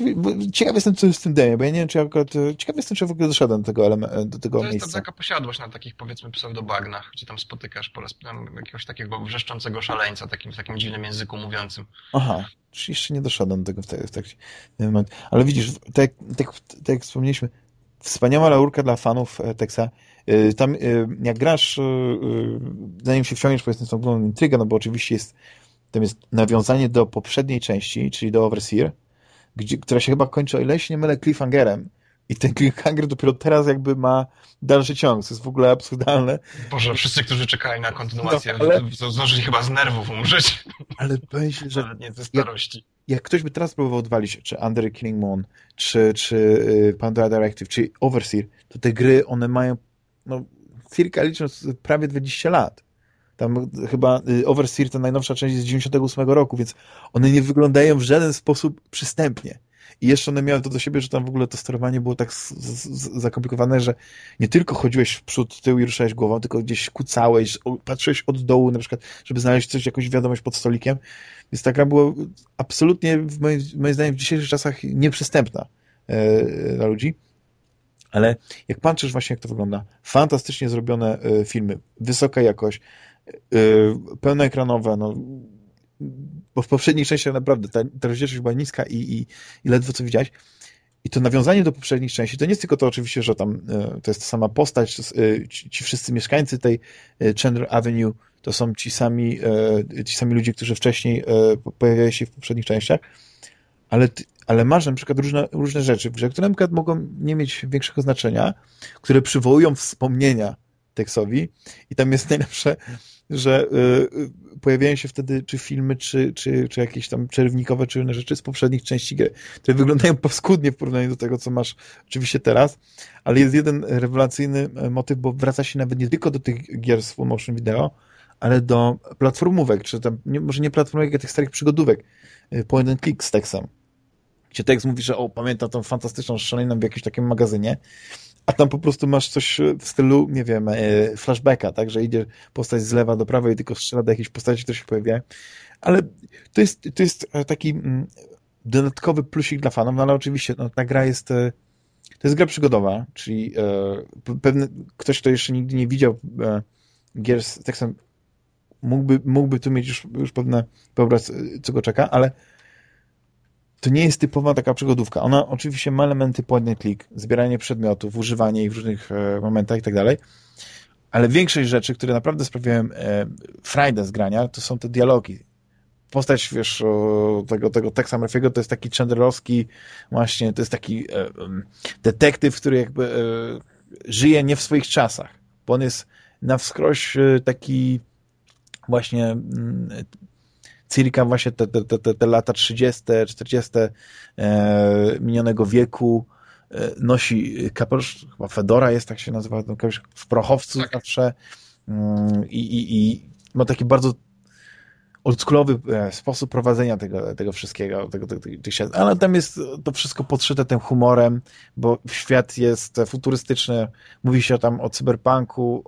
ciekaw jestem, co jest w tym demie, bo ja nie wiem, czy ja akurat, jestem, czy w ogóle doszedłem do tego, elementu, do tego to miejsca. To jest taka posiadłość na takich, powiedzmy, pseudobagnach, gdzie tam spotykasz po raz tam jakiegoś takiego wrzeszczącego szaleńca, takim, w takim dziwnym języku mówiącym. Aha, czyli jeszcze nie doszedłem do tego w, te, w. Ale widzisz, tak, tak, tak jak wspomnieliśmy, wspaniała laurka dla fanów e, Texa. Y, tam y, jak grasz, zanim się wciągniesz powiedzmy tą główną intrygę, no bo oczywiście jest tam jest nawiązanie do poprzedniej części, czyli do Overseer, gdzie, która się chyba kończy, o ile się nie mylę, cliffhangerem. I ten cliffhanger dopiero teraz jakby ma dalszy ciąg, co jest w ogóle absurdalne. Boże, wszyscy, którzy czekali na kontynuację, no, ale... zdążyli chyba z nerwów umrzeć. Ale się, że... Ale nie ze starości. Jak, jak, ktoś by teraz próbował odwalić, czy Under Killing Moon, czy, czy y, Pandora Directive, czy Overseer, to te gry, one mają no, circa licząc prawie 20 lat. Tam chyba y, Overseer, ta najnowsza część jest z 98 roku, więc one nie wyglądają w żaden sposób przystępnie. I jeszcze one miały to do siebie, że tam w ogóle to sterowanie było tak zakomplikowane, że nie tylko chodziłeś w przód, tył i ruszałeś głową, tylko gdzieś kucałeś, patrzyłeś od dołu na przykład, żeby znaleźć coś, jakąś wiadomość pod stolikiem. Więc ta gra była absolutnie, moim, moim zdaniem, w dzisiejszych czasach nieprzystępna e, dla ludzi. Ale jak patrzysz właśnie, jak to wygląda, fantastycznie zrobione e, filmy, wysoka jakość, e, pełnoekranowe, no, bo w poprzedniej części naprawdę ta, ta rozdzielczość była niska i, i, i ledwo co widziałeś. i to nawiązanie do poprzednich części, to nie jest tylko to oczywiście, że tam to jest ta sama postać, ci wszyscy mieszkańcy tej Chandler Avenue to są ci sami, ci sami ludzie, którzy wcześniej pojawiają się w poprzednich częściach, ale, ale masz na przykład różne, różne rzeczy w które na przykład mogą nie mieć większego znaczenia, które przywołują wspomnienia Texowi i tam jest najlepsze, że y, pojawiają się wtedy czy filmy, czy, czy, czy jakieś tam czerwnikowe, czy inne rzeczy z poprzednich części gry, które wyglądają paskudnie w porównaniu do tego, co masz oczywiście teraz, ale jest jeden rewelacyjny e, motyw, bo wraca się nawet nie tylko do tych gier z full motion video, ale do platformówek, czy tam, nie, może nie platformówek, jak tych starych przygodówek, e, point and click z Texem, gdzie Tex mówi, że o, pamiętam tą fantastyczną strzelaninę w jakimś takim magazynie, a tam po prostu masz coś w stylu, nie wiem, e, flashbacka, tak, że idzie postać z lewa do prawej i tylko strzela do jakiejś postaci, która się pojawia. Ale to jest, to jest e, taki mm, dodatkowy plusik dla fanów, no ale oczywiście no, ta gra jest e, to jest gra przygodowa, czyli e, pewny, ktoś, kto jeszcze nigdy nie widział e, gier z tekstem mógłby, mógłby tu mieć już, już pewne wyobraź, co go czeka, ale to nie jest typowa taka przygodówka. Ona oczywiście ma elementy point and click, zbieranie przedmiotów, używanie ich w różnych e, momentach i tak dalej, ale większość rzeczy, które naprawdę sprawiają e, frajdę z grania, to są te dialogi. Postać, wiesz, tego, tego Texa Murphy'ego to jest taki Chandlerowski właśnie, to jest taki e, detektyw, który jakby e, żyje nie w swoich czasach, bo on jest na wskroś e, taki właśnie mm, circa właśnie te, te, te, te lata 30., 40. E, minionego wieku e, nosi kapelusz, chyba Fedora jest, tak się nazywa, kapelusz w prochowcu tak. zawsze mm, i, i, i ma taki bardzo oldschoolowy e, sposób prowadzenia tego, tego wszystkiego, tego, tego, tych. Ale tam jest to wszystko podszyte tym humorem, bo świat jest futurystyczny, mówi się tam o cyberpunku,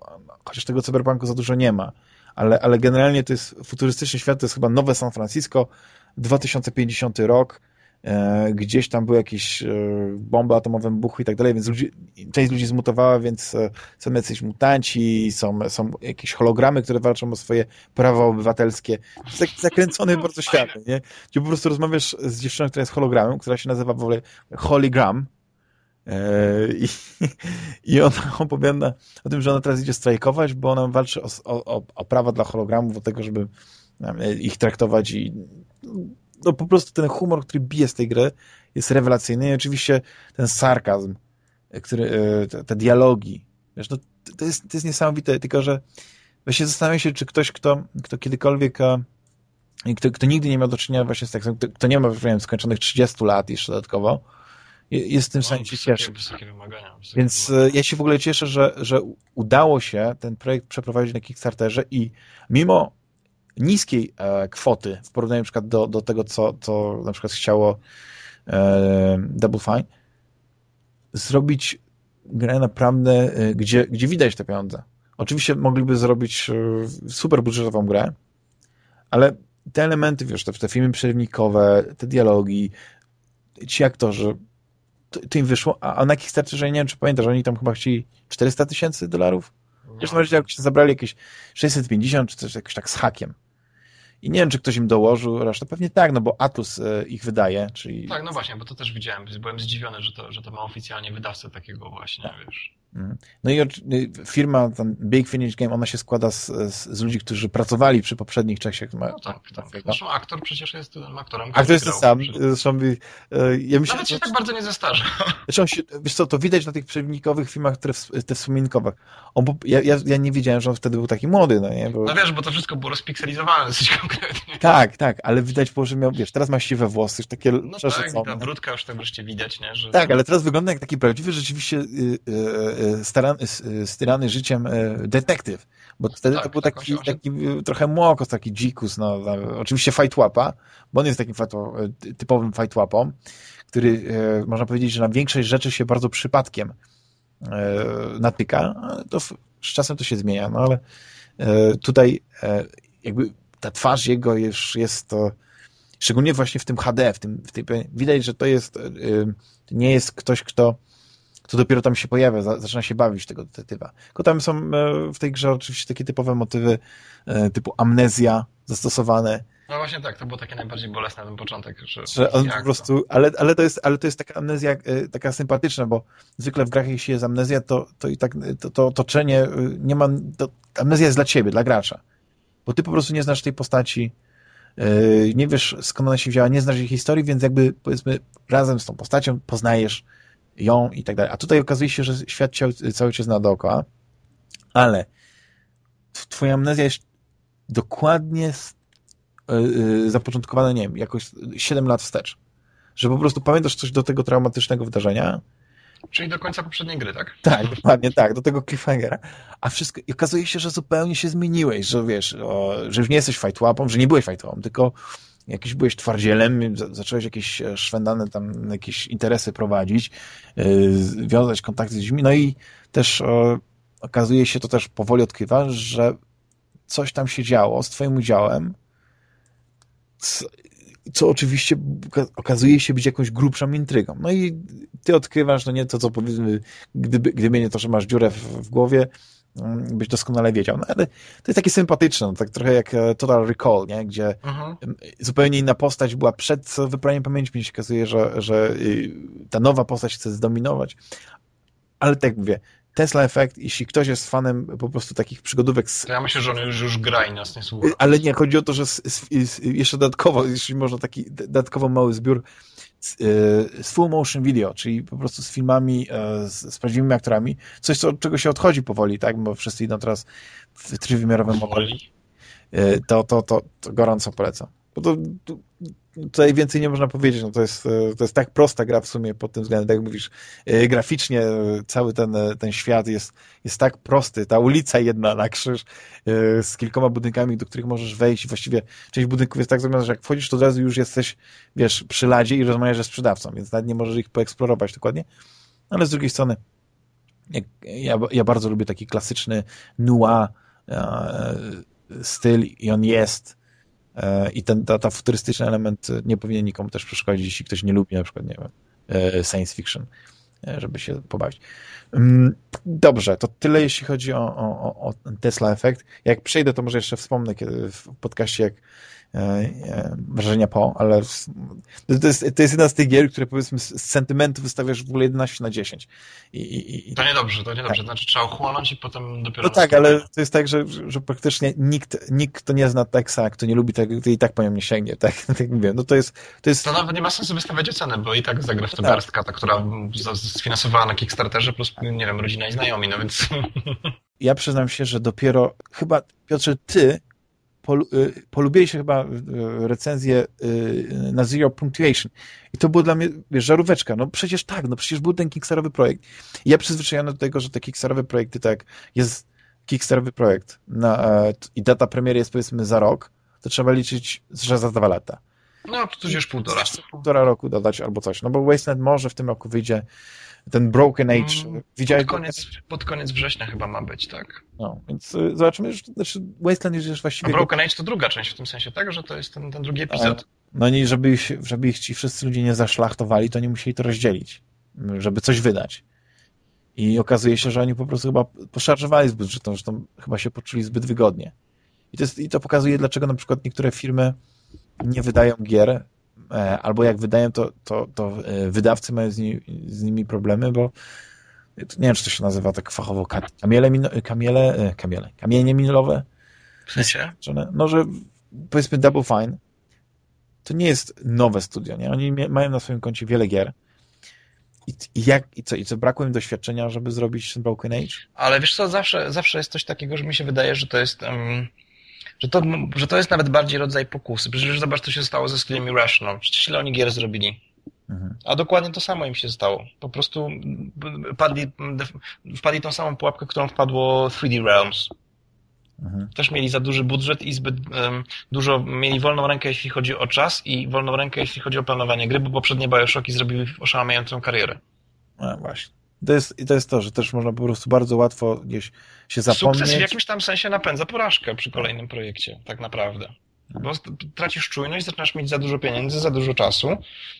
chociaż tego cyberpunku za dużo nie ma ale, ale generalnie to jest futurystyczny świat, to jest chyba nowe San Francisco, 2050 rok, e, gdzieś tam były jakieś e, bomby atomowe, wybuchły i tak dalej, więc ludzi, część ludzi zmutowała, więc e, są jacyś mutanci, są, są jakieś hologramy, które walczą o swoje prawa obywatelskie. To jest taki zakręcony bardzo świat, nie? Gdzie po prostu rozmawiasz z dziewczyną, która jest hologramem, która się nazywa w ogóle Hologram, I, I ona opowiada o tym, że ona teraz idzie strajkować, bo ona walczy o, o, o prawa dla hologramów, o tego, żeby ich traktować i no, po prostu ten humor, który bije z tej gry jest rewelacyjny. I oczywiście ten sarkazm, który, e, te, te dialogi, wiesz, no, to, jest, to jest niesamowite, tylko że właśnie zastanawiam się, czy ktoś, kto, kto kiedykolwiek kto, kto nigdy nie miał do czynienia właśnie z tekstem, kto, kto nie ma, wiem, skończonych 30 lat jeszcze dodatkowo, jest w tym stanie się cieszyć. Wysokie wymagania. Wysokie Więc wymagania. ja się w ogóle cieszę, że, że udało się ten projekt przeprowadzić na Kickstarterze i mimo niskiej e, kwoty w porównaniu na przykład do, do tego, co, co na przykład chciało e, Double Fine, zrobić grę naprawdę, e, gdzie, gdzie widać te pieniądze. Oczywiście mogliby zrobić e, super budżetową grę, ale te elementy, wiesz, te, te filmy przerywnikowe, te dialogi, ci aktorzy, to, to im wyszło, a, a na Kickstarterze nie wiem, czy pamiętasz, oni tam chyba chcieli 400 tysięcy dolarów? Każdym razie jak się zabrali jakieś 650 czy coś jakoś tak z hakiem. I nie wiem, czy ktoś im dołożył resztę. Pewnie tak, no bo Atlus e, ich wydaje, czyli... Tak, no właśnie, bo to też widziałem. Byłem zdziwiony, że to, że to ma oficjalnie wydawcę takiego właśnie, tak. wiesz. Mhm. No i y, firma, ten Big Finish Game, ona się składa z, z, ludzi, którzy pracowali przy poprzednich Czechach. No tak, tak. Zresztą aktor przecież jest tym aktorem. Aktor jest ten sam. Zresztą, y, ja myślę, Nawet się że... tak bardzo nie zestarza. Zresztą, się, wiesz co, to widać na tych przewnikowych filmach, które w, te wspominkowych. On, ja, ja, ja, nie wiedziałem, że on wtedy był taki młody, no nie? Bo... No wiesz, bo to wszystko było rozpikselizowane dosyć konkretnie. Tak, tak, ale widać było, że miał, wiesz, teraz ma siwe włosy, już takie no tak, ta brudka już tak wreszcie widać, nie? Że... Tak, ale teraz wygląda jak taki prawdziwy, rzeczywiście yy, yy, starany, styrany życiem e, detektyw. Bo wtedy tak, to był taki, tak, taki e, trochę młokos, taki dzikus, no, no oczywiście fightłapa, bo on jest takim fight, e, typowym fightłapą, który można powiedzieć, że na większość rzeczy się bardzo przypadkiem natyka. To z czasem to się zmienia, no ale tutaj jakby ta twarz jego już jest to szczególnie właśnie w tym HD, w tym, w tym widać, że to jest nie jest ktoś, kto to dopiero tam się pojawia, zaczyna się bawić tego detektywa. Tylko tam są e, w tej grze oczywiście takie typowe motywy e, typu amnezja zastosowane, No właśnie tak, to było takie najbardziej bolesne ten początek. Że, że on po prostu, ale, ale, to jest, ale to jest taka amnezja e, taka sympatyczna, bo zwykle w grach jeśli jest amnezja, to, to i tak to, to otoczenie nie ma, to, amnezja jest dla ciebie, dla gracza, bo ty po prostu nie znasz tej postaci, nie wiesz skąd ona się wzięła, nie znasz jej historii, więc jakby powiedzmy razem z tą postacią poznajesz ją i tak dalej. A tutaj okazuje się, że świat cię cały czas na dookoła, ale twoja amnezja jest dokładnie yy, zapoczątkowana, nie wiem, jakoś 7 lat wstecz. Że po prostu pamiętasz coś do tego traumatycznego wydarzenia. Czyli do końca poprzedniej gry, tak? Tak, dokładnie tak, do tego cliffhangera. A wszystko, i okazuje się, że zupełnie się zmieniłeś, że wiesz, o, że już nie jesteś fajtłapą, że nie byłeś fajtłapą, tylko jakiś byłeś twardzielem, zacząłeś jakieś e, szwendane tam jakieś interesy prowadzić, yy, wiązać kontakty z ludźmi, no i też yy, okazuje się, to też powoli odkrywasz, że coś tam się działo z twoim udziałem, co, co oczywiście okazuje się być jakąś grubszą intrygą. No i ty odkrywasz, no nie to, co powiedzmy, gdyby, gdyby nie to, że masz dziurę w, w głowie, byś doskonale wiedział. No ale to jest takie sympatyczne, no, tak trochę jak e, Total Recall, nie? gdzie mhm. zupełnie inna postać była przed wypraniem pamięci, mi się okazuje, że, że y, ta nowa postać chce zdominować. Ale tak mówię, Tesla Effect, jeśli ktoś jest fanem po prostu takich przygodówek z... Ja myślę, że on już, już gra i nas nie słucha. Ale nie, chodzi o to, że z, z, jeszcze dodatkowo, jeśli można taki dodatkowo mały zbiór z, e, z, full motion video, czyli po prostu z filmami, e, z, z prawdziwymi aktorami, coś, co, od czego się odchodzi powoli, tak, bo wszyscy idą teraz w trójwymiarowym powoli. E, to, to, to, to gorąco polecam. Bo to, to, tutaj więcej nie można powiedzieć. No to, jest, to jest tak prosta gra w sumie pod tym względem, tak jak mówisz, e, graficznie e, cały ten, e, ten świat jest, jest tak prosty. Ta ulica jedna na krzyż z kilkoma budynkami, do których możesz wejść. Właściwie część budynków jest tak zrobiona, że jak wchodzisz, to od razu już jesteś, wiesz, przy ladzie i rozmawiasz ze sprzedawcą, więc nawet nie możesz ich poeksplorować dokładnie. Ale z drugiej strony ja, ja bardzo lubię taki klasyczny noir styl i on jest E, i ten, ta, ta futurystyczny element nie powinien nikomu też przeszkodzić, jeśli ktoś nie lubi na przykład, nie wiem, e, science fiction, e, żeby się pobawić. Mm, dobrze, to tyle jeśli chodzi o, o, o Tesla Effect. Jak przejdę, to może jeszcze wspomnę kiedy w podcaście, jak E, e, wrażenia po, ale to jest, to jest jedna z tych gier, które powiedzmy z sentymentu wystawiasz w ogóle 11 na 10. I, i, i to niedobrze, to niedobrze. Tak. Znaczy trzeba ochłonąć i potem dopiero... No tak, ale to jest tak, że, że praktycznie nikt, nikt, kto nie zna teksta, kto nie lubi tego, to i tak po nią nie sięgnie, tak? tak mówię. No to jest, to jest... To nawet nie ma sensu wystawiać oceny, bo i tak zagra w to tak. garstka, ta, która sfinansowała na Kickstarterze, plus, nie wiem, rodzina i znajomi, no więc... Ja przyznam się, że dopiero chyba, Piotrze, ty pol, y, polubiłeś chyba y, recenzję y, na Zero Punctuation. I to było dla mnie, wiesz, żaróweczka. No przecież tak, no przecież był ten Kickstarterowy projekt. I ja przyzwyczajony do tego, że te Kickstarterowe projekty, tak, jest Kickstarterowy projekt na, e, i data premiery jest powiedzmy za rok, to trzeba liczyć, że za dwa lata. No, to już półtora. Półtora roku dodać albo coś. No bo Wasteland może w tym roku wyjdzie ten Broken Age. Mm, Widziałeś pod, koniec, pod koniec września chyba ma być, tak? No, więc y, zobaczymy, że znaczy Wasteland już jest właściwie... A Broken Age to druga część w tym sensie, tak? Że to jest ten, ten drugi epizod. No i żeby ich, żeby ich ci wszyscy ludzie nie zaszlachtowali, to nie musieli to rozdzielić, żeby coś wydać. I okazuje się, że oni po prostu chyba poszarżowali z budżetem, że tam chyba się poczuli zbyt wygodnie. I to, jest, I to pokazuje, dlaczego na przykład niektóre firmy nie wydają gier, E, albo jak wydają, to, to, to e, wydawcy mają z, nimi, z nimi problemy, bo nie wiem, czy to się nazywa tak fachowo kamiele, kamiele, e, kamiele, kamienie minelowe. W sensie? No, że powiedzmy Double Fine to nie jest nowe studio, nie? Oni mają na swoim koncie wiele gier. I, i, jak, i, co, I co, brakło im doświadczenia, żeby zrobić Broken Age? Ale wiesz co, zawsze, zawsze jest coś takiego, że mi się wydaje, że to jest... Um że to, że to jest nawet bardziej rodzaj pokusy. Przecież zobacz, co się stało ze studiem Irrational. Przecież ile oni gier zrobili. Mhm. A dokładnie to samo im się stało. Po prostu padli, wpadli tą samą pułapkę, którą wpadło 3D Realms. Mhm. Też mieli za duży budżet i zbyt um, dużo mieli wolną rękę, jeśli chodzi o czas i wolną rękę, jeśli chodzi o planowanie gry, bo poprzednie Bioshocki zrobiły oszałamiającą karierę. No właśnie. To jest, I to jest to, że też można po prostu bardzo łatwo gdzieś się zapomnieć. Sukces w jakimś tam sensie napędza porażkę przy kolejnym projekcie, tak naprawdę. Bo tracisz czujność, zaczynasz mieć za dużo pieniędzy, za dużo czasu,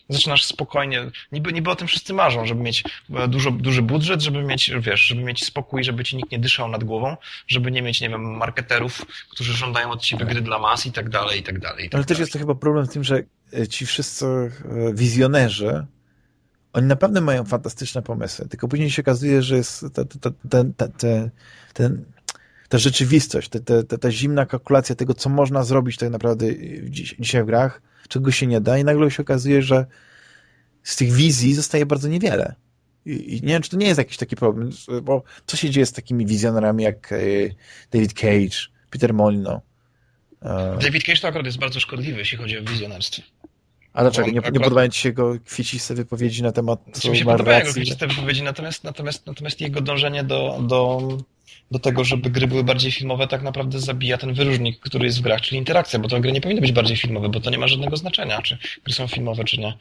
zaczynasz spokojnie, niby, niby o tym wszyscy marzą, żeby mieć e, dużo, duży budżet, żeby mieć, wiesz, żeby mieć spokój, żeby ci nikt nie dyszał nad głową, żeby nie mieć, nie wiem, marketerów, którzy żądają od ciebie gry dla mas i tak dalej, i tak dalej. I tak Ale też jest to chyba problem w tym, że e, ci wszyscy e, wizjonerzy, oni naprawdę mają fantastyczne pomysły, tylko później się okazuje, że jest ten, ten, ten ta rzeczywistość, ta, ta, ta zimna kalkulacja tego, co można zrobić tak naprawdę dziś, dzisiaj w grach, czego się nie da i nagle się okazuje, że z tych wizji zostaje bardzo niewiele. I, I, nie wiem, czy to nie jest jakiś taki problem, bo co się dzieje z takimi wizjonerami jak e, David Cage, Peter Molino? E, David Cage to akurat jest bardzo szkodliwy, jeśli chodzi o wizjonerstwo. A dlaczego? Nie, nie podobają ci się jego kwieciste wypowiedzi na temat znaczy, mi się podobają jego kwieciste wypowiedzi, natomiast, natomiast, natomiast jego dążenie do, do do tego, żeby gry były bardziej filmowe, tak naprawdę zabija ten wyróżnik, który jest w grach, czyli interakcja, bo to gry nie powinny być bardziej filmowe, bo to nie ma żadnego znaczenia, czy gry są filmowe, czy nie.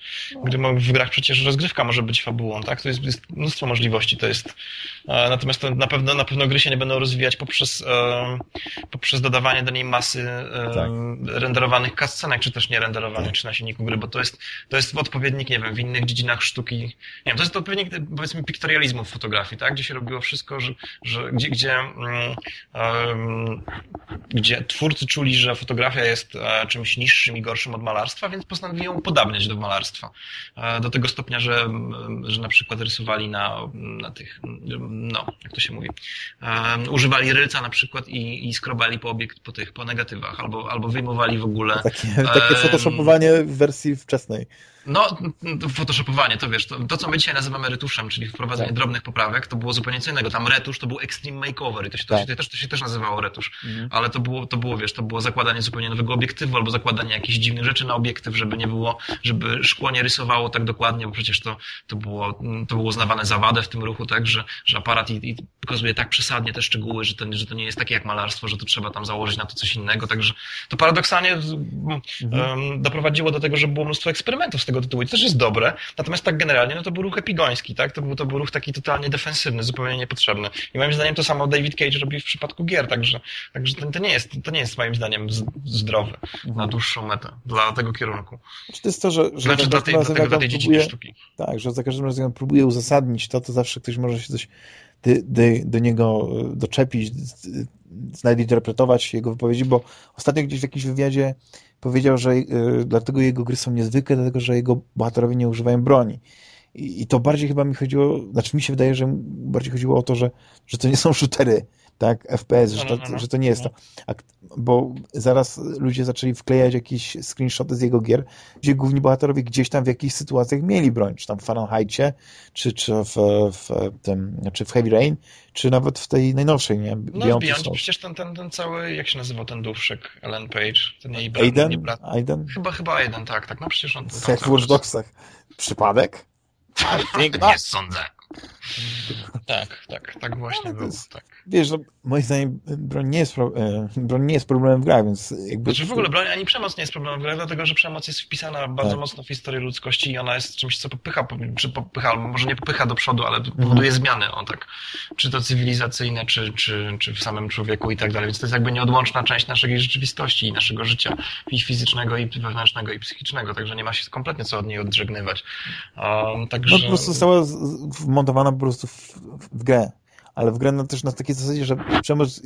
Gry w grach przecież rozgrywka może być fabułą, tak? To jest, jest mnóstwo możliwości, to jest e, natomiast to na pewno, na pewno gry się nie będą rozwijać poprzez, e, poprzez dodawanie do niej masy e, tak. renderowanych cutscenek, czy też nierenderowanych, tak. czy na silniku gry, bo to jest, to jest odpowiednik, nie wiem, w innych dziedzinach sztuki, nie wiem, to jest odpowiednik, powiedzmy, piktorializmu w fotografii, tak? Gdzie się robiło wszystko, że, że gdzie, gdzie gdzie twórcy czuli, że fotografia jest e, czymś niższym i gorszym od malarstwa, więc postanowili ją podobniać do malarstwa. E, do tego stopnia, że, że na przykład rysowali na, na tych, no, jak to się mówi, używali rylca na przykład i, i skrobali po obiekt, po tych, po negatywach, albo, albo wyjmowali w ogóle. Takie, takie photoshopowanie w wersji wczesnej. No, photoshopowanie, to wiesz, to, to, co my dzisiaj nazywamy retuszem, czyli wprowadzenie tak. drobnych poprawek, to było zupełnie co innego. Tam retusz to był extreme makeover i to się, to, tak. się, też, to się też nazywało retusz. Mhm. Ale to było, to było, wiesz, to było zakładanie zupełnie nowego obiektywu albo zakładanie jakichś dziwnych rzeczy na obiektyw, żeby nie było, żeby szkło nie rysowało tak dokładnie, bo przecież to, to, było, to było uznawane za wadę w tym ruchu, tak, że, że aparat i, i pokazuje tak przesadnie te szczegóły, że, ten, że to nie jest takie jak malarstwo, że to trzeba tam założyć na to coś innego, także to paradoksalnie mhm. um, doprowadziło do tego, że było mnóstwo eksperymentów z tego tytułu i to też jest dobre, natomiast tak generalnie, no to był ruch epigoński, tak, to był, to był ruch taki totalnie defensywny, zupełnie niepotrzebny i moim zdaniem to samo David Cage robi w przypadku gier, także, także to, to nie jest, to nie jest moim zdaniem zdrowe mhm. na dłuższą metę dla tego kierunku. Czy to jest to, że, że znaczy dla tej, dla tego, dla tej dziedziny sztuki. Tak, że za każdym razem próbuje uzasadnić to, to zawsze ktoś może się coś do, do, do niego doczepić, znajinterpretować jego wypowiedzi, bo ostatnio gdzieś w jakimś wywiadzie powiedział, że y, dlatego jego gry są niezwykłe, dlatego że jego bohaterowie nie używają broni. I, to bardziej chyba mi chodziło, znaczy mi się wydaje, że bardziej chodziło o to, że, że to nie są shootery, tak, FPS, że to, no, no, no. że to nie jest to. Bo zaraz ludzie zaczęli wklejać jakieś screenshoty z jego gier, gdzie główni bohaterowie gdzieś tam w jakichś sytuacjach mieli broń, czy tam w Fahrenheitie, czy, czy w, w tym, czy w Heavy Rain, czy nawet w tej najnowszej, nie? No Beyond, Beyond przecież ten, ten, ten cały, jak się nazywał ten duszek, Ellen Page, ten jej brat, Aiden? Nie brat. Aiden? Chyba, chyba Aiden, tak, tak, no przecież on... W Watch Dogsach. Przypadek? Nie sądzę. Tak, tak, tak właśnie było. Jest, tak. Wiesz, no, moim zdaniem broń nie, jest pro, e, broń nie jest problemem w grach, więc jakby... Znaczy w ogóle broń ani przemoc nie jest problemem w grach, dlatego że przemoc jest wpisana bardzo tak. mocno w historię ludzkości i ona jest czymś, co popycha, czy popycha, albo może nie popycha do przodu, ale mhm. powoduje mhm. zmiany, o tak. Czy to cywilizacyjne, czy, czy, czy w samym człowieku i tak dalej, więc to jest jakby nieodłączna część naszej rzeczywistości i naszego życia i fizycznego, i wewnętrznego, i psychicznego, także nie ma się kompletnie co od niej odżegnywać. Um, także... No po prostu została wmontowana po prostu w, w grę ale w grę no też na takiej zasadzie, że przemoc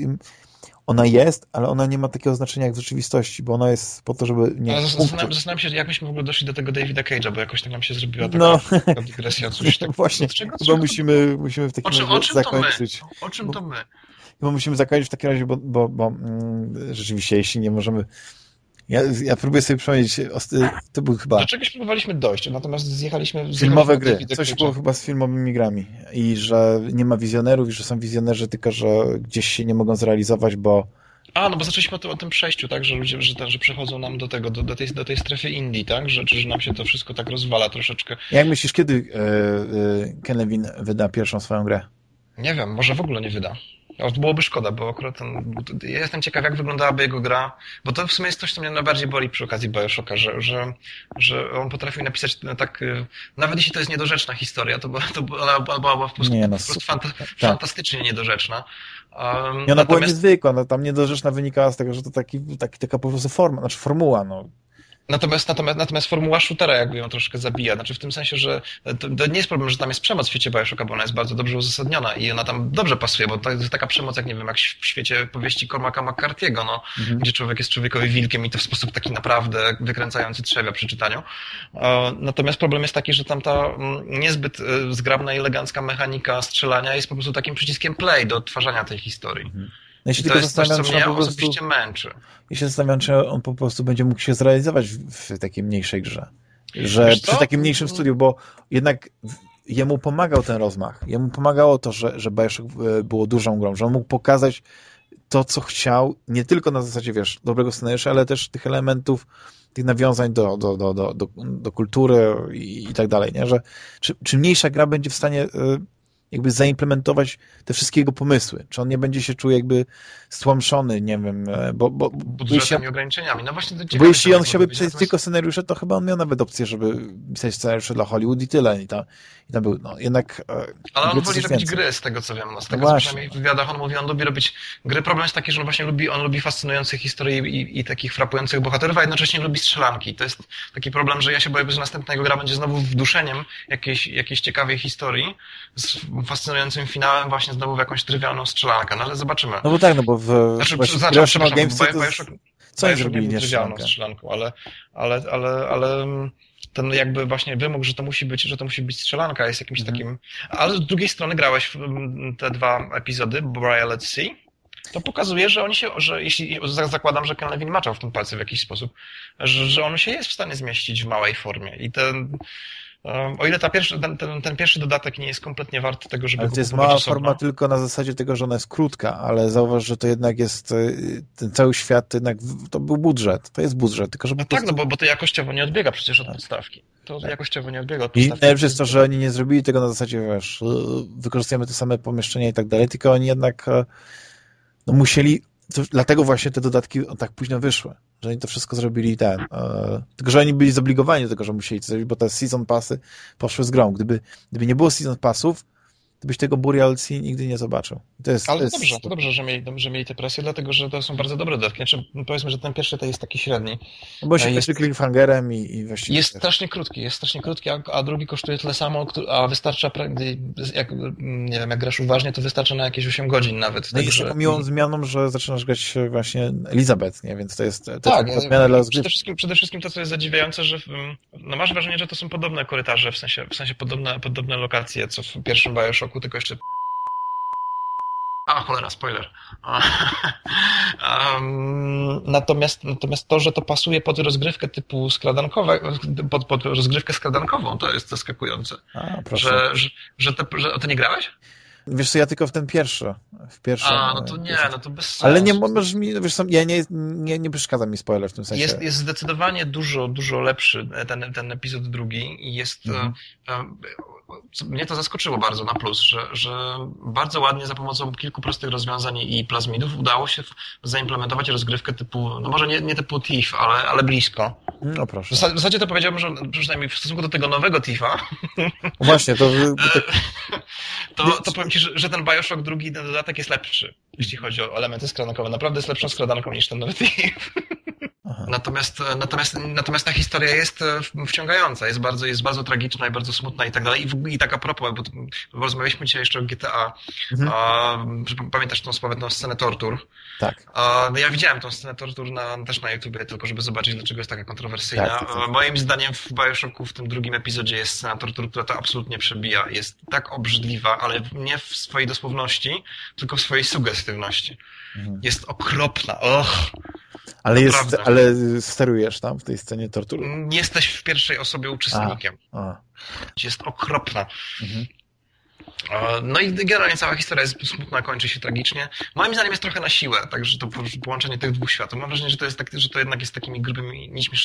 ona jest, ale ona nie ma takiego znaczenia jak w rzeczywistości, bo ona jest po to, żeby... Nie, zastanawiam, zastanawiam się, jak myśmy w ogóle doszli do tego Davida Cage'a, bo jakoś tak nam się zrobiła taka, no. taka dygresja. Coś tak, Właśnie, czego, chyba musimy, musimy w takim razie zakończyć. O czym to my? Chyba musimy zakończyć w takim razie, bo, bo, bo mm, rzeczywiście, jeśli nie możemy ja, ja próbuję sobie przypomnieć, to był chyba... Do czegoś próbowaliśmy dojść, natomiast zjechaliśmy... Filmowe gry, coś było chyba z filmowymi grami i że nie ma wizjonerów i że są wizjonerzy, tylko że gdzieś się nie mogą zrealizować, bo... A, no bo zaczęliśmy o tym, o tym przejściu, tak, że ludzie, że, że przechodzą nam do tego, do, do, tej, do tej strefy Indii, tak, że, że nam się to wszystko tak rozwala troszeczkę. Jak myślisz, kiedy e, e, Ken Levin wyda pierwszą swoją grę? Nie wiem, może w ogóle nie wyda. No, byłoby szkoda, bo akurat ten, ja jestem ciekaw, jak wyglądałaby jego gra, bo to w sumie jest coś, co mnie najbardziej boli przy okazji Bioshocka, że, że, że on potrafił napisać tak, y, nawet jeśli to jest niedorzeczna historia, to, to ona była po prostu, nie, no, po prostu fanta tak. fantastycznie niedorzeczna. Um, I ona była niezwykła, no, tam niedorzeczna wynikała z tego, że to taki, taki, taka po prostu forma, znaczy formuła, no. Natomiast, natomiast, natomiast formuła shootera jakby ją troszkę zabija. Znaczy w tym sensie, że to, to nie jest problem, że tam jest przemoc w świecie Bioshocka, bo ona jest bardzo dobrze uzasadniona i ona tam dobrze pasuje, bo to jest taka przemoc, jak nie wiem, jak w świecie powieści Cormaca McCarthy'ego, no, mhm. gdzie człowiek jest człowiekowi wilkiem i to w sposób taki naprawdę wykręcający trzewia przy czytaniu. Natomiast problem jest taki, że tam ta niezbyt y, zgrabna i elegancka mechanika strzelania jest po prostu takim przyciskiem play do odtwarzania tej historii. Mhm. No ja się to tylko zastanawiam, czy on po prostu, osobiście męczy. Ja się zastanawiam, czy on po prostu będzie mógł się zrealizować w, w takiej mniejszej grze. Że przy takim mniejszym studiu, bo jednak jemu pomagał ten rozmach. Jemu pomagało to, że, że Bioshock e, było dużą grą, że on mógł pokazać to, co chciał, nie tylko na zasadzie, wiesz, dobrego scenariusza, ale też tych elementów, tych nawiązań do, do, do, do, do, kultury i, i tak dalej, nie? Że czy, czy mniejsza gra będzie w stanie y, jakby zaimplementować te wszystkie jego pomysły. Czy on nie będzie się czuł jakby stłamszony, nie wiem, e, bo... bo Budżetem i ograniczeniami. No właśnie to Bo jeśli on chciałby pisać tylko scenariusze, to chyba on miał nawet opcję, żeby pisać scenariusze dla Hollywood i tyle. I tam, i tam był, no jednak... E, Ale on woli robić więcej. gry, z tego co wiem. No, z tego, no co przynajmniej w wywiadach on mówi, on lubi robić gry. Problem jest taki, że on właśnie lubi, on lubi fascynujące historie i, i takich frapujących bohaterów, a jednocześnie lubi strzelanki. To jest taki problem, że ja się boję, że następna jego gra będzie znowu wduszeniem jakiejś, jakiejś ciekawej historii z fascynującym finałem właśnie znowu w jakąś trywialną strzelankę, no ale zobaczymy. No bo tak, no bo w znaczy, znaczy, przepraszam, Games to, Bioshock, co oni zrobili nie trywialną strzelanką, ale, ale, ale, ale ten jakby właśnie wymóg, że to musi być, że to musi być strzelanka jest jakimś mhm. takim... Ale z drugiej strony grałeś w te dwa epizody, Brian Let's See, to pokazuje, że oni się, że jeśli zakładam, że Ken Levin maczał w tym palce w jakiś sposób, że, że on się jest w stanie zmieścić w małej formie i ten o ile ta pierwszy, ten, ten, ten, pierwszy dodatek nie jest kompletnie wart tego, żeby ale to jest mała osobno. forma tylko na zasadzie tego, że ona jest krótka, ale zauważ, że to jednak jest y, ten cały świat, to jednak to był budżet, to jest budżet, tylko żeby... No tak, no bo, bo to jakościowo nie odbiega przecież od tak. podstawki. To tak. jakościowo nie odbiega od podstawki. I najlepsze jest to, że oni nie zrobili tego na zasadzie, wiesz, y, wykorzystujemy te same pomieszczenia i tak dalej, tylko oni jednak e, no, musieli, to, dlatego właśnie te dodatki tak późno wyszły że oni to wszystko zrobili ten. E, tylko, że oni byli zobligowani do tego, że musieli to zrobić, bo te season passy poszły z grą. Gdyby, gdyby nie było season passów, to byś tego Burial Sea nigdy nie zobaczył. To jest, Ale to jest... dobrze, to dobrze, że mieli, że mieli tę presję, dlatego, że to są bardzo dobre dodatki. Znaczy, powiedzmy, że ten pierwszy to jest taki średni. No bo się jest cliffhangerem i, i właściwie... Jest strasznie krótki, jest strasznie krótki, a, a, drugi kosztuje tyle samo, a wystarcza, jak, nie wiem, jak grasz uważnie, to wystarcza na jakieś 8 godzin nawet. No i jest taką miłą zmianą, że zaczynasz grać właśnie Elizabeth, nie? Więc to jest, to tak, jest zmiana dla przede wszystkim, przede wszystkim to, co jest zadziwiające, że no masz wrażenie, że to są podobne korytarze, w sensie, w sensie podobne, podobne lokacje, co w pierwszym Bioshocku, tylko jeszcze a, cholera, spoiler. um, natomiast, natomiast to, że to pasuje pod rozgrywkę typu skradankowe, pod, pod rozgrywkę skradankową, to jest zaskakujące. A, proszę. Że, że, że, te, że to nie grałeś? Wiesz co, ja tylko w ten pierwszy. W pierwszym, A, no to nie, no to bez sensu. Ale nie możesz mi, wiesz co, ja nie, nie, nie przeszkadza mi spoiler w tym sensie. Jest, jest zdecydowanie dużo, dużo lepszy ten, ten epizod drugi i jest, mhm. E, mnie to zaskoczyło bardzo na plus, że, że bardzo ładnie za pomocą kilku prostych rozwiązań i plazmidów udało się zaimplementować rozgrywkę typu, no może nie, nie typu TIF, ale, ale blisko. No proszę. W zasadzie to powiedziałbym, że przynajmniej w stosunku do tego nowego TIFa Właśnie, to... to, to powiem Ci, że, że ten Bioshock drugi, dodatek jest lepszy, jeśli chodzi o elementy skradankowe. Naprawdę jest lepszą skradanką niż ten nowy TIF. Natomiast, natomiast, natomiast ta historia jest e, wciągająca, jest bardzo, jest bardzo tragiczna i bardzo smutna i tak dalej. I, i tak a propos, bo, bo rozmawialiśmy dzisiaj jeszcze o GTA. Mhm. A, pamiętasz tą sławetną scenę tortur? Tak. A, no ja widziałem tą scenę tortur na, też na YouTubie, tylko żeby zobaczyć, dlaczego jest taka kontrowersyjna. Tak, tak, tak. Moim zdaniem w Bioshocku w tym drugim epizodzie jest scena tortur, która to absolutnie przebija. Jest tak obrzydliwa, ale nie w swojej dosłowności, tylko w swojej sugestywności. Mhm. Jest okropna. Och. Ale, jest, ale sterujesz tam w tej scenie tortur? Jesteś w pierwszej osobie uczestnikiem. A, a. Jest okropna. Mhm. No i generalnie cała historia jest smutna, kończy się tragicznie. Moim zdaniem jest trochę na siłę, także to połączenie tych dwóch światów. Mam wrażenie, że to, jest tak, że to jednak jest takimi grubymi nićmi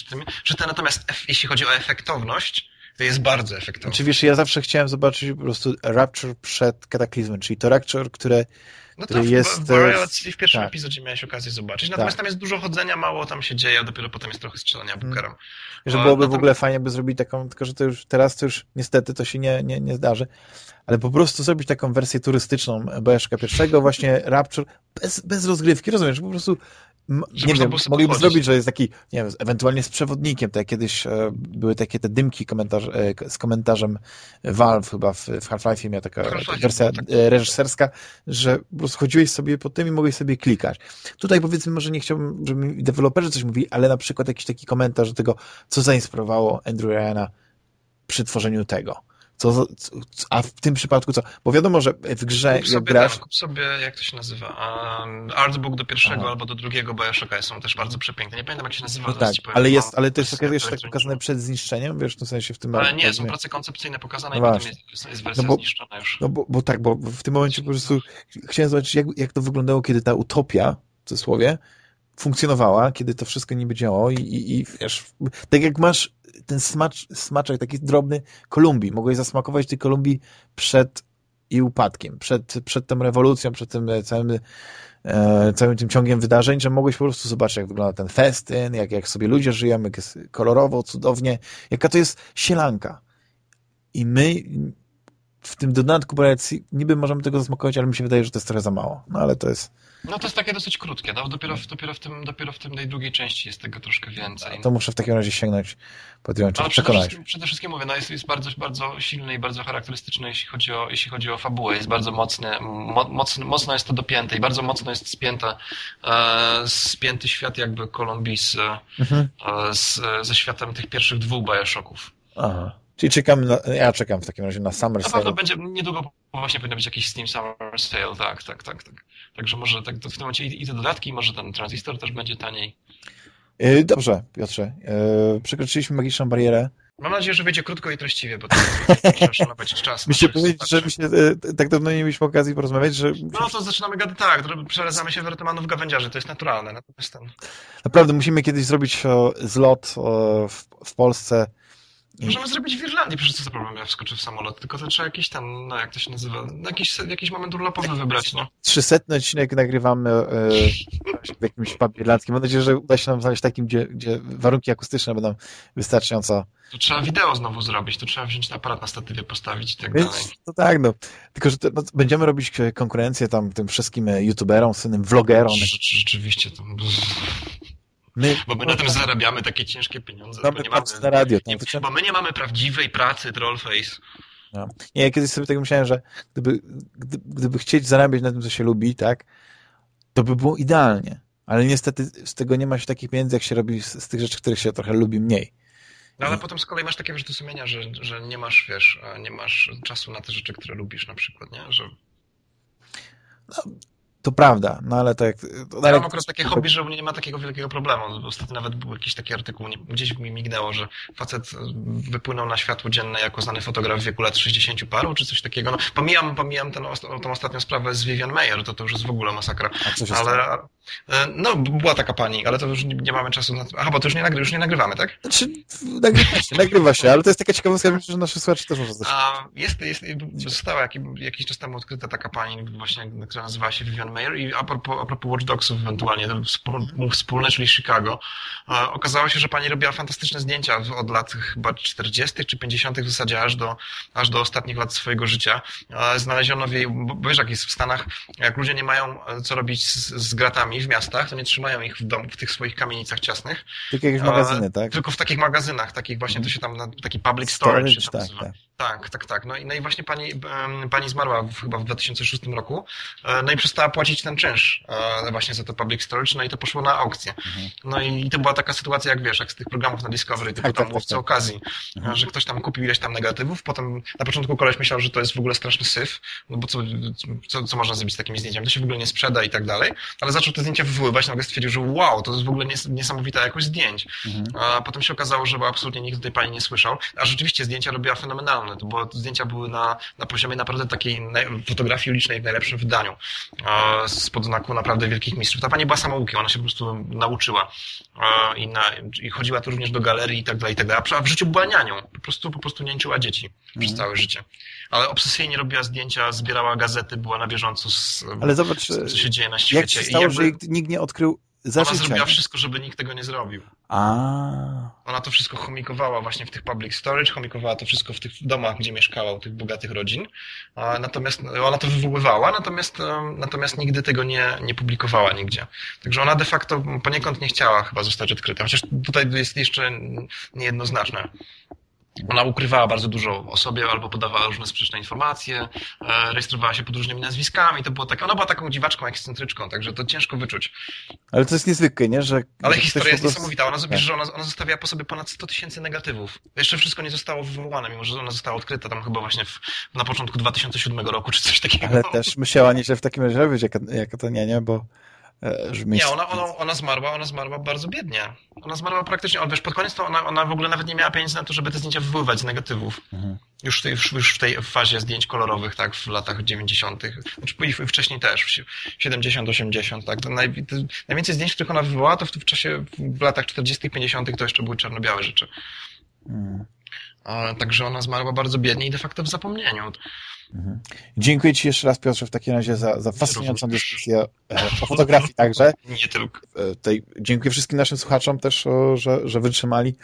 że to natomiast jeśli chodzi o efektowność, to jest bardzo efektowne. Czy wiesz, ja zawsze chciałem zobaczyć po prostu Rapture przed Kataklizmem, czyli to Rapture, które No to jest... w w pierwszym tak. epizodzie miałeś okazję zobaczyć, natomiast tak. tam jest dużo chodzenia, mało tam się dzieje, dopiero potem jest trochę strzelania hmm. Bookerem. Że byłoby no, w ogóle fajnie, by zrobić taką, tylko że to już teraz to już niestety to się nie, nie, nie zdarzy, ale po prostu zrobić taką wersję turystyczną BSK pierwszego, właśnie Rapture, bez, bez rozgrywki, rozumiesz, po prostu nie wiem, mogliby zrobić, że jest taki, nie wiem, ewentualnie z przewodnikiem, tak jak kiedyś e, były takie te dymki komentarz, e, z komentarzem Valve chyba w, w Half-Life miała taka wersja tak. E, reżyserska, że po prostu chodziłeś sobie po tym i mogłeś sobie klikać. Tutaj powiedzmy, może nie chciałbym, żeby deweloperzy coś mówili, ale na przykład jakiś taki komentarz do tego, co zainspirowało Andrew Ryana przy tworzeniu tego. Co, a w tym przypadku co? Bo wiadomo, że w grze kup jak grasz... Tam, kup sobie, jak to się nazywa, um, artbook do pierwszego Aha. albo do drugiego Bioshocka są też bardzo przepiękne. Nie pamiętam, jak się nazywa. No tak, ale, jest, ale to jest jeszcze tak pokazane przed zniszczeniem, wiesz, w tym sensie w tym... Ale nie, są prace koncepcyjne pokazane no i potem jest, jest wersja no bo, zniszczona już. No bo, bo tak, bo w tym momencie po prostu chciałem zobaczyć, jak, jak to wyglądało, kiedy ta utopia, w cudzysłowie, funkcjonowała, kiedy to wszystko niby działało i, i, i wiesz, tak jak masz ten smacz, smaczek taki drobny Kolumbii, mogłeś zasmakować tej Kolumbii przed jej upadkiem, przed, przed tą rewolucją, przed tym całym, e, całym tym ciągiem wydarzeń, że mogłeś po prostu zobaczyć, jak wygląda ten festyn, jak, jak sobie ludzie żyją, jak jest kolorowo, cudownie, jaka to jest sielanka. I my w tym dodatku projekcji niby możemy tego zasmakować, ale mi się wydaje, że to jest trochę za mało. No ale to jest... No to jest takie dosyć krótkie, no? dopiero, w, dopiero, w tym, dopiero w tym tej drugiej części jest tego troszkę więcej. To muszę w takim razie sięgnąć po dwie no, przede wszystkim, przede wszystkim mówię, no jest, jest bardzo, bardzo silny i bardzo charakterystyczny, jeśli chodzi o, jeśli chodzi o fabułę. Jest bardzo mocny, mo, mocno, mocno jest to dopięte i bardzo mocno jest spięta, e, spięty świat jakby Kolumbii z, mhm. e, z, ze światem tych pierwszych dwóch Bioshocków. Aha. Czyli czekam na, ja czekam w takim razie na Summer Sale. Na pewno będzie, niedługo właśnie powinien być jakiś Steam Summer Sale, tak, tak, tak, tak. Także może tak, w tym momencie i, i te dodatki, może ten transistor też będzie taniej. Yy, dobrze, Piotrze. Yy, przekroczyliśmy magiczną barierę. Mam nadzieję, że będzie krótko i treściwie, bo to trzeba być czas. Myślę powiedzieć, że my się e, tak dawno nie mieliśmy okazji porozmawiać, że... No to zaczynamy gadać, tak, przeradzamy się wertymanów gawędziarzy, to jest naturalne. Natomiast ten... Naprawdę, musimy kiedyś zrobić zlot w, w Polsce Możemy zrobić w Irlandii, przecież co za problem, ja wskoczę w samolot, tylko to trzeba jakiś tam, no jak to się nazywa, jakiś, jakiś moment urlopowy wybrać, no. Trzysetny odcinek nagrywamy e, w jakimś pubie irlandzkim. Mam nadzieję, że uda się nam znaleźć takim, gdzie, gdzie warunki akustyczne będą wystarczająco... To trzeba wideo znowu zrobić, to trzeba wziąć aparat na statywie, postawić i tak Więc, dalej. To tak, no. Tylko, że to, no, będziemy robić konkurencję tam tym wszystkim youtuberom, słynnym vlogerom. Rzeczywiście, to... My, bo my na tym zarabiamy takie ciężkie pieniądze. Mamy nie mamy, na radio. Nie, bo my nie mamy prawdziwej pracy Trollface. No. Nie, ja kiedyś sobie tak myślałem, że gdyby, gdyby, gdyby chcieć zarabiać na tym, co się lubi, tak, to by było idealnie. Ale niestety z tego nie ma się takich pieniędzy, jak się robi z, z tych rzeczy, których się trochę lubi mniej. No ale I... potem z kolei masz takie wyrzuty sumienia, że, że nie masz, wiesz, nie masz czasu na te rzeczy, które lubisz na przykład, nie? Że... No, to prawda, no ale tak... To ja mam akurat takie hobby, że u mnie nie ma takiego wielkiego problemu. Ostatnio nawet był jakiś taki artykuł, gdzieś mi mignęło, że facet wypłynął na światło dzienne jako znany fotograf w wieku lat 60 paru, czy coś takiego. No, pomijam, pomijam tą ostatnią sprawę z Vivian Mayer, to to już jest w ogóle masakra. ale, no, była taka pani, ale to już nie, mamy czasu na to. Aha, bo to już nie, nagry, już nie nagrywamy, tak? Znaczy, nagrywa się, nagrywa się, ale to jest taka ciekawostka, myślę, że nasi słuchacze też muszą A jest, jest, została jakiś, jakiś czas temu odkryta taka pani, właśnie, która nazywała się Vivian Mayer i a propos, a propos Watch Dogsów ewentualnie, wspólne, czyli Chicago, okazało się, że pani robiła fantastyczne zdjęcia od lat chyba 40. czy 50. w zasadzie aż do, aż do ostatnich lat swojego życia. Znaleziono w jej, bo wiesz jak jest w Stanach, jak ludzie nie mają e, co robić z, z gratami w miastach, to nie trzymają ich w dom, w tych swoich kamienicach ciasnych. Tylko jakieś magazyny, tak? Tylko w takich magazynach, takich właśnie, to się tam, taki public storage, storage tak, tak. Tak, tak, tak. No i, no i właśnie pani, pani zmarła w, chyba w 2006 roku, e, no i przestała płacić ten czynsz e, właśnie za to public storage, no i to poszło na aukcję. Mhm. No i, i, to była taka sytuacja, jak wiesz, jak z tych programów na Discovery, typu tak, tam tak, tak, tak. okazji, mhm. że ktoś tam kupił ileś tam negatywów, potem na początku koleś myślał, że to jest w ogóle straszny syf, no bo co, co, co można zrobić z takimi zdjęciami, to się w ogóle nie sprzeda i tak dalej, ale zaczął te zdjęcia wywoływać, nagle stwierdził, że wow, to jest w ogóle nies niesamowita jakość zdjęć. Mhm. A potem się okazało, że absolutnie nikt tej pani nie słyszał, a rzeczywiście zdjęcia robiła fenomenalne, to bo zdjęcia były na, na poziomie naprawdę takiej fotografii ulicznej w najlepszym wydaniu, spod znaku naprawdę wielkich mistrzów. Ta pani była samoukiem, ona się po prostu nauczyła i, na, i chodziła tu również do galerii i tak dalej, i tak dalej, a w życiu była nianią, po prostu, po prostu niańczyła dzieci mhm. przez całe życie. Ale obsesyjnie robiła zdjęcia, zbierała gazety, była na bieżąco z, Ale zobacz, co się dzieje na świecie. Jak się stało, jakby... że nikt nie odkrył za Ona zrobiła wszystko, żeby nikt tego nie zrobił. A. Ona to wszystko chomikowała właśnie w tych public storage, chomikowała to wszystko w tych domach, gdzie mieszkała, u tych bogatych rodzin. Natomiast ona to wywoływała, natomiast, natomiast nigdy tego nie, nie publikowała nigdzie. Także ona de facto poniekąd nie chciała chyba zostać odkryta. Chociaż tutaj jest jeszcze niejednoznaczne. Ona ukrywała bardzo dużo o sobie, albo podawała różne sprzeczne informacje, e, rejestrowała się pod różnymi nazwiskami. To było tak, ona była taką dziwaczką, ekscentryczką, także to ciężko wyczuć. Ale to jest niezwykłe, nie? Że Ale historia jest prostu... niesamowita. Ona, tak. że ona, ona zostawiła po sobie ponad 100 tysięcy negatywów. Jeszcze wszystko nie zostało wywołane, mimo że ona została odkryta tam chyba właśnie w, na początku 2007 roku, czy coś takiego. Ale też musiała nieźle w takim razie robić, jaka, jaka to nie, nie, bo nie, ona, ona, ona zmarła, ona zmarła bardzo biednie. Ona zmarła praktycznie, ale wiesz, pod koniec to ona, ona w ogóle nawet nie miała pieniędzy na to, żeby te zdjęcia wywoływać z negatywów. Mhm. Już, już, już w tej fazie zdjęć kolorowych, tak, w latach 90., znaczy i wcześniej też, 70, 80, tak. Naj, najwięcej zdjęć, których ona wywołała, to w, w czasie, w latach 40., 50. to jeszcze były czarno-białe rzeczy. Mhm. A, także ona zmarła bardzo biednie i de facto w zapomnieniu. Mhm. Dziękuję Ci jeszcze raz, Piotrze, w takim razie za, za fascynującą dyskusję e, o fotografii także. Nie tylko. E, tutaj dziękuję wszystkim naszym słuchaczom też, że, że wytrzymali.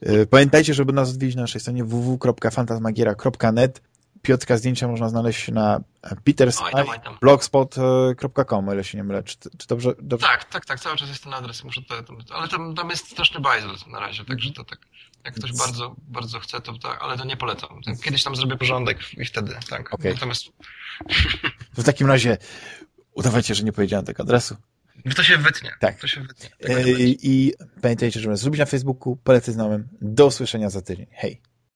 E, pamiętajcie, żeby nas odwiedzić na naszej stronie www.fantasmagiera.net. Piotrka zdjęcia można znaleźć na petersblogspot.com, o ile się nie mylę. Czy, czy dobrze, dobrze? Tak, tak, tak, cały czas jest ten adres, muszę to, ale tam, tam jest straszny bajzel na razie, także to tak. Jak ktoś bardzo, bardzo chce, to tak, ale to nie polecam. Kiedyś tam zrobię porządek i wtedy, tak. Okay. Natomiast... W takim razie udawajcie, że nie powiedziałem tego adresu. To się wytnie. Tak. To się wytnie. Tak I, I pamiętajcie, że nas lubić na Facebooku, polecać znajomym. Do usłyszenia za tydzień. Hej.